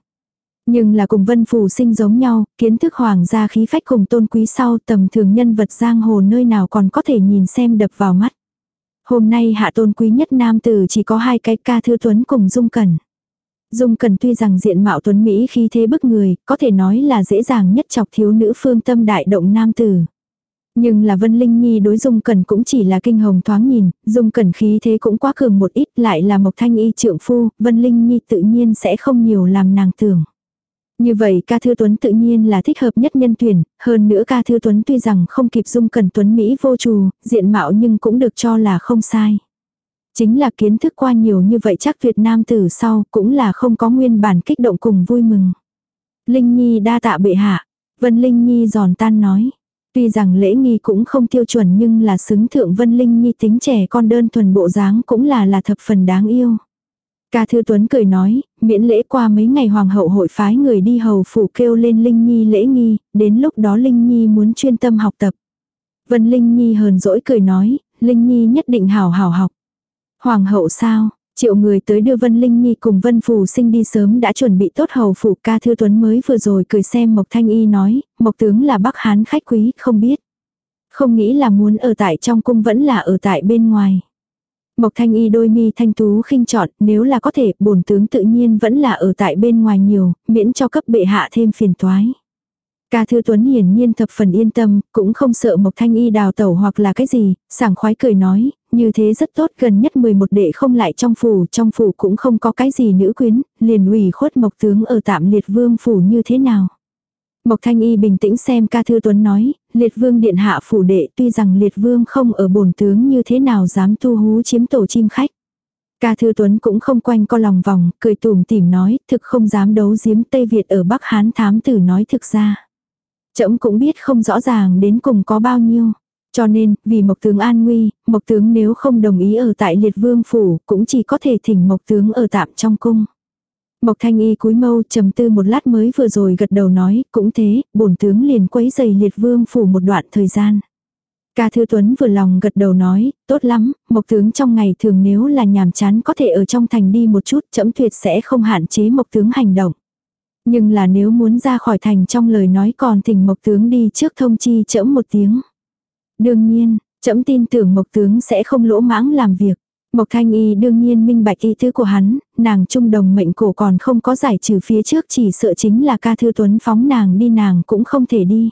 Nhưng là cùng vân phù sinh giống nhau, kiến thức hoàng gia khí phách cùng tôn quý sau tầm thường nhân vật giang hồ nơi nào còn có thể nhìn xem đập vào mắt. Hôm nay hạ tôn quý nhất nam tử chỉ có hai cái ca thư tuấn cùng dung cẩn. Dung Cần tuy rằng diện mạo tuấn Mỹ khi thế bức người, có thể nói là dễ dàng nhất chọc thiếu nữ phương tâm đại động nam tử. Nhưng là Vân Linh Nhi đối Dung Cần cũng chỉ là kinh hồng thoáng nhìn, Dung Cần khí thế cũng quá cường một ít lại là Mộc Thanh Y trượng phu, Vân Linh Nhi tự nhiên sẽ không nhiều làm nàng tưởng. Như vậy ca thư tuấn tự nhiên là thích hợp nhất nhân tuyển, hơn nữa ca thư tuấn tuy rằng không kịp Dung Cần tuấn Mỹ vô trù, diện mạo nhưng cũng được cho là không sai. Chính là kiến thức qua nhiều như vậy chắc Việt Nam từ sau cũng là không có nguyên bản kích động cùng vui mừng. Linh Nhi đa tạ bệ hạ. Vân Linh Nhi giòn tan nói. Tuy rằng lễ nghi cũng không tiêu chuẩn nhưng là xứng thượng Vân Linh Nhi tính trẻ con đơn thuần bộ dáng cũng là là thập phần đáng yêu. Ca Thư Tuấn cười nói, miễn lễ qua mấy ngày hoàng hậu hội phái người đi hầu phủ kêu lên Linh Nhi lễ nghi, đến lúc đó Linh Nhi muốn chuyên tâm học tập. Vân Linh Nhi hờn dỗi cười nói, Linh Nhi nhất định hảo hảo học. Hoàng hậu sao? Triệu người tới đưa Vân Linh Nhi cùng Vân Phù sinh đi sớm đã chuẩn bị tốt hầu phủ ca thư tuấn mới vừa rồi cười xem Mộc Thanh Y nói, Mộc tướng là Bắc Hán khách quý, không biết. Không nghĩ là muốn ở tại trong cung vẫn là ở tại bên ngoài. Mộc Thanh Y đôi mi thanh tú khinh chọn, nếu là có thể, bổn tướng tự nhiên vẫn là ở tại bên ngoài nhiều, miễn cho cấp bệ hạ thêm phiền toái. Ca Thư Tuấn hiển nhiên thập phần yên tâm, cũng không sợ Mộc Thanh Y đào tẩu hoặc là cái gì, sảng khoái cười nói, như thế rất tốt gần nhất 11 đệ không lại trong phủ, trong phủ cũng không có cái gì nữ quyến, liền ủy khuất Mộc Tướng ở tạm liệt vương phủ như thế nào. Mộc Thanh Y bình tĩnh xem ca thư tuấn nói, liệt vương điện hạ phủ đệ tuy rằng liệt vương không ở bổn tướng như thế nào dám tu hú chiếm tổ chim khách. Ca thư tuấn cũng không quanh co lòng vòng, cười tùm tìm nói, thực không dám đấu giếm Tây Việt ở Bắc Hán thám tử nói thực ra. Chậm cũng biết không rõ ràng đến cùng có bao nhiêu. Cho nên, vì Mộc Tướng an nguy, Mộc Tướng nếu không đồng ý ở tại liệt vương phủ, cũng chỉ có thể thỉnh Mộc Tướng ở tạm trong cung. Mộc Thanh Y cúi mâu trầm tư một lát mới vừa rồi gật đầu nói, cũng thế, bổn tướng liền quấy giày liệt vương phủ một đoạn thời gian. Ca Thư Tuấn vừa lòng gật đầu nói, tốt lắm, Mộc Tướng trong ngày thường nếu là nhàm chán có thể ở trong thành đi một chút, chấm tuyệt sẽ không hạn chế Mộc Tướng hành động. Nhưng là nếu muốn ra khỏi thành trong lời nói còn thỉnh Mộc Tướng đi trước thông chi chẫm một tiếng. Đương nhiên, chấm tin tưởng Mộc Tướng sẽ không lỗ mãng làm việc. Mộc Thanh Y đương nhiên minh bạch ý tứ của hắn, nàng trung đồng mệnh cổ còn không có giải trừ phía trước chỉ sợ chính là ca thư tuấn phóng nàng đi nàng cũng không thể đi.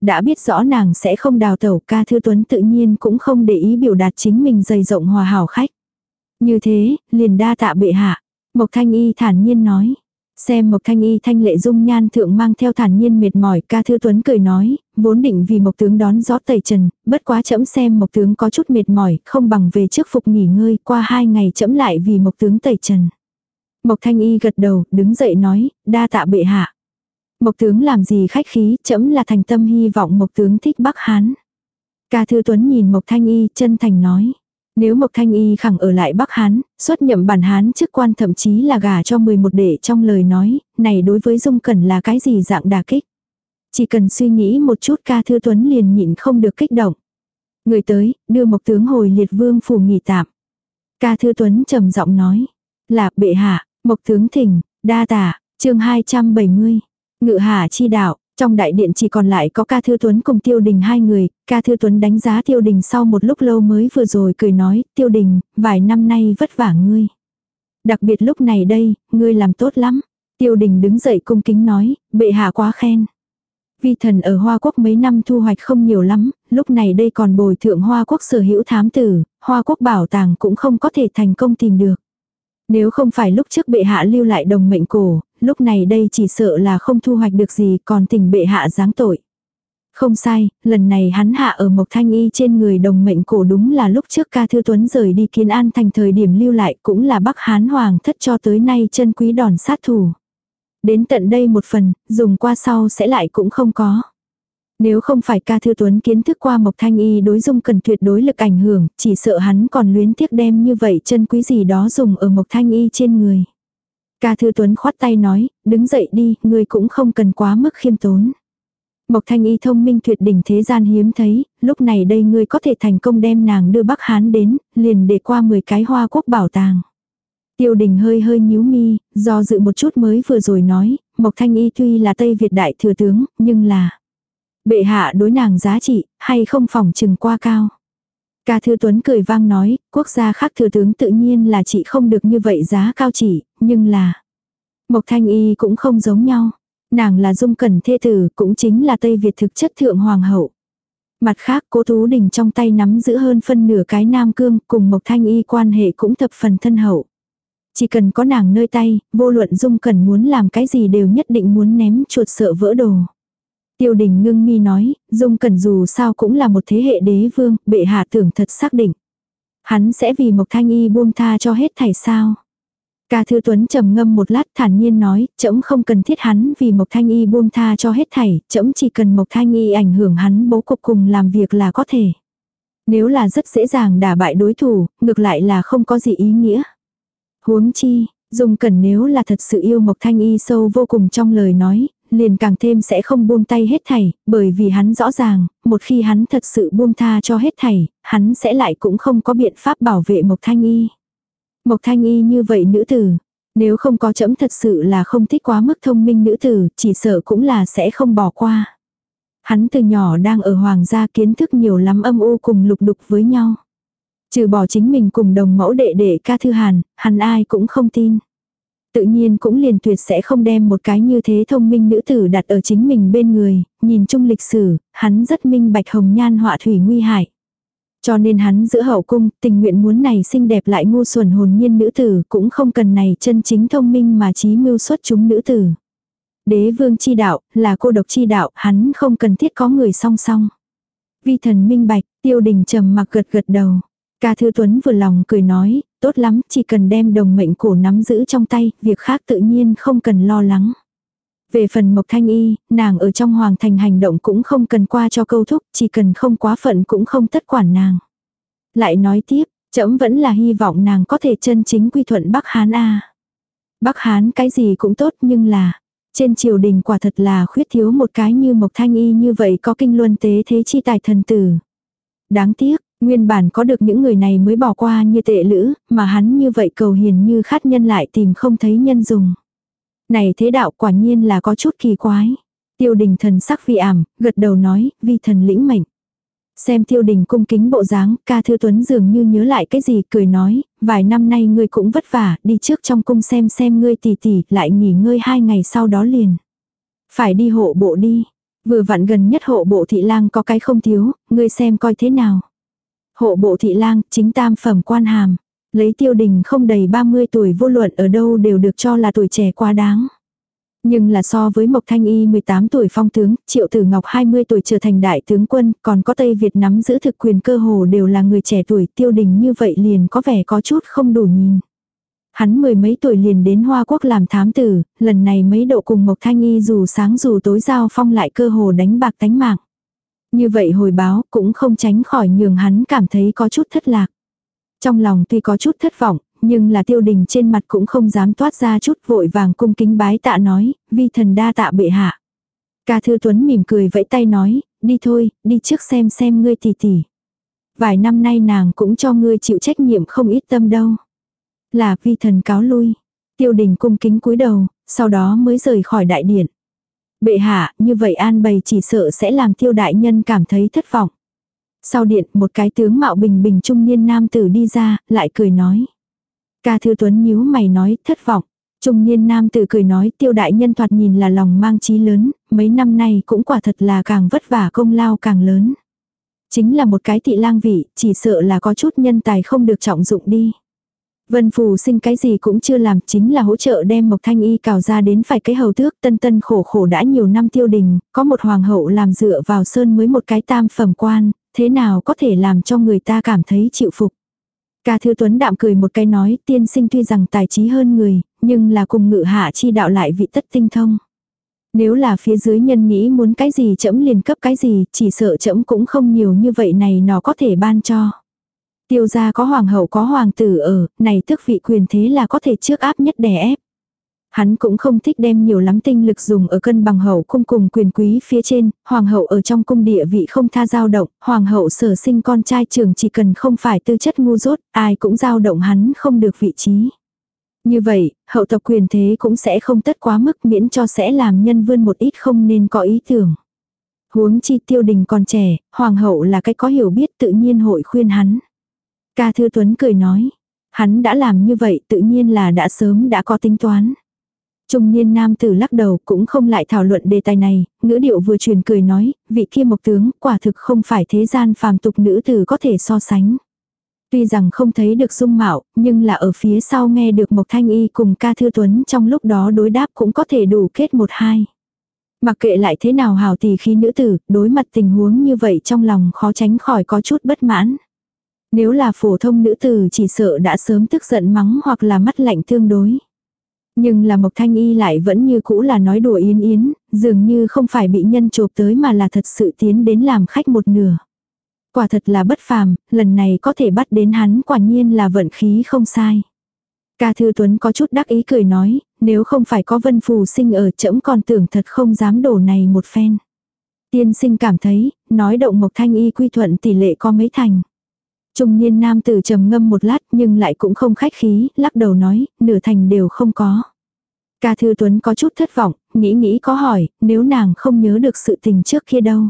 Đã biết rõ nàng sẽ không đào tẩu ca thư tuấn tự nhiên cũng không để ý biểu đạt chính mình dày rộng hòa hảo khách. Như thế, liền đa tạ bệ hạ. Mộc Thanh Y thản nhiên nói. Xem Mộc Thanh Y thanh lệ dung nhan thượng mang theo thản nhiên mệt mỏi, ca thư tuấn cười nói, vốn định vì Mộc tướng đón gió tẩy trần, bất quá chậm xem Mộc tướng có chút mệt mỏi, không bằng về trước phục nghỉ ngơi, qua hai ngày chậm lại vì Mộc tướng tẩy trần. Mộc Thanh Y gật đầu, đứng dậy nói, đa tạ bệ hạ. Mộc tướng làm gì khách khí, chậm là thành tâm hy vọng Mộc tướng thích Bắc Hán. Ca Thư Tuấn nhìn Mộc Thanh Y chân thành nói. Nếu Mộc Thanh Y khẳng ở lại Bắc Hán, xuất nhậm bản Hán chức quan thậm chí là gả cho 11 đệ trong lời nói, này đối với Dung Cẩn là cái gì dạng đà kích. Chỉ cần suy nghĩ một chút ca thư tuấn liền nhịn không được kích động. Người tới, đưa Mộc tướng hồi liệt vương phủ nghỉ tạm. Ca thư tuấn trầm giọng nói. Là bệ hạ, Mộc tướng thỉnh, đa tả, chương 270. Ngự hạ chi đạo, trong đại điện chỉ còn lại có ca thư tuấn cùng tiêu đình hai người, ca thư tuấn đánh giá tiêu đình sau một lúc lâu mới vừa rồi cười nói, tiêu đình, vài năm nay vất vả ngươi. Đặc biệt lúc này đây, ngươi làm tốt lắm. Tiêu đình đứng dậy cung kính nói, bệ hạ quá khen. Vi thần ở Hoa Quốc mấy năm thu hoạch không nhiều lắm, lúc này đây còn bồi thượng Hoa Quốc sở hữu thám tử, Hoa Quốc bảo tàng cũng không có thể thành công tìm được. Nếu không phải lúc trước bệ hạ lưu lại đồng mệnh cổ, lúc này đây chỉ sợ là không thu hoạch được gì còn tình bệ hạ giáng tội. Không sai, lần này hắn hạ ở Mộc Thanh Y trên người đồng mệnh cổ đúng là lúc trước ca thư tuấn rời đi kiến an thành thời điểm lưu lại cũng là Bắc Hán Hoàng thất cho tới nay chân quý đòn sát thủ. Đến tận đây một phần, dùng qua sau sẽ lại cũng không có. Nếu không phải ca thư tuấn kiến thức qua Mộc Thanh Y đối dung cần tuyệt đối lực ảnh hưởng, chỉ sợ hắn còn luyến tiếc đem như vậy chân quý gì đó dùng ở Mộc Thanh Y trên người. Ca Thư Tuấn khoát tay nói, đứng dậy đi, ngươi cũng không cần quá mức khiêm tốn. Mộc Thanh Y thông minh tuyệt đỉnh thế gian hiếm thấy, lúc này đây ngươi có thể thành công đem nàng đưa Bắc Hán đến, liền để qua 10 cái hoa quốc bảo tàng. Tiêu đình hơi hơi nhíu mi, do dự một chút mới vừa rồi nói, Mộc Thanh Y tuy là Tây Việt đại thừa tướng, nhưng là bệ hạ đối nàng giá trị, hay không phòng trừng qua cao. Ca Thư Tuấn cười vang nói, quốc gia khác thừa tướng tự nhiên là chị không được như vậy giá cao chỉ, nhưng là... Mộc Thanh Y cũng không giống nhau. Nàng là dung cẩn thê tử, cũng chính là Tây Việt thực chất thượng hoàng hậu. Mặt khác cố Tú Đình trong tay nắm giữ hơn phân nửa cái nam cương, cùng Mộc Thanh Y quan hệ cũng thập phần thân hậu. Chỉ cần có nàng nơi tay, vô luận dung cẩn muốn làm cái gì đều nhất định muốn ném chuột sợ vỡ đồ. Tiêu đình ngưng mi nói, Dung Cẩn dù sao cũng là một thế hệ đế vương, bệ hạ tưởng thật xác định. Hắn sẽ vì Mộc Thanh Y buông tha cho hết thảy sao. Ca Thư Tuấn trầm ngâm một lát thản nhiên nói, chậm không cần thiết hắn vì Mộc Thanh Y buông tha cho hết thảy, chậm chỉ cần Mộc Thanh Y ảnh hưởng hắn bố cục cùng làm việc là có thể. Nếu là rất dễ dàng đả bại đối thủ, ngược lại là không có gì ý nghĩa. Huống chi, Dung Cẩn nếu là thật sự yêu Mộc Thanh Y sâu vô cùng trong lời nói, liền càng thêm sẽ không buông tay hết thảy, bởi vì hắn rõ ràng, một khi hắn thật sự buông tha cho hết thảy, hắn sẽ lại cũng không có biện pháp bảo vệ Mộc Thanh Y. Mộc Thanh Y như vậy nữ tử, nếu không có chấm thật sự là không thích quá mức thông minh nữ tử, chỉ sợ cũng là sẽ không bỏ qua. Hắn từ nhỏ đang ở hoàng gia kiến thức nhiều lắm âm u cùng lục đục với nhau. Trừ bỏ chính mình cùng đồng mẫu đệ đệ ca thư hàn, hắn ai cũng không tin. Tự nhiên cũng liền tuyệt sẽ không đem một cái như thế thông minh nữ tử đặt ở chính mình bên người, nhìn chung lịch sử, hắn rất minh bạch hồng nhan họa thủy nguy hại. Cho nên hắn giữa hậu cung, tình nguyện muốn này xinh đẹp lại ngu xuẩn hồn nhiên nữ tử, cũng không cần này chân chính thông minh mà trí mưu xuất chúng nữ tử. Đế vương chi đạo, là cô độc chi đạo, hắn không cần thiết có người song song. Vi thần minh bạch, tiêu đình trầm mặc gật gật đầu. Ca Thư Tuấn vừa lòng cười nói, tốt lắm, chỉ cần đem đồng mệnh cổ nắm giữ trong tay, việc khác tự nhiên không cần lo lắng. Về phần Mộc Thanh Y, nàng ở trong hoàng thành hành động cũng không cần qua cho câu thúc, chỉ cần không quá phận cũng không tất quản nàng. Lại nói tiếp, trẫm vẫn là hy vọng nàng có thể chân chính quy thuận Bắc Hán A. Bắc Hán cái gì cũng tốt nhưng là, trên triều đình quả thật là khuyết thiếu một cái như Mộc Thanh Y như vậy có kinh luân tế thế chi tài thần tử. Đáng tiếc, Nguyên bản có được những người này mới bỏ qua như tệ lữ, mà hắn như vậy cầu hiền như khát nhân lại tìm không thấy nhân dùng. Này thế đạo quả nhiên là có chút kỳ quái. Tiêu đình thần sắc vi ảm, gật đầu nói, vi thần lĩnh mệnh. Xem tiêu đình cung kính bộ dáng, ca thư tuấn dường như nhớ lại cái gì, cười nói, vài năm nay ngươi cũng vất vả, đi trước trong cung xem xem ngươi tỉ tỉ, lại nghỉ ngơi hai ngày sau đó liền. Phải đi hộ bộ đi, vừa vặn gần nhất hộ bộ thị lang có cái không thiếu, ngươi xem coi thế nào. Hộ bộ thị lang, chính tam phẩm quan hàm. Lấy tiêu đình không đầy 30 tuổi vô luận ở đâu đều được cho là tuổi trẻ quá đáng. Nhưng là so với Mộc Thanh Y 18 tuổi phong tướng, Triệu Tử Ngọc 20 tuổi trở thành đại tướng quân, còn có Tây Việt nắm giữ thực quyền cơ hồ đều là người trẻ tuổi tiêu đình như vậy liền có vẻ có chút không đủ nhìn. Hắn mười mấy tuổi liền đến Hoa Quốc làm thám tử, lần này mấy độ cùng Mộc Thanh Y dù sáng dù tối giao phong lại cơ hồ đánh bạc tánh mạng. Như vậy hồi báo cũng không tránh khỏi nhường hắn cảm thấy có chút thất lạc. Trong lòng tuy có chút thất vọng, nhưng là tiêu đình trên mặt cũng không dám toát ra chút vội vàng cung kính bái tạ nói, vi thần đa tạ bệ hạ. Ca thư tuấn mỉm cười vẫy tay nói, đi thôi, đi trước xem xem ngươi tỷ tỷ. Vài năm nay nàng cũng cho ngươi chịu trách nhiệm không ít tâm đâu. Là vi thần cáo lui. Tiêu đình cung kính cúi đầu, sau đó mới rời khỏi đại điện. Bệ hạ, như vậy an bày chỉ sợ sẽ làm tiêu đại nhân cảm thấy thất vọng. Sau điện, một cái tướng mạo bình bình trung niên nam tử đi ra, lại cười nói. Ca thư tuấn nhíu mày nói, thất vọng. Trung niên nam tử cười nói tiêu đại nhân thoạt nhìn là lòng mang chí lớn, mấy năm nay cũng quả thật là càng vất vả công lao càng lớn. Chính là một cái thị lang vị, chỉ sợ là có chút nhân tài không được trọng dụng đi. Vân Phù sinh cái gì cũng chưa làm chính là hỗ trợ đem Mộc Thanh Y cào ra đến phải cái hầu tước tân tân khổ khổ đã nhiều năm tiêu đình, có một hoàng hậu làm dựa vào sơn mới một cái tam phẩm quan, thế nào có thể làm cho người ta cảm thấy chịu phục. Ca Thư Tuấn đạm cười một cái nói tiên sinh tuy rằng tài trí hơn người, nhưng là cùng ngự hạ chi đạo lại vị tất tinh thông. Nếu là phía dưới nhân nghĩ muốn cái gì chấm liền cấp cái gì, chỉ sợ chấm cũng không nhiều như vậy này nó có thể ban cho. Tiêu gia có hoàng hậu có hoàng tử ở, này tức vị quyền thế là có thể trước áp nhất đè ép. Hắn cũng không thích đem nhiều lắm tinh lực dùng ở cân bằng hậu cung cùng quyền quý phía trên, hoàng hậu ở trong cung địa vị không tha dao động, hoàng hậu sở sinh con trai trưởng chỉ cần không phải tư chất ngu dốt, ai cũng dao động hắn không được vị trí. Như vậy, hậu tộc quyền thế cũng sẽ không tất quá mức miễn cho sẽ làm nhân vươn một ít không nên có ý tưởng. Huống chi tiêu đình còn trẻ, hoàng hậu là cái có hiểu biết tự nhiên hội khuyên hắn. Ca Thư Tuấn cười nói, hắn đã làm như vậy tự nhiên là đã sớm đã có tính toán. Trung niên nam tử lắc đầu cũng không lại thảo luận đề tài này, ngữ điệu vừa truyền cười nói, vị kia mộc tướng quả thực không phải thế gian phàm tục nữ tử có thể so sánh. Tuy rằng không thấy được dung mạo, nhưng là ở phía sau nghe được Mộc Thanh Y cùng ca thư tuấn trong lúc đó đối đáp cũng có thể đủ kết một hai. Mặc kệ lại thế nào hào tỷ khi nữ tử, đối mặt tình huống như vậy trong lòng khó tránh khỏi có chút bất mãn. Nếu là phổ thông nữ tử chỉ sợ đã sớm tức giận mắng hoặc là mắt lạnh tương đối. Nhưng là Mộc Thanh Y lại vẫn như cũ là nói đùa yến yến, dường như không phải bị nhân chộp tới mà là thật sự tiến đến làm khách một nửa. Quả thật là bất phàm, lần này có thể bắt đến hắn quả nhiên là vận khí không sai. Ca Thư Tuấn có chút đắc ý cười nói, nếu không phải có vân phù sinh ở trẫm còn tưởng thật không dám đổ này một phen. Tiên sinh cảm thấy, nói động Mộc Thanh Y quy thuận tỷ lệ có mấy thành. Trung niên nam tử trầm ngâm một lát nhưng lại cũng không khách khí, lắc đầu nói, nửa thành đều không có. Ca Thư Tuấn có chút thất vọng, nghĩ nghĩ có hỏi, nếu nàng không nhớ được sự tình trước kia đâu.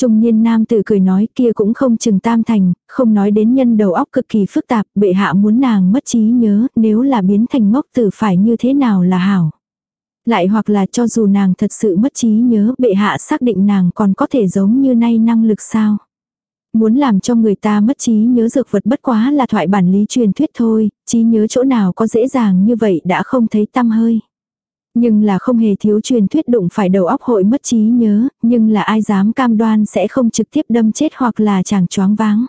Trung niên nam tử cười nói kia cũng không chừng tam thành, không nói đến nhân đầu óc cực kỳ phức tạp, bệ hạ muốn nàng mất trí nhớ, nếu là biến thành ngốc tử phải như thế nào là hảo. Lại hoặc là cho dù nàng thật sự mất trí nhớ, bệ hạ xác định nàng còn có thể giống như nay năng lực sao. Muốn làm cho người ta mất trí nhớ dược vật bất quá là thoại bản lý truyền thuyết thôi, trí nhớ chỗ nào có dễ dàng như vậy đã không thấy tâm hơi. Nhưng là không hề thiếu truyền thuyết đụng phải đầu óc hội mất trí nhớ, nhưng là ai dám cam đoan sẽ không trực tiếp đâm chết hoặc là chàng choáng váng.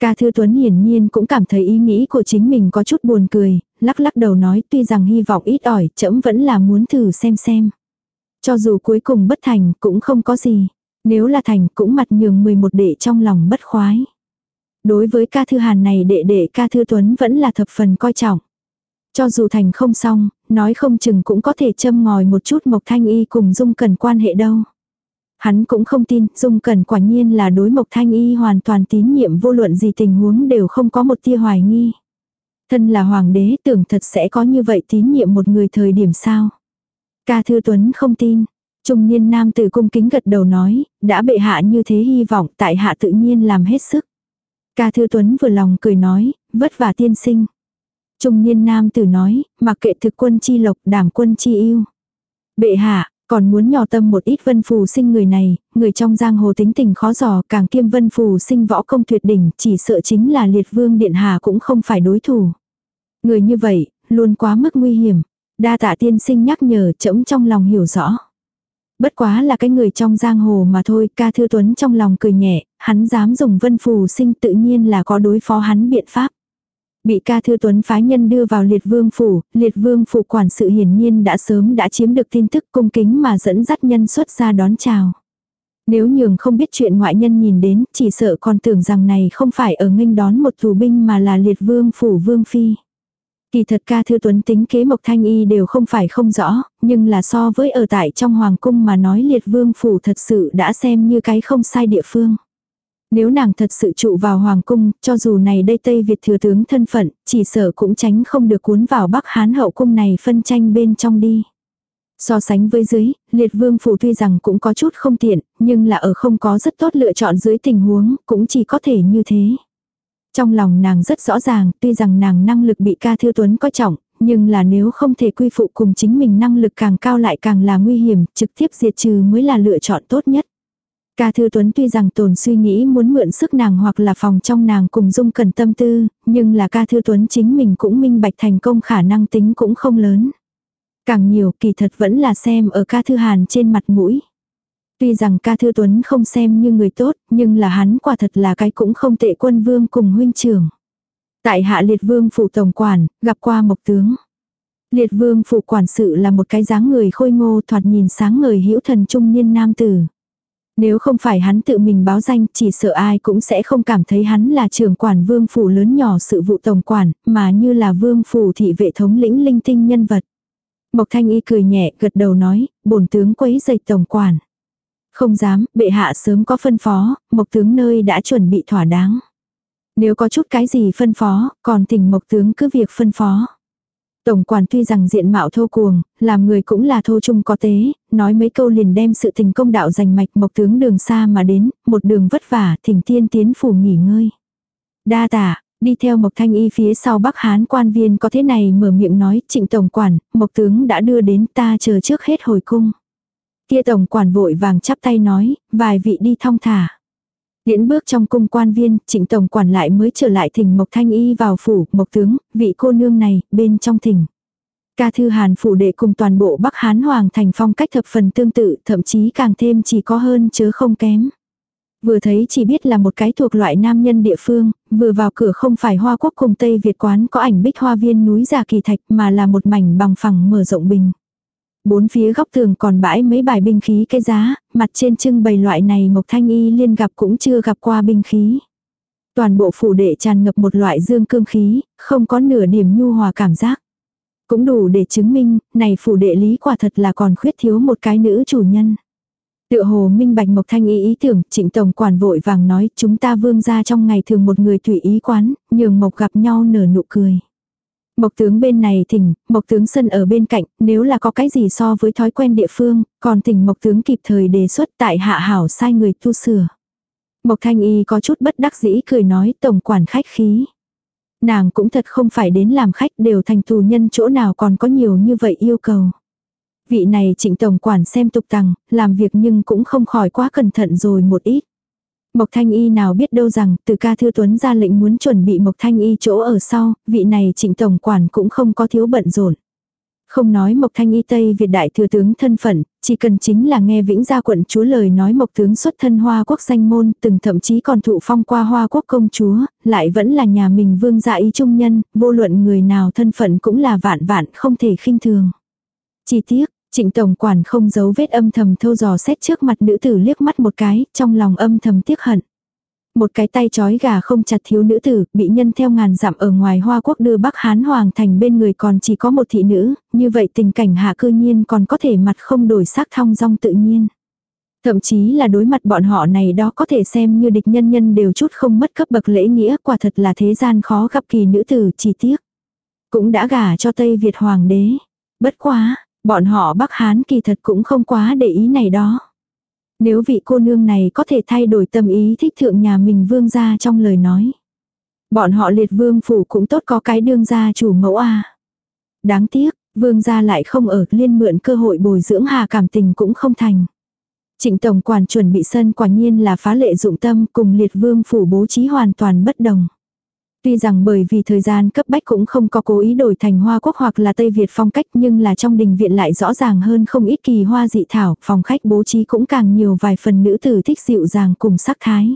Ca Thư Tuấn hiển nhiên cũng cảm thấy ý nghĩ của chính mình có chút buồn cười, lắc lắc đầu nói tuy rằng hy vọng ít ỏi, chậm vẫn là muốn thử xem xem. Cho dù cuối cùng bất thành cũng không có gì. Nếu là thành cũng mặt nhường 11 đệ trong lòng bất khoái. Đối với ca thư hàn này đệ đệ ca thư tuấn vẫn là thập phần coi trọng. Cho dù thành không xong, nói không chừng cũng có thể châm ngòi một chút Mộc Thanh Y cùng Dung Cần quan hệ đâu. Hắn cũng không tin, Dung Cần quả nhiên là đối Mộc Thanh Y hoàn toàn tín nhiệm vô luận gì tình huống đều không có một tia hoài nghi. Thân là hoàng đế tưởng thật sẽ có như vậy tín nhiệm một người thời điểm sao. Ca Thư Tuấn không tin, Trung niên nam tử cung kính gật đầu nói, đã bệ hạ như thế hy vọng tại hạ tự nhiên làm hết sức. Ca Thư Tuấn vừa lòng cười nói, vất vả tiên sinh. Trung niên nam tử nói, mặc kệ thực quân chi lộc đảm quân chi yêu. Bệ hạ, còn muốn nhỏ tâm một ít vân phù sinh người này, người trong giang hồ tính tình khó giò càng kiêm vân phù sinh võ công tuyệt đỉnh, chỉ sợ chính là liệt vương điện hạ cũng không phải đối thủ. Người như vậy, luôn quá mức nguy hiểm. Đa tạ tiên sinh nhắc nhở chẫm trong lòng hiểu rõ. Bất quá là cái người trong giang hồ mà thôi, ca thư tuấn trong lòng cười nhẹ, hắn dám dùng vân phù sinh tự nhiên là có đối phó hắn biện pháp. Bị ca thư tuấn phái nhân đưa vào liệt vương phủ, liệt vương phủ quản sự hiển nhiên đã sớm đã chiếm được tin tức cung kính mà dẫn dắt nhân xuất ra đón chào. Nếu nhường không biết chuyện ngoại nhân nhìn đến, chỉ sợ còn tưởng rằng này không phải ở nghênh đón một tù binh mà là liệt vương phủ vương phi. Kỳ thật ca thư tuấn tính kế mộc thanh y đều không phải không rõ, nhưng là so với ở tại trong hoàng cung mà nói liệt vương phủ thật sự đã xem như cái không sai địa phương. Nếu nàng thật sự trụ vào hoàng cung, cho dù này đây Tây Việt thừa tướng thân phận, chỉ sợ cũng tránh không được cuốn vào Bắc Hán hậu cung này phân tranh bên trong đi. So sánh với dưới, liệt vương phủ tuy rằng cũng có chút không tiện, nhưng là ở không có rất tốt lựa chọn dưới tình huống, cũng chỉ có thể như thế. Trong lòng nàng rất rõ ràng, tuy rằng nàng năng lực bị ca thư tuấn coi trọng, nhưng là nếu không thể quy phụ cùng chính mình năng lực càng cao lại càng là nguy hiểm, trực tiếp diệt trừ mới là lựa chọn tốt nhất. Ca Thư Tuấn tuy rằng tồn suy nghĩ muốn mượn sức nàng hoặc là phòng trong nàng cùng dung cần tâm tư, nhưng là ca Thư Tuấn chính mình cũng minh bạch thành công khả năng tính cũng không lớn. Càng nhiều kỳ thật vẫn là xem ở ca Thư Hàn trên mặt mũi. Tuy rằng ca Thư Tuấn không xem như người tốt, nhưng là hắn quả thật là cái cũng không tệ quân vương cùng huynh trưởng. Tại hạ liệt vương phủ tổng quản, gặp qua mộc tướng. Liệt vương phủ quản sự là một cái dáng người khôi ngô thoạt nhìn sáng ngời hữu thần trung niên nam tử. Nếu không phải hắn tự mình báo danh, chỉ sợ ai cũng sẽ không cảm thấy hắn là trưởng quản vương phủ lớn nhỏ sự vụ tổng quản, mà như là vương phủ thị vệ thống lĩnh linh tinh nhân vật. Mộc Thanh Y cười nhẹ, gật đầu nói, bổn tướng quấy dày tổng quản. Không dám, bệ hạ sớm có phân phó, mộc tướng nơi đã chuẩn bị thỏa đáng. Nếu có chút cái gì phân phó, còn thỉnh mộc tướng cứ việc phân phó. Tổng quản tuy rằng diện mạo thô cuồng, làm người cũng là thô trung có tế, nói mấy câu liền đem sự tình công đạo giành mạch mộc tướng đường xa mà đến, một đường vất vả, thỉnh tiên tiến phủ nghỉ ngơi. Đa tả, đi theo mộc thanh y phía sau bắc hán quan viên có thế này mở miệng nói trịnh tổng quản, mộc tướng đã đưa đến ta chờ trước hết hồi cung. Kia tổng quản vội vàng chắp tay nói, vài vị đi thong thả. Điễn bước trong cung quan viên, trịnh tổng quản lại mới trở lại thỉnh Mộc Thanh Y vào phủ, Mộc tướng, vị cô nương này, bên trong thỉnh. Ca thư hàn phủ đệ cùng toàn bộ Bắc Hán Hoàng thành phong cách thập phần tương tự, thậm chí càng thêm chỉ có hơn chứ không kém. Vừa thấy chỉ biết là một cái thuộc loại nam nhân địa phương, vừa vào cửa không phải hoa quốc cùng Tây Việt quán có ảnh bích hoa viên núi già kỳ thạch mà là một mảnh bằng phẳng mở rộng bình. Bốn phía góc tường còn bãi mấy bài binh khí cái giá, mặt trên trưng bày loại này Mộc Thanh Y liên gặp cũng chưa gặp qua binh khí. Toàn bộ phủ đệ tràn ngập một loại dương cương khí, không có nửa điểm nhu hòa cảm giác. Cũng đủ để chứng minh, này phủ đệ lý quả thật là còn khuyết thiếu một cái nữ chủ nhân. Tựa hồ minh bạch Mộc Thanh Y ý tưởng, trịnh tổng quản vội vàng nói chúng ta vương ra trong ngày thường một người tùy ý quán, nhường Mộc gặp nhau nở nụ cười. Mộc tướng bên này thỉnh, mộc tướng sân ở bên cạnh, nếu là có cái gì so với thói quen địa phương, còn thỉnh mộc tướng kịp thời đề xuất tại hạ hảo sai người tu sửa. Mộc thanh y có chút bất đắc dĩ cười nói tổng quản khách khí. Nàng cũng thật không phải đến làm khách đều thành tù nhân chỗ nào còn có nhiều như vậy yêu cầu. Vị này trịnh tổng quản xem tục tằng, làm việc nhưng cũng không khỏi quá cẩn thận rồi một ít. Mộc Thanh Y nào biết đâu rằng từ ca thư tuấn ra lệnh muốn chuẩn bị Mộc Thanh Y chỗ ở sau, vị này trịnh tổng quản cũng không có thiếu bận rộn. Không nói Mộc Thanh Y Tây Việt đại thừa tướng thân phận, chỉ cần chính là nghe Vĩnh Gia quận chúa lời nói Mộc tướng xuất thân Hoa quốc danh môn, từng thậm chí còn thụ phong qua Hoa quốc công chúa, lại vẫn là nhà mình vương gia y trung nhân, vô luận người nào thân phận cũng là vạn vạn không thể khinh thường. Chi tiết, Trịnh Tổng Quản không giấu vết âm thầm thâu dò xét trước mặt nữ tử liếc mắt một cái, trong lòng âm thầm tiếc hận. Một cái tay chói gà không chặt thiếu nữ tử, bị nhân theo ngàn dặm ở ngoài Hoa Quốc đưa Bắc Hán Hoàng thành bên người còn chỉ có một thị nữ, như vậy tình cảnh hạ cư nhiên còn có thể mặt không đổi sắc thong dong tự nhiên. Thậm chí là đối mặt bọn họ này đó có thể xem như địch nhân nhân đều chút không mất cấp bậc lễ nghĩa quả thật là thế gian khó gặp kỳ nữ tử chỉ tiếc. Cũng đã gả cho Tây Việt Hoàng đế. Bất quá, Bọn họ Bắc Hán kỳ thật cũng không quá để ý này đó. Nếu vị cô nương này có thể thay đổi tâm ý thích thượng nhà mình vương gia trong lời nói. Bọn họ liệt vương phủ cũng tốt có cái đương gia chủ mẫu a Đáng tiếc, vương gia lại không ở liên mượn cơ hội bồi dưỡng hà cảm tình cũng không thành. Trịnh Tổng Quản chuẩn bị sân quả nhiên là phá lệ dụng tâm cùng liệt vương phủ bố trí hoàn toàn bất đồng. Tuy rằng bởi vì thời gian cấp bách cũng không có cố ý đổi thành hoa quốc hoặc là Tây Việt phong cách nhưng là trong đình viện lại rõ ràng hơn không ít kỳ hoa dị thảo, phòng khách bố trí cũng càng nhiều vài phần nữ tử thích dịu dàng cùng sắc thái.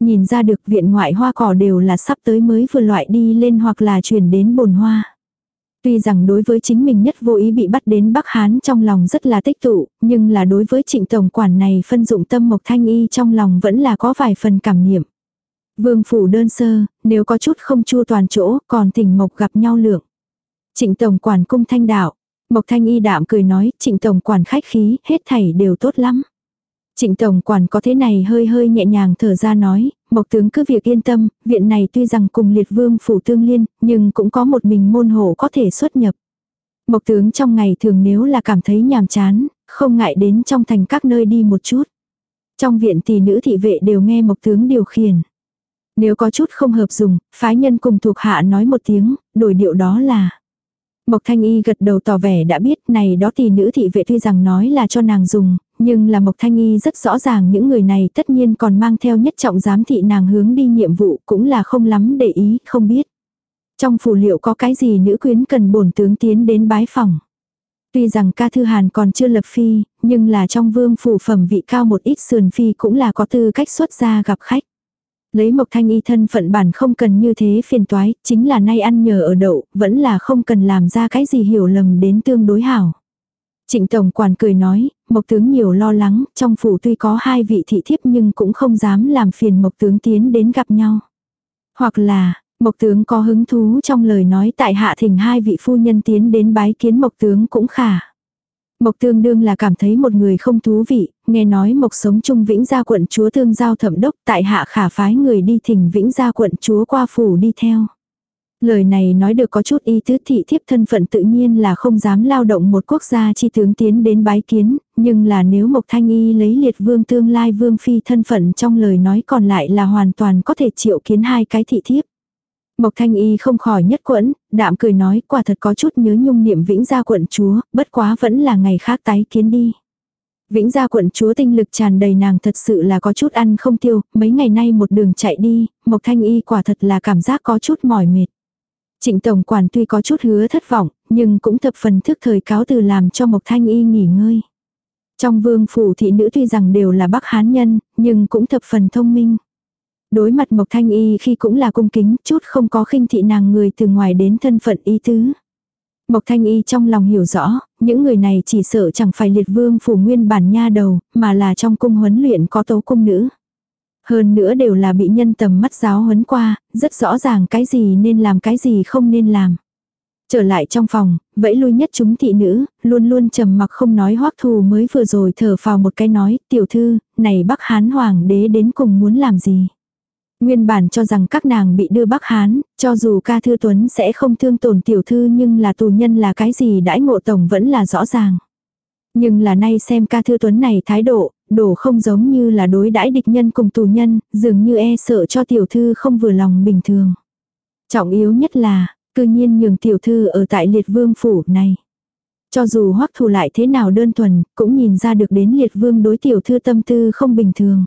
Nhìn ra được viện ngoại hoa cỏ đều là sắp tới mới vừa loại đi lên hoặc là chuyển đến bồn hoa. Tuy rằng đối với chính mình nhất vô ý bị bắt đến Bắc Hán trong lòng rất là tích tụ, nhưng là đối với trịnh tổng quản này phân dụng tâm Mộc Thanh Y trong lòng vẫn là có vài phần cảm niệm. Vương phủ đơn sơ, nếu có chút không chua toàn chỗ, còn tỉnh Mộc gặp nhau lượng. Trịnh tổng quản cung thanh đạo. Mộc Thanh Y đạm cười nói, trịnh tổng quản khách khí, hết thảy đều tốt lắm. Trịnh Tổng Quản có thế này hơi hơi nhẹ nhàng thở ra nói, Mộc Tướng cứ việc yên tâm, viện này tuy rằng cùng liệt vương phủ tương liên, nhưng cũng có một mình môn hộ có thể xuất nhập. Mộc Tướng trong ngày thường nếu là cảm thấy nhàm chán, không ngại đến trong thành các nơi đi một chút. Trong viện tỷ nữ thị vệ đều nghe Mộc Tướng điều khiển. Nếu có chút không hợp dùng, phái nhân cùng thuộc hạ nói một tiếng, đổi điệu đó là. Mộc Thanh Y gật đầu tỏ vẻ đã biết này đó thì nữ thị vệ tuy rằng nói là cho nàng dùng, nhưng là Mộc Thanh Y rất rõ ràng những người này tất nhiên còn mang theo nhất trọng giám thị nàng hướng đi nhiệm vụ cũng là không lắm để ý, không biết. Trong phủ liệu có cái gì nữ quyến cần bổn tướng tiến đến bái phòng. Tuy rằng ca thư hàn còn chưa lập phi, nhưng là trong vương phủ phẩm vị cao một ít sườn phi cũng là có tư cách xuất ra gặp khách. Lấy Mộc Thanh Y thân phận bản không cần như thế phiền toái, chính là nay ăn nhờ ở đậu, vẫn là không cần làm ra cái gì hiểu lầm đến tương đối hảo. Trịnh Tổng Quản cười nói, Mộc Tướng nhiều lo lắng, trong phủ tuy có hai vị thị thiếp nhưng cũng không dám làm phiền Mộc Tướng tiến đến gặp nhau. Hoặc là, Mộc Tướng có hứng thú trong lời nói tại hạ thỉnh hai vị phu nhân tiến đến bái kiến Mộc Tướng cũng khả. Mộc tương đương là cảm thấy một người không thú vị, nghe nói mộc sống chung vĩnh gia quận chúa thương giao thẩm đốc tại hạ khả phái người đi thỉnh vĩnh gia quận chúa qua phủ đi theo. Lời này nói được có chút ý tứ thị thiếp thân phận tự nhiên là không dám lao động một quốc gia chi tướng tiến đến bái kiến, nhưng là nếu Mộc Thanh Y lấy liệt vương tương lai vương phi thân phận trong lời nói còn lại là hoàn toàn có thể triệu kiến hai cái thị thiếp. Mộc Thanh Y không khỏi nhất quẫn, đạm cười nói quả thật có chút nhớ nhung niệm vĩnh gia quận chúa, bất quá vẫn là ngày khác tái kiến đi. Vĩnh gia quận chúa tinh lực tràn đầy nàng thật sự là có chút ăn không tiêu, mấy ngày nay một đường chạy đi, Mộc Thanh Y quả thật là cảm giác có chút mỏi mệt. Trịnh Tổng Quản tuy có chút hứa thất vọng, nhưng cũng thập phần thức thời cáo từ làm cho Mộc Thanh Y nghỉ ngơi. Trong vương phủ thị nữ tuy rằng đều là bắc hán nhân, nhưng cũng thập phần thông minh. Đối mặt Mộc Thanh Y khi cũng là cung kính, chút không có khinh thị nàng người từ ngoài đến thân phận y tứ. Mộc Thanh Y trong lòng hiểu rõ, những người này chỉ sợ chẳng phải liệt vương phủ nguyên bản nha đầu, mà là trong cung huấn luyện có tấu cung nữ. Hơn nữa đều là bị nhân tầm mắt giáo huấn qua, rất rõ ràng cái gì nên làm cái gì không nên làm. Trở lại trong phòng, vẫy lui nhất chúng thị nữ, luôn luôn trầm mặc không nói hoắc thù mới vừa rồi thở vào một cái nói, tiểu thư, này bắc hán hoàng đế đến cùng muốn làm gì. Nguyên bản cho rằng các nàng bị đưa Bắc Hán, cho dù ca thư tuấn sẽ không thương tổn tiểu thư nhưng là tù nhân là cái gì đãi ngộ tổng vẫn là rõ ràng. Nhưng là nay xem ca thư tuấn này thái độ, đổ không giống như là đối đãi địch nhân cùng tù nhân, dường như e sợ cho tiểu thư không vừa lòng bình thường. Trọng yếu nhất là, cư nhiên nhường tiểu thư ở tại liệt vương phủ này. Cho dù hoắc thù lại thế nào đơn thuần, cũng nhìn ra được đến liệt vương đối tiểu thư tâm tư không bình thường.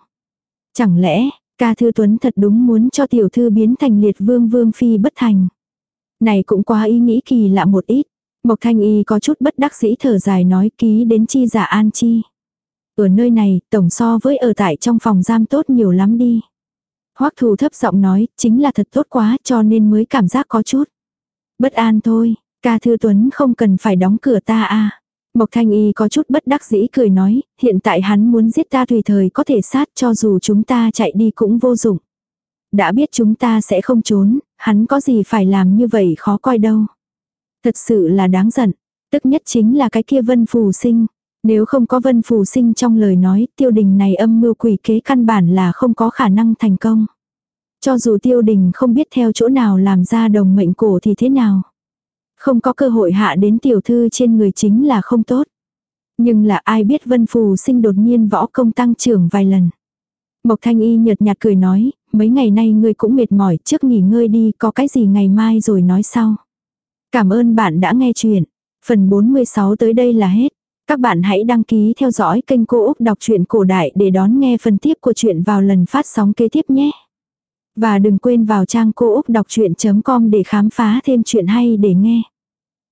Chẳng lẽ, Ca Thư Tuấn thật đúng muốn cho tiểu thư biến thành liệt vương vương phi bất thành. Này cũng quá ý nghĩ kỳ lạ một ít. Mộc Thanh Y có chút bất đắc dĩ thở dài nói ký đến chi giả an chi. Ở nơi này, tổng so với ở tại trong phòng giam tốt nhiều lắm đi. Hoắc thù thấp giọng nói, chính là thật tốt quá cho nên mới cảm giác có chút. Bất an thôi, ca thư tuấn không cần phải đóng cửa ta à. Mộc Thanh Y có chút bất đắc dĩ cười nói, hiện tại hắn muốn giết ta tùy thời có thể sát cho dù chúng ta chạy đi cũng vô dụng. Đã biết chúng ta sẽ không trốn, hắn có gì phải làm như vậy khó coi đâu. Thật sự là đáng giận, tức nhất chính là cái kia vân phù sinh. Nếu không có vân phù sinh trong lời nói tiêu đình này âm mưu quỷ kế căn bản là không có khả năng thành công. Cho dù tiêu đình không biết theo chỗ nào làm ra đồng mệnh cổ thì thế nào. Không có cơ hội hạ đến tiểu thư trên người chính là không tốt. Nhưng là ai biết vân phù sinh đột nhiên võ công tăng trưởng vài lần. Mộc thanh y nhợt nhạt cười nói, mấy ngày nay ngươi cũng mệt mỏi trước nghỉ ngơi đi có cái gì ngày mai rồi nói sau. Cảm ơn bạn đã nghe chuyện. Phần 46 tới đây là hết. Các bạn hãy đăng ký theo dõi kênh Cô Úc Đọc truyện Cổ Đại để đón nghe phần tiếp của chuyện vào lần phát sóng kế tiếp nhé. Và đừng quên vào trang cô úc đọc chuyện.com để khám phá thêm chuyện hay để nghe.